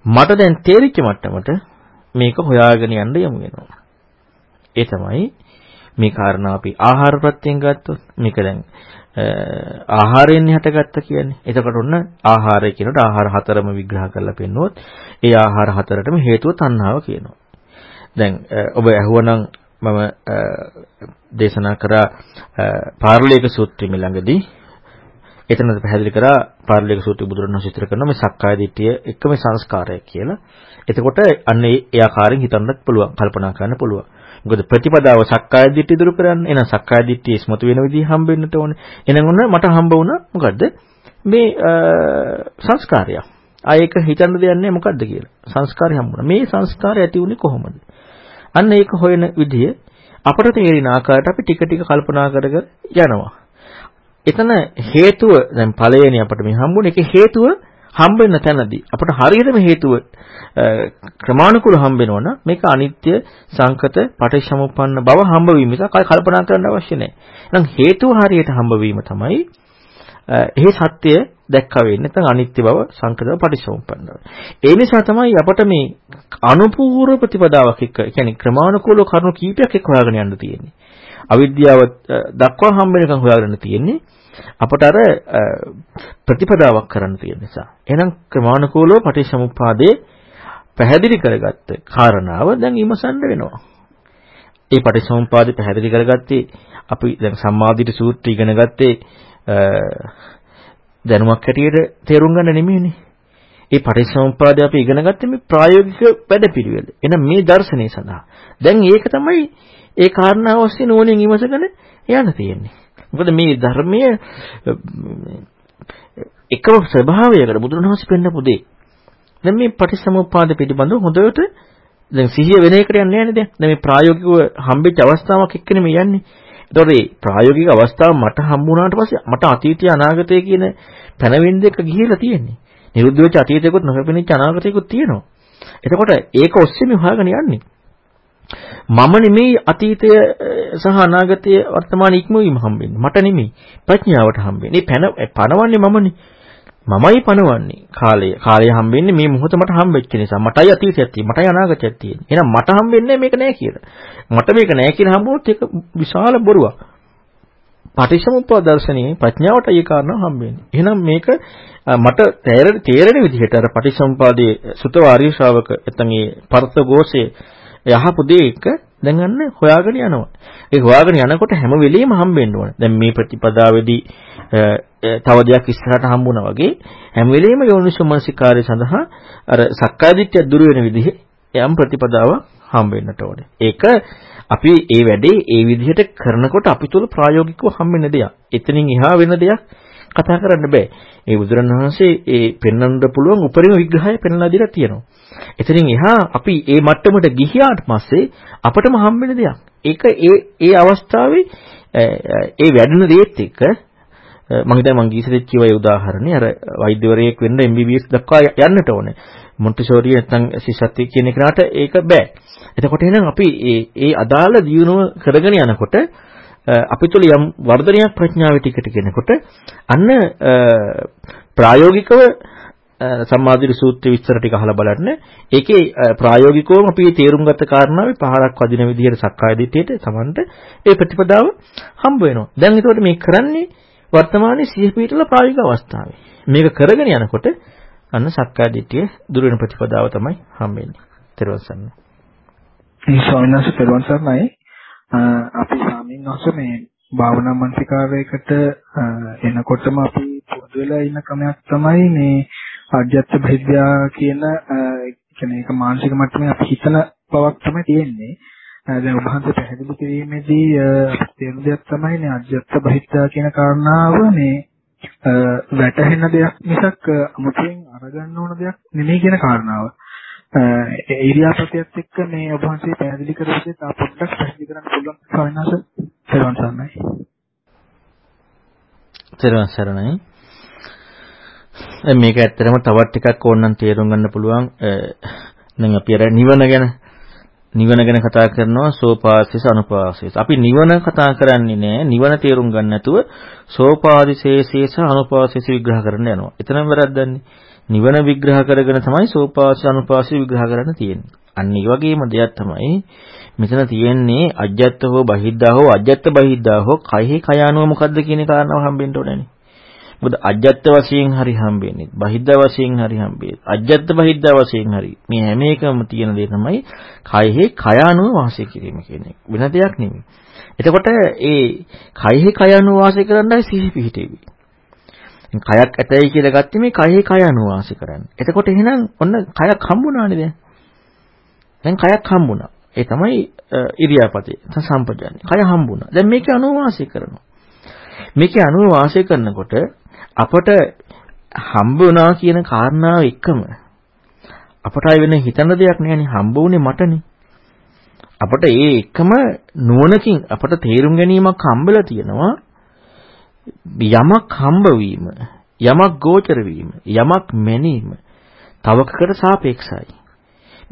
මට දැන් තේරිච්ච මට්ටමට මේක හොයාගෙන යන්න යමු වෙනවා. ඒ තමයි මේ කාරණා අපි ආහාර ප්‍රත්‍යයෙන් ගත්තොත් මේක දැන් ආහාරයෙන් හටගත්ත කියන්නේ. එතකොට ඔන්න ආහාරය කියනකොට ආහාර හතරම විග්‍රහ කරලා පෙන්නුවොත් ඒ ආහාර හතරටම හේතුව තණ්හාව කියනවා. දැන් ඔබ ඇහුවනම් මම දේශනා කරා පාරලීක සූත්‍රය ළඟදී එතනද පැහැදිලි කරා පාරලීක සූත්‍රය බුදුරණවහන්සේ විතර කරන මේ සක්කාය දිට්ඨිය එක මේ සංස්කාරය කියලා. එතකොට අන්න ඒ ආකාරයෙන් හිතන්නත් පුළුවන්, කල්පනා කරන්න පුළුවන්. මොකද ප්‍රතිපදාව සක්කාය දිට්ඨිය දුරු කරන්න. එහෙනම් සක්කාය දිට්ඨිය ඉස්මතු වෙන විදිහ හම්බෙන්නට ඕනේ. එහෙනම් ඔන්න මට හම්බ වුණා මොකද්ද? මේ සංස්කාරය. ආයෙක හිතන්න දෙයක් නැහැ මොකද්ද කියලා. සංස්කාරය හම්බුණා. මේ සංස්කාරය ඇති වුණේ කොහොමද? අන්න ඒක හොයන විදිය අපට තේරෙන ආකාරයට අපි ටික ටික කල්පනා කර කර යනවා. එතන හේතුව දැන් ඵලයේනේ අපිට මේ හම්බුනේ ඒකේ හේතුව හම්බෙන්න තැනදී අපිට හරියටම හේතුව ක්‍රමානුකූල හම්බෙනවා නම් මේක අනිත්‍ය සංකත පටිච්චසමුප්පන්න බව හම්බවීම නිසා කල්පනා කරන්න අවශ්‍ය නැහැ. එහෙනම් හේතුව හරියට හම්බවීම තමයි එහි සත්‍ය දැක්කා වෙන්නේ නැත්නම් අනිත්‍ය බව සංකත බව පටිච්චසමුප්පන්න බව. ඒ නිසා තමයි අපට මේ අනුපූර්ව ප්‍රතිපදාවක් එක්ක කියන්නේ ක්‍රමානුකූලව කරුණු කීපයක් එක්ක හොයාගෙන යන්න තියෙන්නේ. අවිද්‍යාව දක්වා හම්බෙනකන් හොයාගෙන තියෙන්නේ. අපට අර ප්‍රතිපදාවක් කරන්න තියෙන නිසා. එහෙනම් ක්‍රමානුකූලව පටිච්චසමුප්පාදේ පැහැදිලි කරගත්ත කාරණාව දැන් විමසන්න වෙනවා. ඒ පටිච්චසමුප්පාදේ පැහැදිලි කරගත්තේ අපි දැන් සම්මාදිට සූත්‍රය ඉගෙන ගත්තේ දැනුමක් හැටියට තේරුම් ගන්න නෙමෙයිනේ. ඒ පටිච්චසමුප්පාදය අපි ඉගෙන ගත්තේ මේ ප්‍රායෝගික වැඩපිළිවෙල. එහෙනම් මේ දර්ශනය සඳහා. දැන් ඒක තමයි ඒ කාරණාව ඔස්සේ නෝනින් ඉමසගෙන යන්න තියෙන්නේ. මොකද මේ ධර්මයේ එකම ස්වභාවයකට බුදුරණවහන්සේ පෙන්නපු දෙයක්. දැන් මේ පටිච්චසමුප්පාද පිළිබඳව හොඳට දැන් සිහිය වෙන එකට යන්නේ නැහැ නේද? දැන් මේ ප්‍රායෝගිකව හම්බෙච්ච අවස්ථාවක් එක්කනේ මේ යන්නේ. ඒතකොට මේ ප්‍රායෝගික අවස්ථාව මට හම්බුණාට පස්සේ මට අතීතය අනාගතය කියන පැනවින් දෙක ගිහිලා තියෙන්නේ. නිරුද්ධ වෙච්ච අතීතයකුත් නොපෙනෙච්ච අනාගතයකුත් තියෙනවා. එතකොට ඒක ඔස්සේම හොයාගෙන යන්නේ. මම නෙමෙයි අතීතය සහ අනාගතය වර්තමාන ඉක්මවීම හම්බෙන්නේ. මට නෙමෙයි. ප්‍රඥාවට හම්බෙන්නේ. මේ පනවන්නේ මමනේ. මමයි පනවන්නේ කාලය. කාලය හම්බෙන්නේ මේ මොහොත මට හම්බෙච්ච නිසා. මටයි අතීතයක් තියෙන්නේ. මටයි අනාගතයක් තියෙන්නේ. එහෙනම් මට හම්බෙන්නේ මේක නෑ කියලා. මට මේක නෑ කියලා හම්බුනොත් ඒක විශාල බොරුවක්. පටිච්චසමුප්පාද දර්ශනයේ ප්‍රඥාවට ඒ කාරණා හම්බෙන්නේ. එහෙනම් මේක මට තේරෙන තේරෙන විදිහට අර පටිච්චසමුපාදයේ සුතවාරිය ශ්‍රාවක නැත්නම් මේ පර්ත ഘോഷයේ යහපු දේ එක දැන් අන්න හොයාගෙන යනවා. ඒ හොයාගෙන යනකොට හැම වෙලෙම හම්බෙන්න ඕන. දැන් මේ ප්‍රතිපදාවේදී තව දෙයක් ඉස්සරහට හම්බුණා වගේ හැම වෙලෙම යෝනිසෝමනසිකාරය සඳහා අර සක්කායදිට්ඨිය දුර වෙන විදිහේ යම් ප්‍රතිපදාවක් හම්බෙන්නට ඕනේ. ඒක අපි ඒ වැඩේ ඒ විදිහට කරනකොට අපි තුල ප්‍රායෝගිකව හම්බෙන දෙයක්. එතනින් එහා වෙන දෙයක් කතා කරන්න බෑ. ඒ බුදුරණවහන්සේ ඒ පෙන්වන්න පුළුවන් උපරිම විග්‍රහය පෙන්වලා දීලා තියෙනවා. එතනින් එහා අපි ඒ මට්ටමට ගිහියාට පස්සේ අපටම හම්බෙන දෙයක්. ඒක ඒ ඒ අවස්ථාවේ ඒ වැඩෙන දේත් එක්ක මම හිතන්නේ මං ගීසෙත් කියව ඒ උදාහරණේ අර වෛද්‍යවරයෙක් වෙන්න MBBS දක්වා යන්නට ඕනේ. මොන්ටිසෝරි නැත්නම් සිසත්ති කියන එකට ඒක බෑ. එතකොට එහෙනම් අපි ඒ ඒ අදාළ දියුණුව කරගෙන යනකොට අපි තුළ යම් වර්ධනයක් ප්‍රඥාවේ ටික ටික එනකොට අන්න ප්‍රායෝගිකව සම්මාදිරි සූත්‍ර විස්තර ටික අහලා බලන්න. ඒකේ ප්‍රායෝගිකවම අපි තේරුම් ගත්ත කාරණාවේ පහරක් වදින විදිහට සක්කාය දිට්ඨියට සමන්ට ඒ ප්‍රතිපදාව හම්බ වෙනවා. දැන් ඒකට මේ කරන්නේ වර්තමානයේ සිහිය පිටුල ප්‍රායෝගික අවස්ථාවේ. මේක කරගෙන යනකොට අන්න සක්කාය දිට්ඨිය දුර වෙන ප්‍රතිපදාව තමයි හම්බෙන්නේ. ත්‍රිවන් සරණයි. මේ ස්වාමීන් වහන්සේ ත්‍රිවන් සරණයි. අපි ස්වාමීන් වහන්සේ මේ භාවනා මනසිකාරයකට එනකොටම අපි පුරුදු වෙලා ඉන්න ක්‍රමයක් තමයි මේ ආධ්‍යාත්ම බහිද්‍යා කියන කියන්නේ ඒක මානසික මට්ටමේ අපි හිතන බවක් තමයි තියෙන්නේ. දැන් ඔබ හන්ද පැහැදිලි කිරීමේදී තේරුම් දෙයක් තමයි මේ ආධ්‍යාත්ම බහිද්‍යා කියන කාරණාව මේ වැටහෙන දෙයක් මිසක් අමුතුවෙන් අරගන්න ඕන දෙයක් නෙමෙයි කියන කාරණාව. ඒ ඉරියාපතයත් එක්ක මේ ඔබ හන්සේ පැහැදිලි කරපු දේ තා පොඩ්ඩක් පැහැදිලි කරන්න පුළුවන් ස්වාමීන් වහන්සේ. සර්වන් සරණයි. සර්වන් සරණයි. මේක ඇත්තටම තවත් ටිකක් ඕනනම් තේරුම් ගන්න පුළුවන්. දැන් අපි අර නිවන ගැන නිවන ගැන කතා කරනවා සෝපාසිස අනුපාසිස. අපි නිවන කතා කරන්නේ නෑ නිවන තේරුම් ගන්න නැතුව සෝපාදිශේෂේස අනුපාසිස විග්‍රහ කරන්න යනවා. එතනම වැරද්දන්නේ. නිවන විග්‍රහ කරගෙන තමයි සෝපාසිස අනුපාසිස විග්‍රහ කරන්න තියෙන්නේ. අන්න ඒ වගේම දෙයක් තමයි මෙතන තියෙන්නේ අජ්ජත් හෝ බහිද්දා හෝ අජ්ජත් බහිද්දා හෝ කයෙහි කයානුව මොකද්ද කියන කාරණාව හම්බෙන්න ඕනේනේ. මොකද අජ්ජත් වශයෙන් හරි හම්බෙන්නේ බහිද්දා වශයෙන් හරි හම්බෙන්නේ අජ්ජත් බහිද්දා වශයෙන් හරි මේ හැම එකම තියෙන දේ තමයි කයෙහි කයානුව වාසය කිරීම කියන්නේ වෙන දෙයක් නෙමෙයි එතකොට ඒ කයෙහි කයානුව වාසය කරන්නයි සිහි පිහිටෙවි කයක් ඇතයි කියලා ගත්තේ මේ කයෙහි කයානුව වාසය කරන්න. එතකොට එහෙනම් ඔන්න කයක් හම්බුණානේ දැන්. දැන් කයක් හම්බුණා. ඒ තමයි ඉරියාපතේ. සම්පජාන්නේ. කය හම්බුණා. දැන් මේකේ අනුව වාසය කරනවා. මේකේ අනුව වාසය කරනකොට අපට හම්බ වුණා කියන කාරණාව එක්කම අපට ආය වෙන හිතන දෙයක් නෑනේ හම්බ වුනේ මටනේ. අපට ඒ එකම නුවණකින් අපට තේරුම් ගැනීමක් හම්බෙලා තියෙනවා. යමක් හම්බ වීම යමක් ගෝචර වීම යමක් මැනීම තවකකට සාපේක්ෂයි.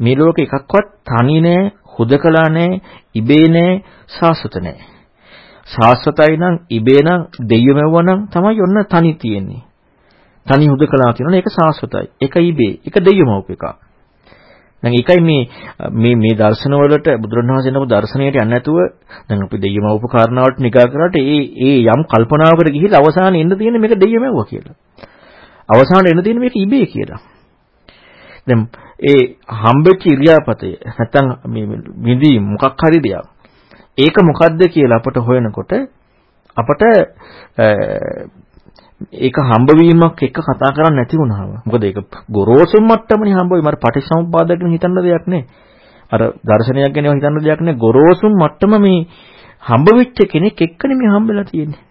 මේ ලෝකේ එකක්වත් තනි නෑ, හුදකලා නෑ, ඉබේ නෑ, සාසත නෑ. සාස්වතයි නම් ඉබේ නම් දෙයියෝ මැව්වා නම් තමයි ඔන්න තනි තියෙන්නේ. තනි හුදකලා තියෙනවා. ඒක සාස්වතයි. ඒක ඉබේ. ඒක දෙයියමවප එකක්. දැන් ඒකයි මේ මේ මේ දර්ශන වලට බුදුරණවහන්සේ නම දර්ශනයට යන්නේ නැතුව දැන් අපි දෙයියම උපකාරණාවට නිගා කරාට ඒ ඒ යම් කල්පනාවකට ගිහිල්ලා අවසානයේ එන්න තියෙන්නේ මේක දෙයියමවුවා කියලා. අවසානයේ එන්න තියෙන්නේ මේක ඉබේ කියලා. දැන් ඒ හම්බෙච්ච ඉරියාපතේ නැත්තම් මේ මිදී මොකක් හරි දෙයක්. ඒක මොකද්ද කියලා අපට හොයනකොට අපට ඒක හම්බවීමක් එක්ක කතා කරන්නේ නැති වුණාම. මොකද ඒක ගොරෝසු මට්ටමනේ හම්බ වෙයි. මට පටිච්චසමුප්පාදයක් ගැන හිතන්න දෙයක් නැහැ. අර දර්ශනයක් ගැන හිතන්න දෙයක් නැහැ. ගොරෝසු මට්ටම මේ හම්බ වෙච්ච කෙනෙක් එක්කනේ මේ හම්බෙලා තියෙන්නේ.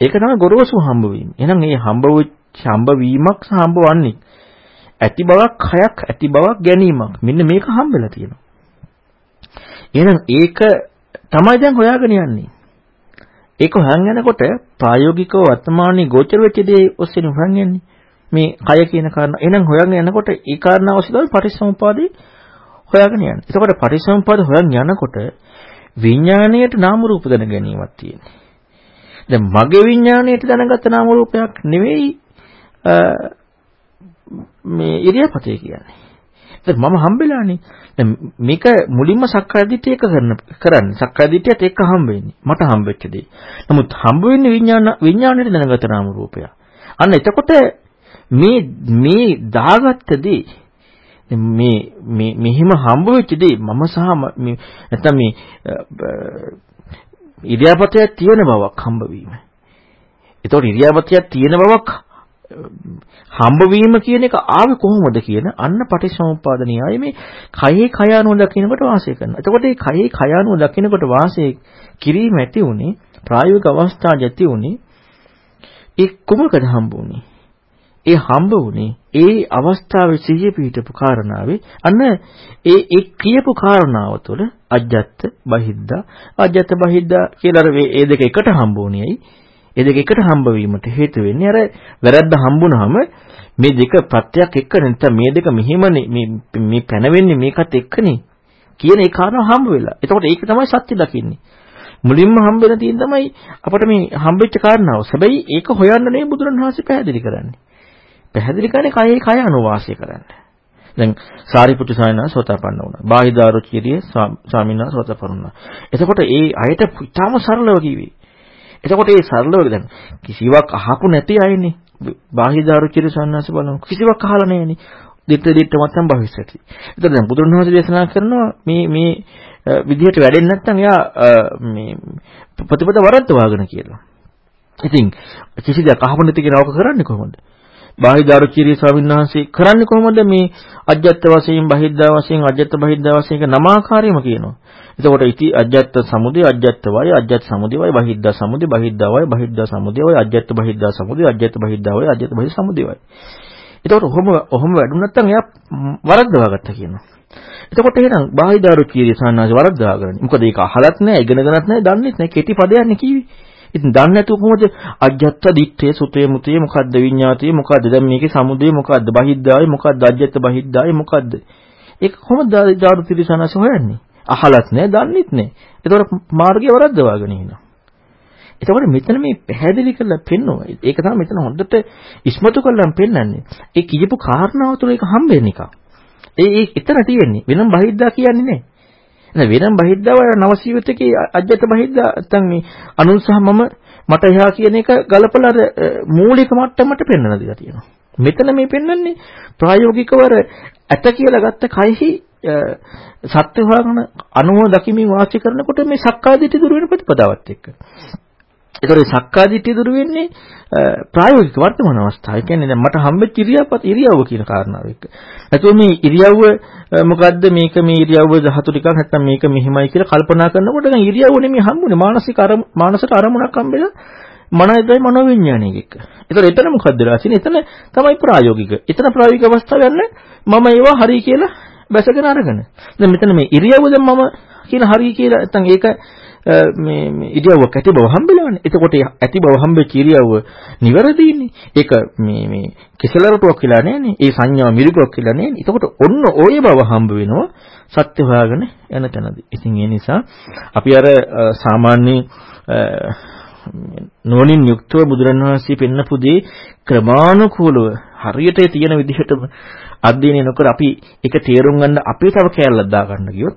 ඒක තමයි ගොරෝසු හම්බවීම. එහෙනම් මේ හම්බ වෙච්ච හම්බවීමක් සහ හම්බවන්නේ ඇති බවක් හයක් ඇති බවක් ගැනීමක්. මෙන්න මේක හම්බෙලා තියෙනවා. එහෙනම් ඒක තමයි දැන් හොයාගෙන යන්නේ. ඒක හොයන් යනකොට ප්‍රායෝගිකව වර්තමානයේ ගෝචර වෙච්ච දේ ඔස්සේ හොයන් යන්නේ. මේ කය කියන කාරණා. එහෙනම් හොයන් යනකොට ඒ කාරණාව ඔස්සේ තමයි පටිච්චසමුපාදේ හොයාගෙන යන්නේ. එතකොට පටිච්චසමුපාද හොයන් යනකොට විඥාණයට නාම රූප දැන ගැනීමක් තියෙන්නේ. දැන් මගේ විඥාණයට දැනගත්ත නාම රූපයක් නෙවෙයි මේ ඉරියාපතේ කියන්නේ. දැන් මම හම්බෙලානේ. දැන් මේක මුලින්ම සක්කාය දිට්ඨිය එක කරන කරන්නේ. සක්කාය දිට්ඨියත් එක්ක හම්බ වෙන්නේ. මට හම්බෙච්ච දේ. නමුත් හම්බ වෙන්නේ විඥාන විඥාණයට දැනගත නාම රූපය. අන්න එතකොට මේ මේ දාගත්ත දේ මේ මේ මෙහිම හම්බ වෙච්ච දේ මම සහ මේ නැත්නම් මේ ඉරියාපතයක් තියෙන බවක් හම්බ වීම. ඒතකොට ඉරියාපතයක් තියෙන බවක් හම්බවීම කියන එක ආවේ කොහොමද කියන අන්න පටිච්චසමුප්පාද න්‍යාය මේ කයේ කය අනුව දකිනකොට වාසය කරනවා. එතකොට මේ කයේ කය අනුව දකිනකොට වාසය කිරීම ඇති උනේ ප්‍රායෝගික අවස්ථාවේ ඇති උනේ ඒ කුමකද හම්බ උනේ? ඒ හම්බ උනේ ඒ අවස්ථාවේ සිහිය පිහිටපු කාරණාවේ අන්න ඒ ඒ කියපු කාරණාව තුළ අජ්ජත් බහිද්දා අජ්ජත් බහිද්දා කියලා ඒ දෙක එකට හම්බ උනේයි ඒ දෙක එකට හම්බ වීමට හේතු වෙන්නේ අර වැරද්ද හම්බුනහම මේ දෙක ප්‍රත්‍යක් එක්ක නැත්නම් මේ දෙක මෙහිමනේ මේ මේ පැනවෙන්නේ මේකත් එක්කනේ කියන ඒ කාරණා හම්බ වෙලා. එතකොට ඒක තමයි සත්‍ය දකින්නේ. මුලින්ම හම්බ වෙන තියෙන තමයි අපිට මේ හම්බෙච්ච කාරණාව. හැබැයි ඒක හොයන්න නෙවෙයි බුදුරණවහන්සේ පැහැදිලි කරන්නේ. පැහැදිලි කරන්නේ කයේ කය අනුවාසය කරන්න. දැන් සාරිපුත්තු සායනා සෝතාපන්න වුණා. බාහිදාරුචිරිය ස්වාමීන් වහන්සේ සෝතාපන්න වුණා. එතකොට ඒ අයට ඉතාම සරලව කිව්වේ. එතකොට මේ සරලව දැන් කිසිවක් අහපු නැති අයනේ. බාහිදාරුචිර සන්නාස බලමු. කිසිවක් අහලා නැහෙනේ. දිත්ත දිත්ත මතම් භවිෂති. එතකොට දැන් බුදුන් වහන්සේ දේශනා කරනවා මේ මේ විදිහට වැඩෙන්නේ නැත්නම් එයා මේ ප්‍රතිපද වරද්ද වාගෙන කියලා. ඉතින් කිසි දෙයක් අහපු නැති කෙනාවක කරන්නේ කොහොමද? බාහිදාරුචිරි ස්වාමීන් වහන්සේ කරන්නේ කොහොමද මේ අජ්ජත් වශයෙන් බහිද්දා වශයෙන් අජ්ජත් බහිද්දා වශයෙන් නමාකාරයම කියනවා. එතකොට ඉති අජ්ජත් සමුදය අජ්ජත් වය අජ්ජත් සමුදය වය බහිද්දා සමුදය බහිද්දා වය බහිද්දා සමුදය වය අජ්ජත් බහිද්දා සමුදය අජ්ජත් බහිද්දා වය අජ්ජත් බහිද්දා සමුදය වය. එතකොට ඔහොම ඔහොම වැඩුණ නැත්නම් එයා වරද්දවා ගත්තා කියනවා. එතකොට එහෙනම් බාහිදාරුචිරි සාන්නාස වරද්දවා ගන්න. මොකද ඒක අහලත් නැහැ, ඉගෙනගෙනත් නැහැ, දන්නෙත් නැහැ. කෙටි පදයක් නේ කිව්වේ. ඉතින් දන්නේ නැතුව කොහොමද අජ්ජත්ත දිත්තේ සුතේ මුතේ මොකද්ද විඤ්ඤාතේ මොකද්ද දැන් මේකේ සමුදේ මොකද්ද බහිද්දායි මොකද්ද අජ්ජත්ත බහිද්දායි මොකද්ද ඒක කොහොමද දාරු තිරිසනස හොයන්නේ අහලත් නැහැ දන්නෙත් නැහැ ඒතකොට මාර්ගය වරද්දවාගෙන ඉන්නවා එතකොට මෙතන මේ පැහැදිලි කරලා පෙන්වනවා. ඒක තමයි මෙතන හොඳට ඉස්මතු කරලා පෙන්වන්නේ. ඒ කියපු කාරණාව තුළ ඒක හම්බෙන එක. ඒ ඒ එතන තියෙන්නේ. වෙනම බහිද්දා කියන්නේ නැහැ. එහෙනම් වෙනම බහිද්දාව නවසීවිතකේ අජ්ජත බහිද්දා නැත්නම් මේ අනුන් සහ මම මට එහා කියන එක ගලපලා මූලික මට්ටමට පෙන්වන දේ තියෙනවා. මෙතන මේ පෙන්වන්නේ ප්‍රායෝගිකව ඇත කියලා ගත්ත කයෙහි සත්‍ය හොයාගෙන අනුව දකිමින් වාසය කරනකොට මේ සක්කාදිට්ඨි දුර වෙන ප්‍රතිපදාවත් එක්ක. ඒතකොට සක්කාදිට්ඨිය දුරු වෙන්නේ ප්‍රායෝගික වර්තමාන අවස්ථාවේ. කියන්නේ දැන් මට හම්බෙච්ච ඉරියව්වත් ඉරියව්ව කියන කාරණාව එක්ක. නැතුව මේ ඉරියව්ව මොකද්ද මේක මේ ඉරියව්ව ධාතු ටිකක් නැත්නම් මේක මෙහිමයි කියලා කල්පනා කරනකොට දැන් ඉරියව්ව නෙමෙයි හම්බුනේ මානසික අරම මානසික අරමුණක් හම්බෙලා මනයදයි මනෝවිඤ්ඤාණයක එක්ක. ඒතකොට එතන මොකද්ද රාසිනේ? එතන තමයි ප්‍රායෝගික. එතන ප්‍රායෝගික අවස්ථාව යන්නේ මම ඒවා හරි කියලා බැසගෙන අරගෙන. දැන් මෙතන මේ ඉරියව්ව දැන් මම කියන හරි කියලා නැත්නම් ඒක මේ මේ ඉරියව්වක් ඇති බව හම්බෙලානේ. එතකොට ඇති බව හම්බෙච්ච ඉරියව්ව නිවැරදිනේ. ඒක මේ මේ කිසලරටුවක් කියලා නෑනේ. ඒ සංඥාව මිරිකුවක් කියලා නෑනේ. එතකොට ඔන්න ওই බව හම්බ වෙනවා සත්‍ය හොයාගෙන යන තැනදී. ඉතින් ඒ නිසා අපි අර සාමාන්‍ය නුවණින් යුක්තව බුදුරණවහන්සේ පෙන්නපු දේ ක්‍රමානුකූලව හරියට තියෙන විදිහටම අධ්‍යයනය නොකර අපි ඒක තේරුම් ගන්න අපේ තව කැලලක් දා ගන්න ගියොත්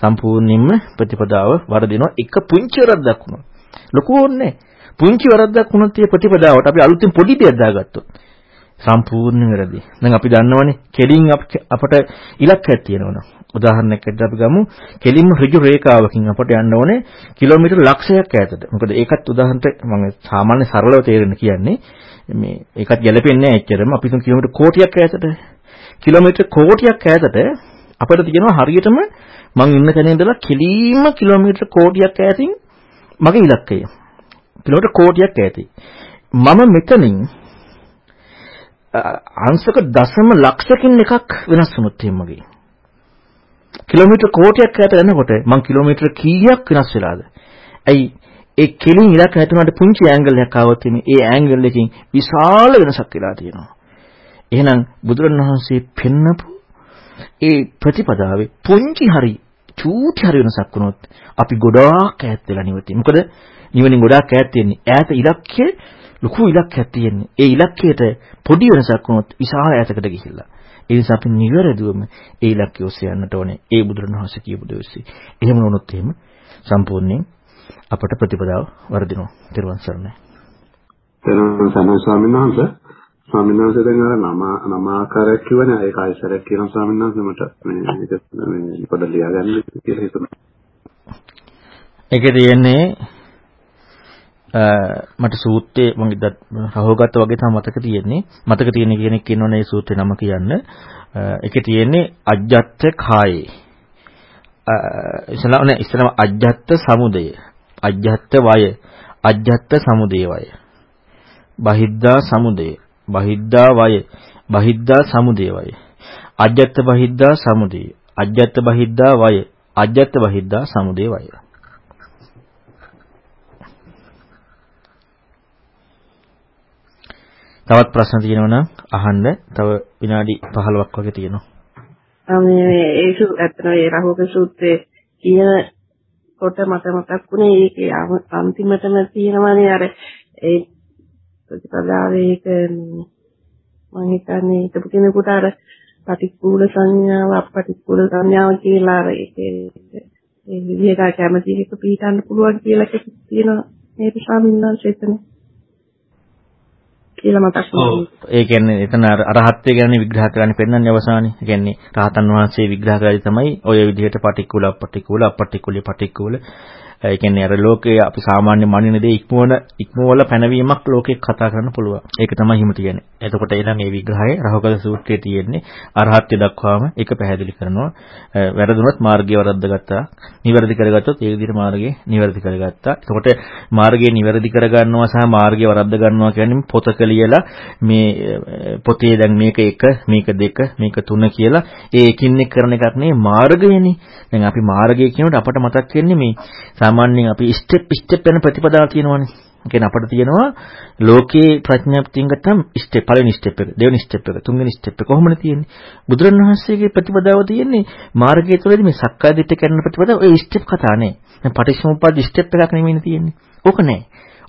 සම්පූර්ණයෙන්ම ප්‍රතිපදාව වරදිනවා එක පුංචි වරද්දක් වුණා. ලොකු ඕනේ පුංචි වරද්දක් වුණොත් ඒ ප්‍රතිපදාවට අපි අලුතෙන් පොඩි දෙයක් දාගත්තොත් සම්පූර්ණ වැරදි. දැන් අපි දන්නවනේ කෙලින් අපට ඉලක්කයක් තියෙනවා. උදාහරණයක් ඇද්ද අපි ගමු කෙලින්ම ඍජු රේඛාවකින් අපට යන්න ඕනේ කිලෝමීටර් ලක්ෂයක් ඈතට. මොකද ඒකත් උදාහරණයක් මම සාමාන්‍ය සරලව තේරෙන්න කියන්නේ මේ ඒකත් ගැලපෙන්නේ නැහැ එච්චරම. අපි තුන් කිලෝමීටර් කෝටියක් ඈතට කිලෝමීටර් කෝටියක් ඈතට අපිට තියෙනවා හරියටම මං ඉන්න තැන ඉඳලා කෙලින්ම කිලෝමීටර් කෝටියක් ඈතින් මගේ ඉලක්කය. කිලෝමීටර් කෝටියක් ඈතින්. මම මෙතනින් අංශක දශම ලක්ෂකින් එකක් වෙනස් වුණොත් එම්මගේ. කිලෝමීටර් කෝටියක් ඈත යනකොට මං කිලෝමීටර් කීයක් වෙනස් වෙලාද? ඇයි ඒ කෙලින් ඉලක්ක නැතුණාට පුංචි ඇන්ගල් එකක් ආවොත් ඒ ඇන්ගල් එකකින් විශාල වෙනසක් වෙලා තියෙනවා. එහෙනම් බුදුරණවහන්සේ පෙන්නපු ඒ ප්‍රතිපදාවේ පුංචි හරි චූටි හරි වෙනසක් වුණොත් අපි ගොඩාක් ඈත් වෙලා නිවතියි. මොකද නිවනින් ගොඩාක් ඈත් වෙන්නේ. ඈත ඉලක්කයේ ලොකු ඉලක්කයක් තියෙන්නේ. ඒ ඉලක්කයට පොඩි වෙනසක් වුණොත් විශාල ඈතකට ගිහිල්ලා. ඒ නිසා අපි නිවැරදිවම ඒ ඉලක්කය ඔස්සේ යන්නට ඕනේ. ඒ බුදුරණවහන්සේ කියපු දේ ඔස්සේ. එහෙම වුණොත් එහෙම සම්පූර්ණයෙන් අපට ප්‍රතිපදාව වර්ධිනවා. ත්‍රිවන් සරණයි. ත්‍රිවන් සරණයි ස්වාමීන් වහන්සේ. ස්වාමීන් වහන්සේ දැන් අර නම නම ආකාරයක් කිව්වනේ ඒක ආයසරයක් කියන ස්වාමීන් වහන්සේ මට මේ ඒක මේ පොඩ ලියාගන්න කියලා හිතුණා. ඒකේ තියෙන්නේ මට සූත්‍රයේ මම රහවගත්ත වගේ තමයි මතක තියෙන්නේ. මතක තියෙන කෙනෙක් ඉන්නවනේ මේ සූත්‍රේ නම කියන්න. ඒකේ තියෙන්නේ අජ්ජත් කායේ. ඉස්සලා නේ ඉස්සලම අජ්ජත් සමුදය. අජ්ජත් වය. අජ්ජත් සමුදය වය. බහිද්දා සමුදය. බහිද්දා වය. බහිද්දා සමුදය වය. අජ්ජත් බහිද්දා සමුදය. අජ්ජත් බහිද්දා වය. අජ්ජත් බහිද්දා සමුදය වය. තවත් ප්‍රශ්න තියෙනවා නම් අහන්න. තව විනාඩි 15ක් වගේ තියෙනවා. මේ ඒසු ඇත්තට ඒ රහෝක සූත්‍රයේ කියන කොට මට මතක් වුණේ ඒකේ අන්තිමටම තියෙනවානේ අර ඒ ප්‍රතිපදාවේ ඒක මම හිතන්නේ හිතපු කෙනෙකුට අර පටික්කුල සංඥාව අපටික්කුල සංඥාව කියලා අර ඒකේ ඒ විදිහට කැමති එක පිළිටන්න පුළුවන් කියලා තියෙනවා නේද ස්වාමීන් වහන්සේ එතන කියලා මතක් වුණා. ඒ කියන්නේ එතන අරහත්ත්වය ගැන විග්‍රහ කරන්න පෙන්නන්නේ අවසානයේ. ඒ කියන්නේ රහතන් වහන්සේ විග්‍රහ කරලා තමයි ඔය විදිහට පටික්කුල අපටික්කුල අපටික්කුල පටික්කුල ඒ කියන්නේ අර ලෝකයේ අපි සාමාන්‍ය මනින දේ ඉක්මවන ඉක්මවල පැනවීමක් ලෝකේ කතා කරන්න පුළුවන්. ඒක තමයි හිම තියෙන්නේ. එතකොට ඊළඟ මේ විග්‍රහය රහවකල සූත්‍රයේ තියෙන්නේ අරහත්ත්‍ය දක්වාම ඒක පැහැදිලි කරනවා. වැරදුනොත් මාර්ගය වරද්දගත්තා. නිවැරදි කරගත්තොත් ඒ විදිහට මාර්ගය නිවැරදි කරගත්තා. එතකොට මාර්ගය නිවැරදි කරගන්නවා සහ මාර්ගය වරද්ද ගන්නවා කියන්නේ පොතක ලියලා මේ පොතේ දැන් මේක 1 මේක 2 මේක 3 කියලා ඒ එකින් එක කරන එකක් නෙවෙයි මාර්ගයනේ. දැන් අපි මාර්ගය කියනකොට අපට මතක් වෙන්නේ මේ සාමාන්‍යයෙන් අපි ස්ටෙප් ස්ටෙප් යන ප්‍රතිපදාව තියෙනවානේ. කියන්නේ අපිට තියෙනවා ලෝකේ ප්‍රඥාප්තියෙන් ගත්තම ස්ටෙප් පළවෙනි ස්ටෙප් එක, දෙවෙනි ස්ටෙප් එක, තුන්වෙනි ස්ටෙප් එක කොහොමද තියෙන්නේ? බුදුරණවහන්සේගේ ප්‍රතිපදාව තියෙන්නේ මාර්ගය තුළදී මේ සක්කාය දිට්ඨිය කරන ප්‍රතිපදාව ඔය ස්ටෙප් කතා නේ. දැන් පටිච්චසමුප්පාද ස්ටෙප් එකක් නෙමෙයිනේ තියෙන්නේ. ඕක නෑ.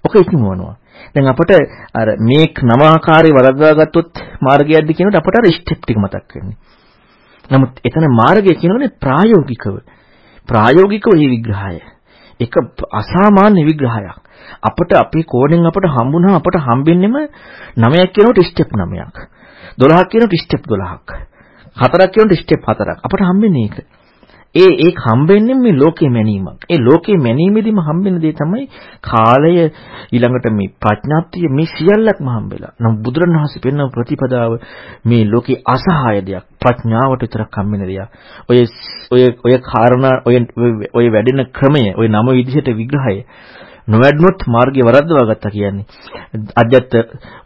ඕක ඉක්මවනවා. දැන් අපිට අර මේ නම ආකාරයේ වරද්දා ගත්තොත් මාර්ගයක්ද කියනකොට අපට අර ස්ටෙප් ටික මතක් වෙන්නේ. නමුත් එතන මාර්ගය කියනෝනේ ප්‍රායෝගිකව. ප්‍රායෝගිකව මේ විග්‍රහය. ඒක අසාමාන්‍ය විග්‍රහයක්. අපිට අපේ කෝණයෙන් අපට හම්බුනහම අපට හම්බෙන්නෙම 9ක් කියනකොට ස්ටෙප් 9ක්. 12ක් කියනකොට ස්ටෙප් 12ක්. 4ක් කියනකොට ස්ටෙප් 4ක්. අපට හම්බෙන්නේ ඒක. ඒ ඒක හම්බෙන්නේ මේ ලෝකේ මැනීමක්. ඒ ලෝකේ මැනීමේදීම හම්බෙන දේ තමයි කාලය ඊළඟට මේ ප්‍රඥාප්තිය මේ සියල්ලක්ම හම්බෙලා. නම් බුදුරණවහන්සේ පෙන්වන ප්‍රතිපදාව මේ ලෝකේ අසහාය දෙයක්. ප්‍රඥාවට විතරක් හම්බෙන දෙයක්. ඔය ඔය ඔය කාරණා ඔය ඔය වැඩෙන ක්‍රමය, ඔය නම විදිහට විග්‍රහය නොවැඩුනොත් මාර්ගය වරද්දවා ගත්තා කියන්නේ. අජත්ත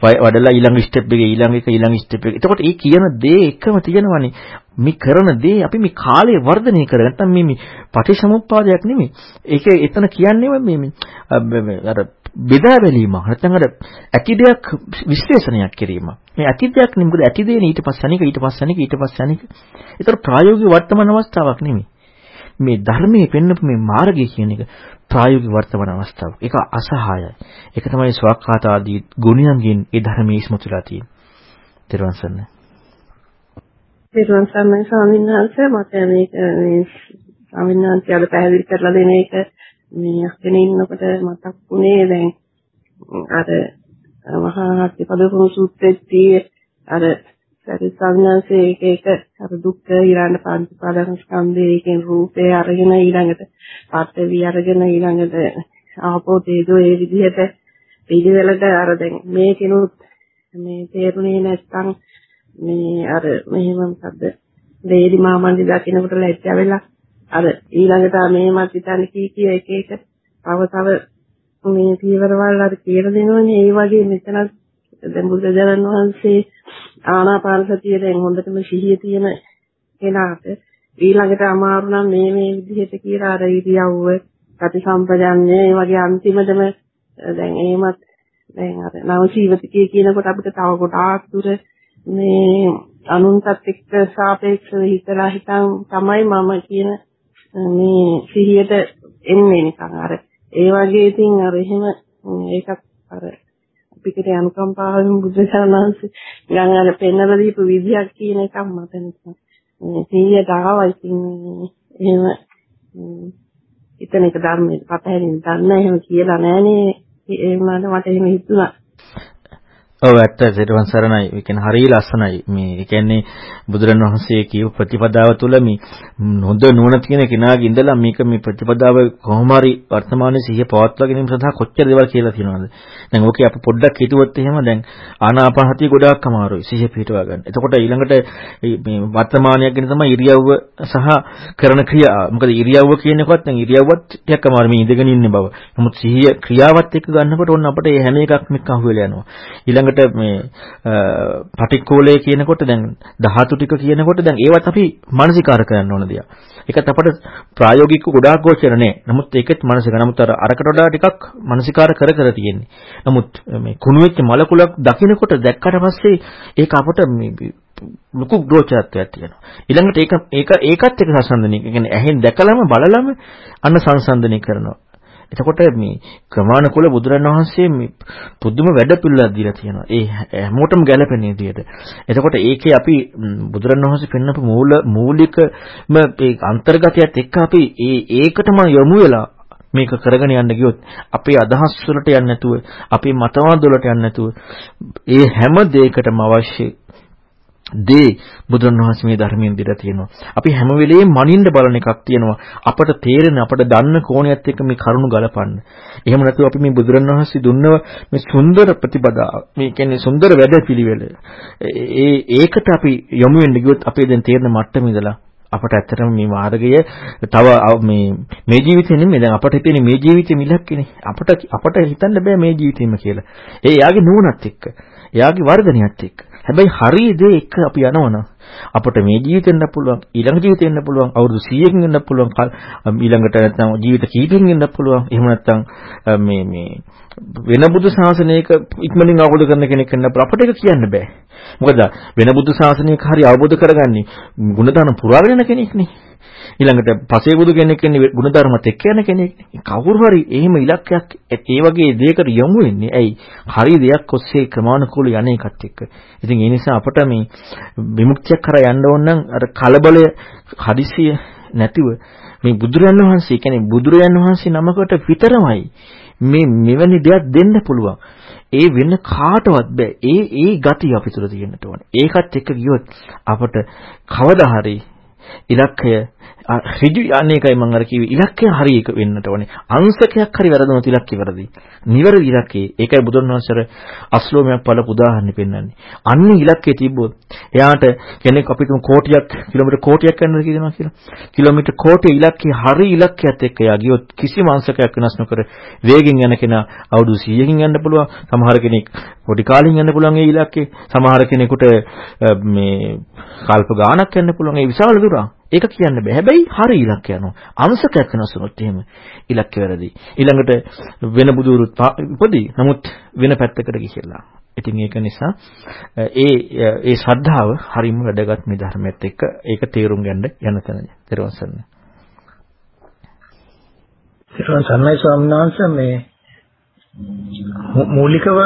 වඩලා ඊළඟ ස්ටෙප් එකේ ඊළඟ එක ඊළඟ ස්ටෙප් එක. එතකොට මේ කියන දේ එකම තියෙනවනේ. මේ කරන දේ අපි මේ කාලය වර්ධනය කර නැත්නම් මේ මේ පටිසමුප්පාදයක් නෙමෙයි. ඒක එතන කියන්නේ මේ අර බෙදා බැලීම. නැත්නම් අර ඇති දෙයක් විශ්ලේෂණයක් කිරීම. මේ ඇති දෙයක් නෙමෙයි. මොකද ඇති දේනේ ඊට පස්සේ අනික ඊට පස්සේ අනික ඊට පස්සේ අනික. ඒතර ප්‍රායෝගික වර්තමාන අවස්ථාවක් නෙමෙයි. මේ ධර්මයේ පෙන්වපු මේ මාර්ගය කියන එක ප්‍රායෝගික වර්තමාන අවස්ථාව. ඒක අසහායයි. ඒක තමයි ස්වකහාත ආදී ගුණයන්ගෙන් ඒ ධර්මයේ ඉස්මතුලා තියෙන්නේ. ත්‍රිවන් සරණයි. ත්‍රිවන් සරණයි ස්වාමීන් වහන්සේ මට මේක මේ ස්වාමීන් වහන්සේ අද පැහැදිලි කරලා දෙන එක මේ අහගෙන ඉන්නකොට මතක් වුණේ දැන් අර මහා හත්පදපුරු සූත්‍රයේදී අර සරිසංඥාසේ එක එක අර දුක්ඛ ඊළඟ පංචපාදන ස්කන්ධයේ රූපේ අරගෙන ඊළඟට පඨවි අරගෙන ඊළඟට ආපෝ තේජෝ ඒ විදිහට පිළිවෙලට අර දැන් මේ කෙනුත් මේ තේරුණේ නැත්නම් මේ අර මෙහෙම මොකද්ද? දේදි මාමන්දි දකින්නකොට ලැජ්ජා වෙලා අර ඊළඟට මේමත් හිතන්නේ කී කී එක එක තව තව මේ පියවරවල් අර කියලා දෙනවනේ. ඒ වගේ මෙතන දැන් බුදුරජාණන් වහන්සේ ආනාපාන සතිය දැන් හොඳටම සිහිය තියෙන කෙනාට ඊළඟට අමාරු නම් මේ මේ විදිහට කියලා අර ඉරියව්ව ප්‍රතිසම්පජන්නේ ඒ වගේ අන්තිමදම දැන් එහෙමත් දැන් අර නවසීවතිකේ කියනකොට අපිට තව ගොඩාක් දුර මේ අනුන්ටත් එක්ක සාපේක්ෂව හිතලා හිතන් තමයි මම කියන මේ සිහියට එන්නේ නිකන් අර. ඒ වගේ ඉතින් අර එහෙම ඒකත් අර අපිට අනුකම්පාවෙන් බුද්ධ ශරණාංශ ගන් අර පෙන්නලා දීපු විදියක් කියන එකක් මට නිකන් මේ සිහියට ආවා. ඉතින් එහෙම ඉතන එක ධර්මයේ පතහැරින් දන්න එහෙම කියලා නෑනේ. ඒ වුණාට මට එහෙම හිතුණා. ඔව් ඇත්ත සිරුවන් සරණයි. ඒ කියන්නේ හරිය ලස්සනයි. මේ ඒ කියන්නේ බුදුරණවහන්සේ කියපු ප්‍රතිපදාව තුළ මේ හොඳ නුවණ තියෙන කෙනාගේ ඉඳලා මේක මේ ප්‍රතිපදාව කොහොම හරි වර්තමානයේ සිහිය පවත්වා ගැනීම සඳහා කොච්චර දේවල් කියලා තියෙනවද? දැන් ඕකේ අපි පොඩ්ඩක් හිතුවොත් එහෙම දැන් ආනාපාන හතිය ගොඩාක් අමාරුයි සිහිය පිටවා ගන්න. එතකොට ඊළඟට මේ වර්තමානයක් ගැන තමයි ඉරියව්ව සහ කරන ක්‍රියා. මොකද ඉරියව්ව කියන එකවත් දැන් ඉරියව්වත් ටිකක් අමාරු මේ ඉඳගෙන ඉන්න බව. නමුත් සිහිය ක්‍රියාවත් එක්ක ගන්නකොට ඔන්න අපිට මේ හැම එකක්ම එක්ක අහුවෙලා යනවා. ඊළඟ ඊළඟට මේ පටික්කෝලය කියනකොට දැන් ධාතු ටික කියනකොට දැන් ඒවත් අපි මානසිකාර කරන්න ඕන දෙයක්. ඒකත් අපට ප්‍රායෝගිකව ගොඩාක් ගෝචර නෑ. නමුත් ඒකෙත් මානසික. නමුත් අර අරකට වඩා ටිකක් මානසිකාර කර කර තියෙන්නේ. නමුත් මේ කුණු වෙච්ච මලකුලක් දකිනකොට දැක්කට පස්සේ ඒක අපට මේ ලොකු ගෝචරත්වයක් තියෙනවා. ඊළඟට ඒක ඒක ඒකත් එක්ක සංසන්දනය. ඒ කියන්නේ ඇහෙන් දැකලම බලලම අන්න සංසන්දනය කරනවා. එතකොට මේ ක්‍රමානුකූල බුදුරණවහන්සේ මේ පුදුම වැඩ පිළිවෙලක් දීලා තියෙනවා. ඒ හැමෝටම ගැළපෙන විදිහට. එතකොට ඒකේ අපි බුදුරණවහන්සේ පෙන්වපු මූල මූලිකම ඒ අන්තර්ගතයත් එක්ක අපි ඒ ඒකටම යොමු වෙලා මේක කරගෙන යන්න ගියොත් අපේ අදහස් වලට යන්නේ නැතුව අපේ මතවාද වලට යන්නේ නැතුව ඒ හැම දෙයකටම අවශ්‍ය දේ බුදුරණවහන්සේ මේ ධර්මයෙන් දීලා තියෙනවා. අපි හැම වෙලෙම මනින්න බලන එකක් තියෙනවා. අපට තේරෙන අපට දන්න කෝණයත් එක්ක මේ කරුණු ගලපන්න. එහෙම නැතුව අපි මේ බුදුරණවහන්සේ දුන්නව මේ සුන්දර ප්‍රතිපදාව, මේ කියන්නේ සුන්දර වැඩපිළිවෙල. ඒ ඒකට අපි යොමු වෙන්න ගියොත් අපේ දැන් තේරෙන මට්ටම ඉඳලා අපට ඇත්තටම මේ මාර්ගය තව මේ මේ ජීවිතේ නෙමෙයි දැන් අපට හිතෙන්නේ මේ ජීවිතේ මිලක්කනේ අපට අපට හිතන්න බෑ මේ ජීවිතේම කියලා. ඒ යාගේ නුවණත් එක්ක, එයාගේ වර්ධනයත් එක්ක. හැබැයි හරි දේ එක්ක අපි යනවනම් අපිට මේ ජීවිතෙන්න පුළුවන් ඊළඟ ජීවිතෙන්න පුළුවන් අවුරුදු 100කින් ඉන්න පුළුවන් ඊළඟට නැත්නම් ජීවිත කීපකින් ඉන්න පුළුවන් එහෙම නැත්නම් මේ මේ වෙන බුදු ශාසනයක ඉක්මනින් අවබෝධ කරන කෙනෙක් වෙන්න අපිට ඒක කියන්න බෑ. මොකද වෙන බුදු ශාසනයක හරි අවබෝධ කරගන්නේ ಗುಣධර්ම පුරාගෙන යන කෙනෙක්නේ. ඊළඟට පසේ බුදු කෙනෙක් කියන්නේ ಗುಣධර්මත් එක්ක යන කෙනෙක්. කවුරු හරි එහෙම ඉලක්කයක් ඒ වගේ දෙයකට යොමු වෙන්නේ. ඇයි? හරි දෙයක් ඔස්සේ ක්‍රමානුකූල යන එකත් එක්ක. ඉතින් ඒ නිසා අපට මේ විමුක්තියක් කරා යන්න ඕන නම් අර කලබලය හදිසිය නැතිව මේ බුදුරයන් වහන්සේ කියන්නේ බුදුරයන් වහන්සේ නමකට විතරමයි මේ මෙවැනි දෙයක් දෙන්න පුළුවන්. ඒ වෙන කාටවත් බෑ. ඒ ඒ ගතිය අපි තුල තියෙන්නට ඕනේ. ඒකත් එක්ක ගියොත් අපට කවදා හරි ඉලක්කය ඍජු අනේකයි මම අර කිව්වේ ඉලක්කය හරි එක වෙන්නට ඕනේ. අංශකයක් හරි වැරදුනොත් ඉලක්කය වැරදි. නිවැරදි ඉලක්කය. ඒකයි බුදුන් වහන්සේ අස්ලෝමයක් පළපු උදාහරණ පෙන්වන්නේ. අන්න ඉලක්කය තිබ්බොත් එයාට කෙනෙක් අපිට කෝටියක් කිලෝමීටර් කෝටියක් යනවා කියනවා කියලා. කිලෝමීටර් කෝටිය ඉලක්කය හරි ඉලක්කයත් එක්ක එයා ගියොත් කිසිම අංශකයක් වෙනස් නොකර වේගෙන් යන කෙනා අවුරුදු 100කින් යන්න පුළුවන්. සමහර කෙනෙක් පොඩි කාලෙකින් යන්න පුළුවන් ඒ ඉලක්කේ. සමහර කෙනෙකුට මේ කල්ප ගාණක් යන්න පුළුවන් ඒ විශාල දුරක්. ඒක කියන්න බෑ. හැබැයි හරි ඉලක්ක යනවා. අංශකයක් වෙනස් වුණොත් එහෙම ඉලක්ක වැරදි. ඊළඟට වෙන බුදුරුත් උපදී. නමුත් වෙන පැත්තකට ගිහිල්ලා. ඉතින් ඒක නිසා ඒ ඒ ශ්‍රද්ධාව හරිම වැදගත් මේ ධර්මයත් එක්ක ඒක තේරුම් ගන්න යන තැන. ඊට ඊට සන්නයි ස්වාමීන් වහන්සේ මේ මූලිකව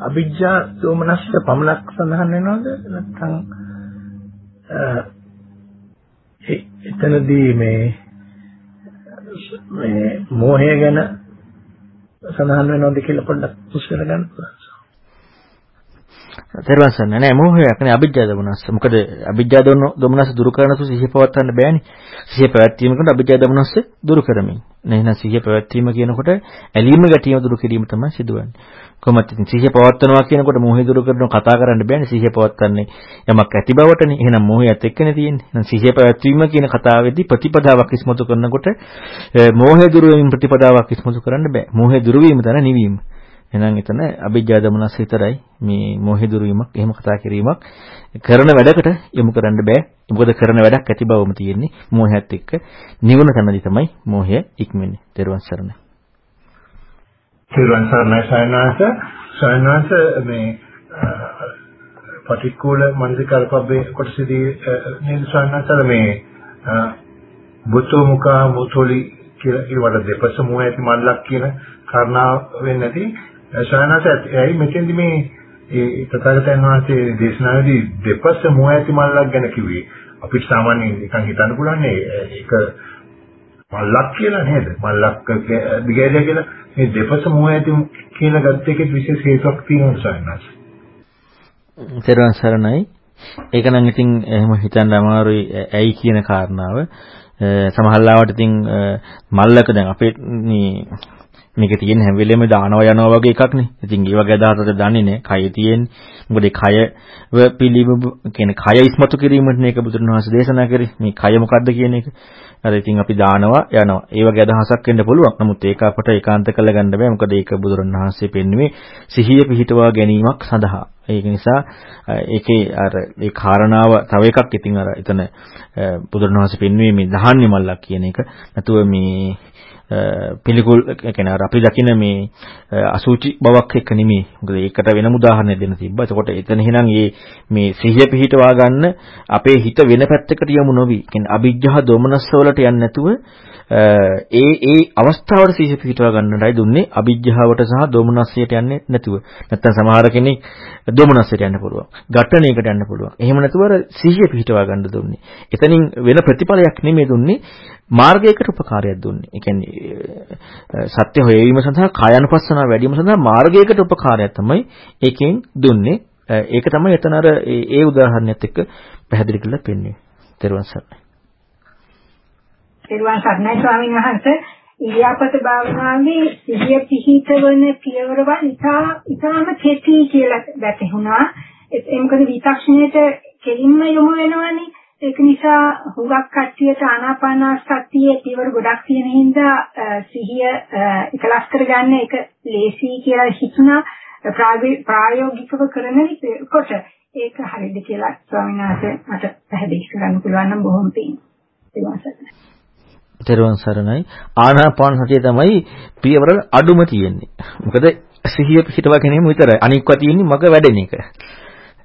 අවිජ්ජා දෝමනස්ස පමණක් සඳහන් වෙනවද නැත්නම් එතනදී මේ මේ මෝහය ගැන සඳහන් වෙනවද කියලා පොඩ්ඩක් උස්සලා ගන්න පුළුවන්. තේරුවන් සන්න නෑ මෝහයක් නේ අවිජ්ජා දමනස්ස. මොකද අවිජ්ජා දමනස්ස දුරු කරන තු සිහිය පවත්වන්න බෑනේ. සිහිය පැවැත්වීමකට අවිජ්ජා දමනස්ස දුරු කරමින්. නැහෙනම් සිහිය පැවැත්වීම කියනකොට ඇලීම ගැටීම දුරු කිරීම තමයි සිදුවන්නේ. කොහොමද ඉතින් සිහිය පවත්වනවා කියනකොට මෝහය දුරු කරනවා කතා කරන්න බෑනේ සිහිය පවත්වන්නේ යමක් ඇති බවටනේ. එහෙනම් මෝහයත් එක්කනේ තියෙන්නේ. එහෙනම් සිහිය පැවැත්වීම කියන කතාවේදී ප්‍රතිපදාවක් ඉස්මතු කරනකොට මෝහය දුරු වීම ප්‍රතිපදාවක් ඉස්මතු කරන්න බෑ. මෝහය දුරු වීම තමයි නිවීම. එහෙනම් එතන අභිජ්ජා දමනස් විතරයි මේ මොහි දුරුවීමක් එහෙම කතා කිරීමක් කරන වැඩකට යොමු කරන්න බෑ. මොකද කරන වැඩක් ඇති බවම තියෙන්නේ මෝහයත් එක්ක නිවන තැනදී තමයි මෝහය ඉක්මන්නේ. ත්වන් සරණයි. ත්වන් සරණයි සයනාස සයනාස මේ පටික්කුල මනසිකාර පබ්බේ කොටසදී නේද සයනාසල මේ බුද්ධ මුඛා මුතොලි කියලා ඒවට දෙපස මුව ඇති මල්ලක් කියන කාරණාව වෙන්නේ නැති ශානස ඇයි මෙතෙන්දි මේ ඒ තථාගතයන් වහන්සේ දේශනාවේදී දෙපස මොහ ඇති මල්ලක් ගැන කිව්වේ? අපිට සාමාන්‍යයෙන් නිකන් හිතන්න පුළුවන් ඒක මල්ලක් කියලා නේද? මල්ලක් දිගෑරිය කියලා. මේ දෙපස මොහ ඇති කියන ගත්ත එකේ විශේෂ හේතුවක් තියෙනවා ශානස තෙරුවන් සරණයි. ඒක නම් ඉතින් එහෙම හිතන්න අමාරුයි ඇයි කියන කාරණාව. සමහරවිට ඉතින් මල්ලක දැන් අපේ මේ මේක තියෙන හැම වෙලෙම දානවා යනවා වගේ එකක් නේ. ඉතින් ඒ වගේ අදහසට දන්නේ නැහැ. කය තියෙන්නේ. මොකද ඒ කයව පිළිබඳ කියන්නේ කය ඉස්මතු කිරීමට මේක බුදුරණවහන්සේ දේශනා කරේ. මේ කය මොකද්ද කියන එක. අර ඉතින් අපි දානවා යනවා. ඒ වගේ අදහසක් වෙන්න පුළුවන්. නමුත් ඒක අපට ඒකාන්ත කරලා ගන්න බෑ. මොකද ඒක බුදුරණවහන්සේ පෙන්වුවේ සිහිය පිහිටවා ගැනීමක් සඳහා. ඒක නිසා ඒකේ අර ඒ කාරණාව තව එකක් ඉතින් අර එතන බුදුරණවහන්සේ පෙන්වුවේ මේ දහන්නේ මල්ලක් කියන එක. නැතුව මේ පිළිකුල් කියන්නේ අර අපි දකින මේ අසුචි බවක් එක්ක නෙමෙයි. මොකද ඒකට වෙනම උදාහරණයක් දෙන්න තිබ්බා. එතකොට එතන එහෙනම් මේ මේ සිහිය පිහිටවා ගන්න අපේ හිත වෙන පැත්තකට යමු නොවි. කියන්නේ අභිජ්ජහ දොමනස්ස වලට යන්නේ නැතුව ඒ ඒ අවස්ථාවට සිහිය පිහිටවා ගන්නටයි දුන්නේ අභිජ්ජාවට සහ දොමනස්සයට යන්නේ නැතුව. නැත්තම් සමහර කෙනෙක් දොමනස්සයට යන්න පුළුවන්. ඝට්ටණයකට යන්න පුළුවන්. එහෙම නැතුව අර සිහිය පිහිටවා ගන්න දුන්නේ. එතනින් වෙන ප්‍රතිඵලයක් නෙමෙයි දුන්නේ මාර්ගයකට උපකාරයක් දුන්නේ. ඒ කියන්නේ සත්‍ය හොයවීම සඳහා කායानुපස්සනාව වැඩි වීම සඳහා මාර්ගයකට උපකාරයක් තමයි ඒකෙන් දුන්නේ. ඒක තමයි එතන අර ඒ උදාහරණයත් එක්ක පැහැදිලි කරලා පෙන්වන්නේ. තෙරුවන් සරණයි. තෙරුවන් සරණයි ස්වාමීන් වහන්සේ ඉරියාපත භාවනාවේ සිහිය පිහිටවන පියවරවල් ඉතා ඉතාම කෙටි කියලා දැකහුණා. ඒ මොකද විචක්ෂණයට කෙලින්ම යොමු වෙනවනේ. ඒක නිසා හුඟක් කට්ටියට ආනාපාන සතියේ පියවර ගොඩක් තියෙන හින්දා සිහිය එකලස් කරගන්න එක ලේසි කියලා හිතුණා ප්‍රායෝගිකව කරන කොට ඒක හරියද කියලා ස්වාමීන් වහන්සේ මට පැහැදිලි කරන්න පුළුවන් නම් බොහොම පිං. තෙරුවන් සරණයි ආනාපාන සතිය තමයි පියවර අඩුම තියෙන්නේ. මොකද සිහිය පිටව ගැනීම විතරයි. අනික්වා තියෙන්නේ මග වැඩෙන එක.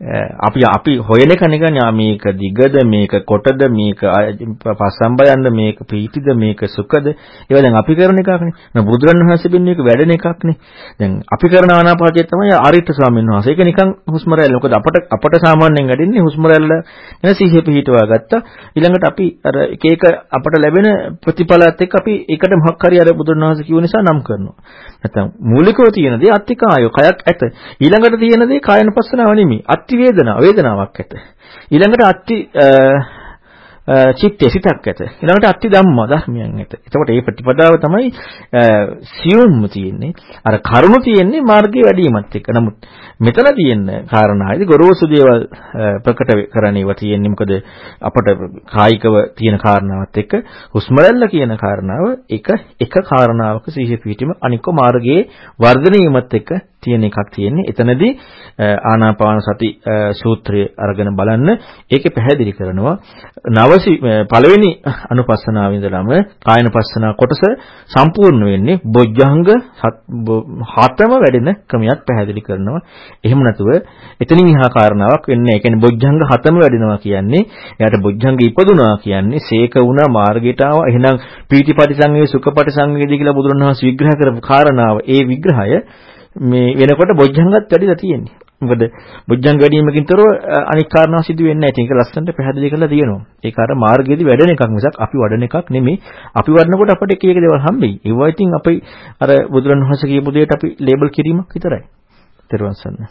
අපි අපි හොයන එක නිකන් මේක දිගද මේක කොටද මේක පස්සම්බයන්ද මේක ප්‍රීතිද මේක සුඛද? ඒවා දැන් අපි කරන එකක්නේ නේ. බුදුරණවහන්සේ බින්නේ එක වැඩෙන එකක්නේ දැන් අපි කරන ආනාපානය තමයි ආරිට ස්වාමීන් වහන්සේ. ඒක නිකන් හුස්ම රැල්ල. මොකද අපට අපට සාමාන්‍යයෙන් වැඩින්නේ හුස්ම රැල්ල ගැන සිහිය පිහිටවා ගත්තා. ඊළඟට අපි අර එක එක අපට ලැබෙන ප්‍රතිඵලات එක්ක අපි ඒකට මොකක් හරි අර බුදුරණවහන්සේ කිව්ව නිසා නම් කරනවා. නැත්නම් මූලිකව තියෙන දේ අත්තිකායෝ කයක් ඇත. ඊළඟට තියෙන දේ කායනපස්සනාව නෙමෙයි. අත්ති වේදනාව වේදනාවක් ඇත. ඊළඟට අත්ති චිත්තේ සිතක් ඇත. ඊළඟට අත්ති ධම්ම ධර්මයන් ඇත. එතකොට මේ ප්‍රතිපදාව තමයි සියුම්ම තියෙන්නේ. අර කරුණු තියෙන්නේ මාර්ගයේ වැඩිමත් එක්ක. නමුත් මෙතන තියෙන කාරණායිද ගොරෝසු දේවල් ප්‍රකට කරන්නේව තියෙන්නේ. මොකද අපට කායිකව තියෙන කාරණාවත් එක්ක හුස්ම කියන කාරණාව එක එක කාරණාවක සිහිය පිහිටීම අනික මාර්ගයේ වර්ධනීයමත් එක්ක තියෙන එකක් තියෙන්නේ. එතනදී ආනාපාන සති සූත්‍රය අරගෙන බලන්න ඒකේ පැහැදිලි කරනවා නවසි පළවෙනි අනුපස්සනාව ඉඳලම කායනපස්සනා කොටස සම්පූර්ණ වෙන්නේ බොජ්ජංග හතම වැඩෙන ක්‍රමයක් පැහැදිලි කරනවා. එහෙම නැතුව එතනින් එහා කාරණාවක් වෙන්නේ. ඒ කියන්නේ බොජ්ජංග හතම වැඩෙනවා කියන්නේ එයාට බොජ්ජංග ඉපදුනා කියන්නේ සීක වුණා මාර්ගයට ආවා. එහෙනම් පීතිපටි සංවේ සුඛපටි සංවේදී කියලා බුදුරණවහන්සේ විග්‍රහ කරපු කාරණාව ඒ විග්‍රහය මේ වෙනකොට බොජ්ජංගත් වැඩිලා තියෙන්නේ. මොකද බොජ්ජංග වැඩිවීමකින් තොරව අනික් කාරණා සිදු වෙන්නේ නැහැ. ඒක ලස්සනට පැහැදිලි කරලා තියෙනවා. ඒක අර මාර්ගයේදී වැඩෙන එකක් මිසක් අපි වඩන එකක් නෙමෙයි. අපි වඩනකොට අපිට එක එක දේවල් හම්බෙයි. ඒවා ඉතින් අපි අර බුදුරණවහන්සේ කියපු දෙයට අපි ලේබල් කිරීමක් විතරයි. ත්වන් සන්න.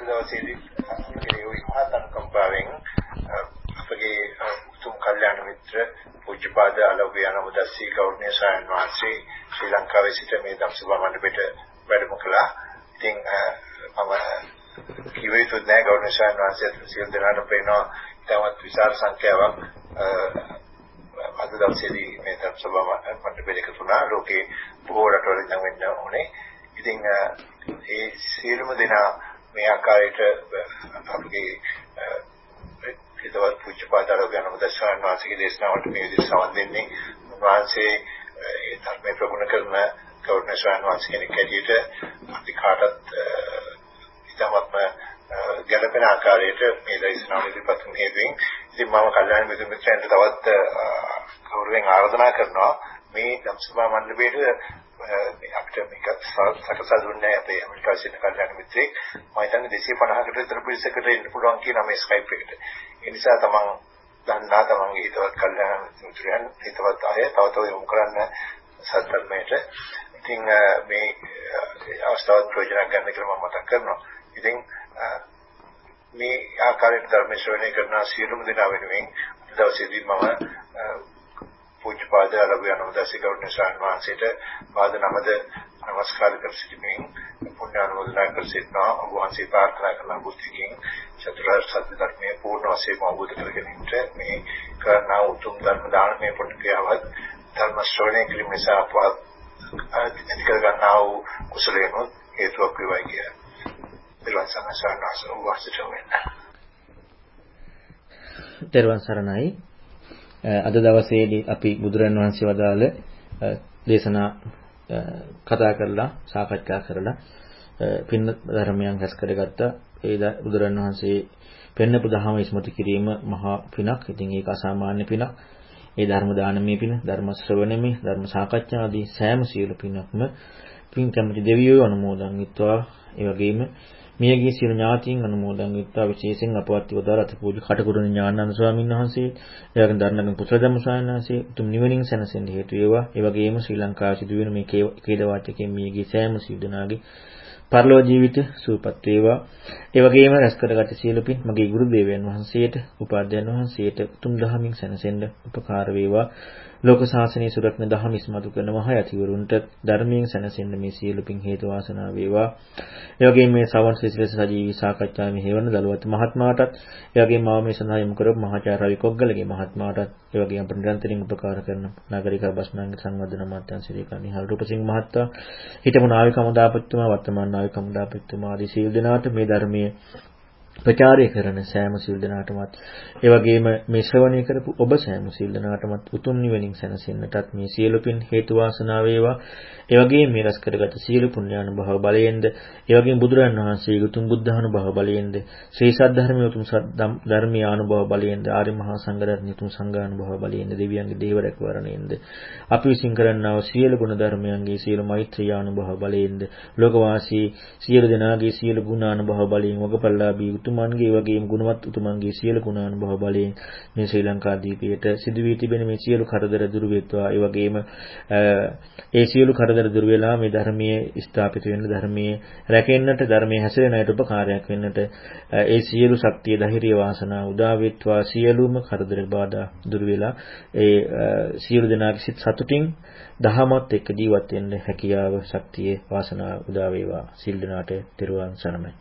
දවසේදී අපේ මහත් අනුකම්පාවෙන් අපගේ උතුම් කල්යාණ මිත්‍ර පූජ්‍යපාද අලෝභය නමුදස්සී ගෞරවනීය සයන් වහන්සේ ශ්‍රී ලංකාවේ සිට මේ දම්සභා මණ්ඩපයට වැඩම කළා. ඉතින් මම කිව්වේ තුත් නෑ ගෞරවනීය සයන් වහන්සේ සියලු දෙනාට පේනවා ඉතාමත් විශාල සංඛ්‍යාවක් අද දවසේදී මේ දම්සභා මණ්ඩපයට එකතු වුණා. ලෝකේ බොහෝ රටවල ඉඳන් වෙන්න ඕනේ. ඉතින් ඒ සියලුම දෙනා මේ ආකාරයට අපගේ හිතවත් පූජ්‍යපාදාර ගණමදස්සයන් වහන්සේගේ දේශනාවට මේ විදිහට සවන් දෙන්නේ. උන්වහන්සේ ඒ ධර්මයේ ප්‍රගුණ කරන ගෞරවනීය ස්වාමීන් වහන්සේ කෙනෙක් ඇටියට අපි කාටත් ඉතාමත්ම ගැළපෙන ආකාරයට මේ දේශනාව ඉදිරිපත් කරන හේතුවෙන් ඉතින් මම කල්යාණ මිත්‍ර මිත්‍රයන්ට තවත් ගෞරවයෙන් ආරාධනා කරනවා. මේ ධම්සභා මණ්ඩපයේට අපිට මේක සකසා දුන්නේ අපේ ඇමරිකාවේ සිටින කල්යාණ මිත්‍රෙක් මම හිතන්නේ 250කට විතර පිරිසකට එන්න පුළුවන් කියන මේ ස්කයිප් එකට. ඒ නිසා තමන් දන්නා තමන්ගේ හිතවත් කල්යාණ මිත්‍රයන් හිතවත් අය තව තව යොමු කරන්න සත්‍යමයට. ඉතින් මේ අවස්ථාවත් ප්‍රයෝජන ගන්න කියලා මම මතක් කරනවා. ඉතින් මේ ආකාරයට ධර්ම ශ්‍රවණය කරන සියලුම දෙනා වෙනුවෙන් දවසේදී මම පූජ්‍යපාද අලගු යනවදසි ගෞරවනීය ස්වාමීන් වහන්සේට පාද නමද නමස්කාර කර සිටිමින් පුණ්‍ය අනුමෝදනා කර සිටිනවා ඔබ වහන්සේ ප්‍රාර්ථනා කරන බුද්ධිකින් චතුරාර්ය සත්‍ය ධර්මයේ පූර්ණ වශයෙන්ම අවබෝධ කර ගැනීමට මේ කරනා උතුම් ධර්ම දානමය පුණ්‍යක්‍රියාවත් ධර්ම ශ්‍රවණය කිරීම නිසා අපවත් ඇති කර ගන්නා වූ කුසලයෙන්ොත් හේතුවක් වේවා කිය. පිළිවන් සම්සාරණස වාසිත වෙන්න. දර්වන් සරණයි. අද දවසේදී අපි බුදුරන් වහන්සේ වදාළ දේශනා කතා කරලා සාකච්ඡා කරලා පින්න ධර්මයන් රැස් කරගත්තා. ඒ බුදුරන් වහන්සේ පෙන්නපු දහම ඉස්මතු කිරීම මහා පිනක්. ඉතින් ඒක අසාමාන්‍ය පිනක්. ඒ ධර්ම දානමේ පින, ධර්ම ශ්‍රවණමේ, ධර්ම සාකච්ඡා ආදී සෑම සියලු පිනක්ම පින් කැමති දෙවියෝ අනුමෝදන් විත්වා. ඒ වගේම මියගේ සියලු ඥාතීන් අනුමෝදන් වෙත්වා විශේෂයෙන් අපවත් වූ දාරත පූජි කටකරුණ ඥානানন্দ ස්වාමීන් වහන්සේ එයාගේ දරණගම් පුත්‍ර ධම්ම ස්වාමීන් වහන්සේ උතුම් නිවනින් සැනසෙන්න හේතු වේවා. ඒ වගේම ශ්‍රී ලංකාවේ සිදුවෙන මේ ක්‍රීඩා වාචකයේ මියගේ සෑම සිදුනාගේ පරලෝ ජීවිත සූපත් වේවා. ඒ වගේම රැස් කරගත් සියලු පින් මගේ ගුරු දේවයන් වහන්සේට, උපාධ්‍යයන් වහන්සේට උතුම් දහමින් සැනසෙන්න උපකාර වේවා. ලෝක ශාසනය සුරක්න දහම ඉස්මතු කරන මහ යතිවරුන්ට ධර්මයෙන් සැනසෙන්න මේ සියලු පින් හේතු වාසනා වේවා. ඒ වගේම මේ ශ්‍රවණ සිසිලස සජීවී සාකච්ඡාවේ මෙහෙවන දලුවත් මහත්මයාටත්, ඒ වගේම මාව මේ සඳහා යොමු කරපු මහාචාර්ය රවි කොග්ගලගේ මහත්මයාටත්, ඒ වගේම අප නිරන්තරයෙන් උපකාර කරන නාගරික බස්නාංග සංවර්ධන අමාත්‍යාංශ ශ්‍රීකණී හල්රූපසිංහ මහත්මයා, හිටපු නාවික හමුදාපතිතුමා, වර්තමාන නාවික හමුදාපතිතුමා ආදී සියලු දෙනාට මේ ධර්මයේ ප්‍රචාරය කරන සෑම සිල් දනාටමත් ඒ වගේම මේ ශ්‍රවණය කරපු ඔබ සෑම සිල් දනාටමත් උතුම් නිවනින් සැනසෙන්නටත් මේ සියලු පින් හේතු වාසනා වේවා. ඒ වගේම මේ රැස් කරගත සියලු පුණ්‍යානුභව බලයෙන්ද ඒ වගේම බුදුරන් වහන්සේගේ උතුම් බුද්ධානුභව බලයෙන්ද ශ්‍රී සද්ධර්මයේ උතුම් ධර්මීය අනුභව බලයෙන්ද ආර්ය මහා සංඝරත්නයේ උතුම් සංඝානුභව බලයෙන්ද දෙවියන්ගේ දේව රැකවරණයෙන්ද අපි විසින් කරන්නා වූ සියලු ගුණ ධර්මයන්ගේ සියලු මෛත්‍රී අනුභව බලයෙන්ද ලෝකවාසී සියලු දෙනාගේ සියලු ගුණ අනුභව බලයෙන් වගපල්ලාභී උතුමන්ගේ වගේම ගුණවත් උතුමන්ගේ සියලු ගුණානුභව බලයෙන් මේ ශ්‍රී ලංකා දීපයට සිදු වී තිබෙන මේ සියලු කරදර දුරු වෙත්වා. ඒ වගේම ඒ සියලු කරදර දුරු වෙලා මේ ධර්මයේ ස්ථාපිත වෙන්න ධර්මයේ රැකෙන්නට ධර්මයේ හැසිරෙන අයට උපකාරයක් වෙන්නට ඒ සියලු ශක්තිය ධෛර්ය වාසනා උදා වෙත්වා සියලුම කරදර බාධා දුරු වෙලා ඒ සියලු දෙනාගේ සිත් සතුටින් දහමත් එක්ක ජීවත් වෙන්න හැකියාව ශක්තිය වාසනාව උදා වේවා. සිල් දනාට තෙරුවන් සරණයි.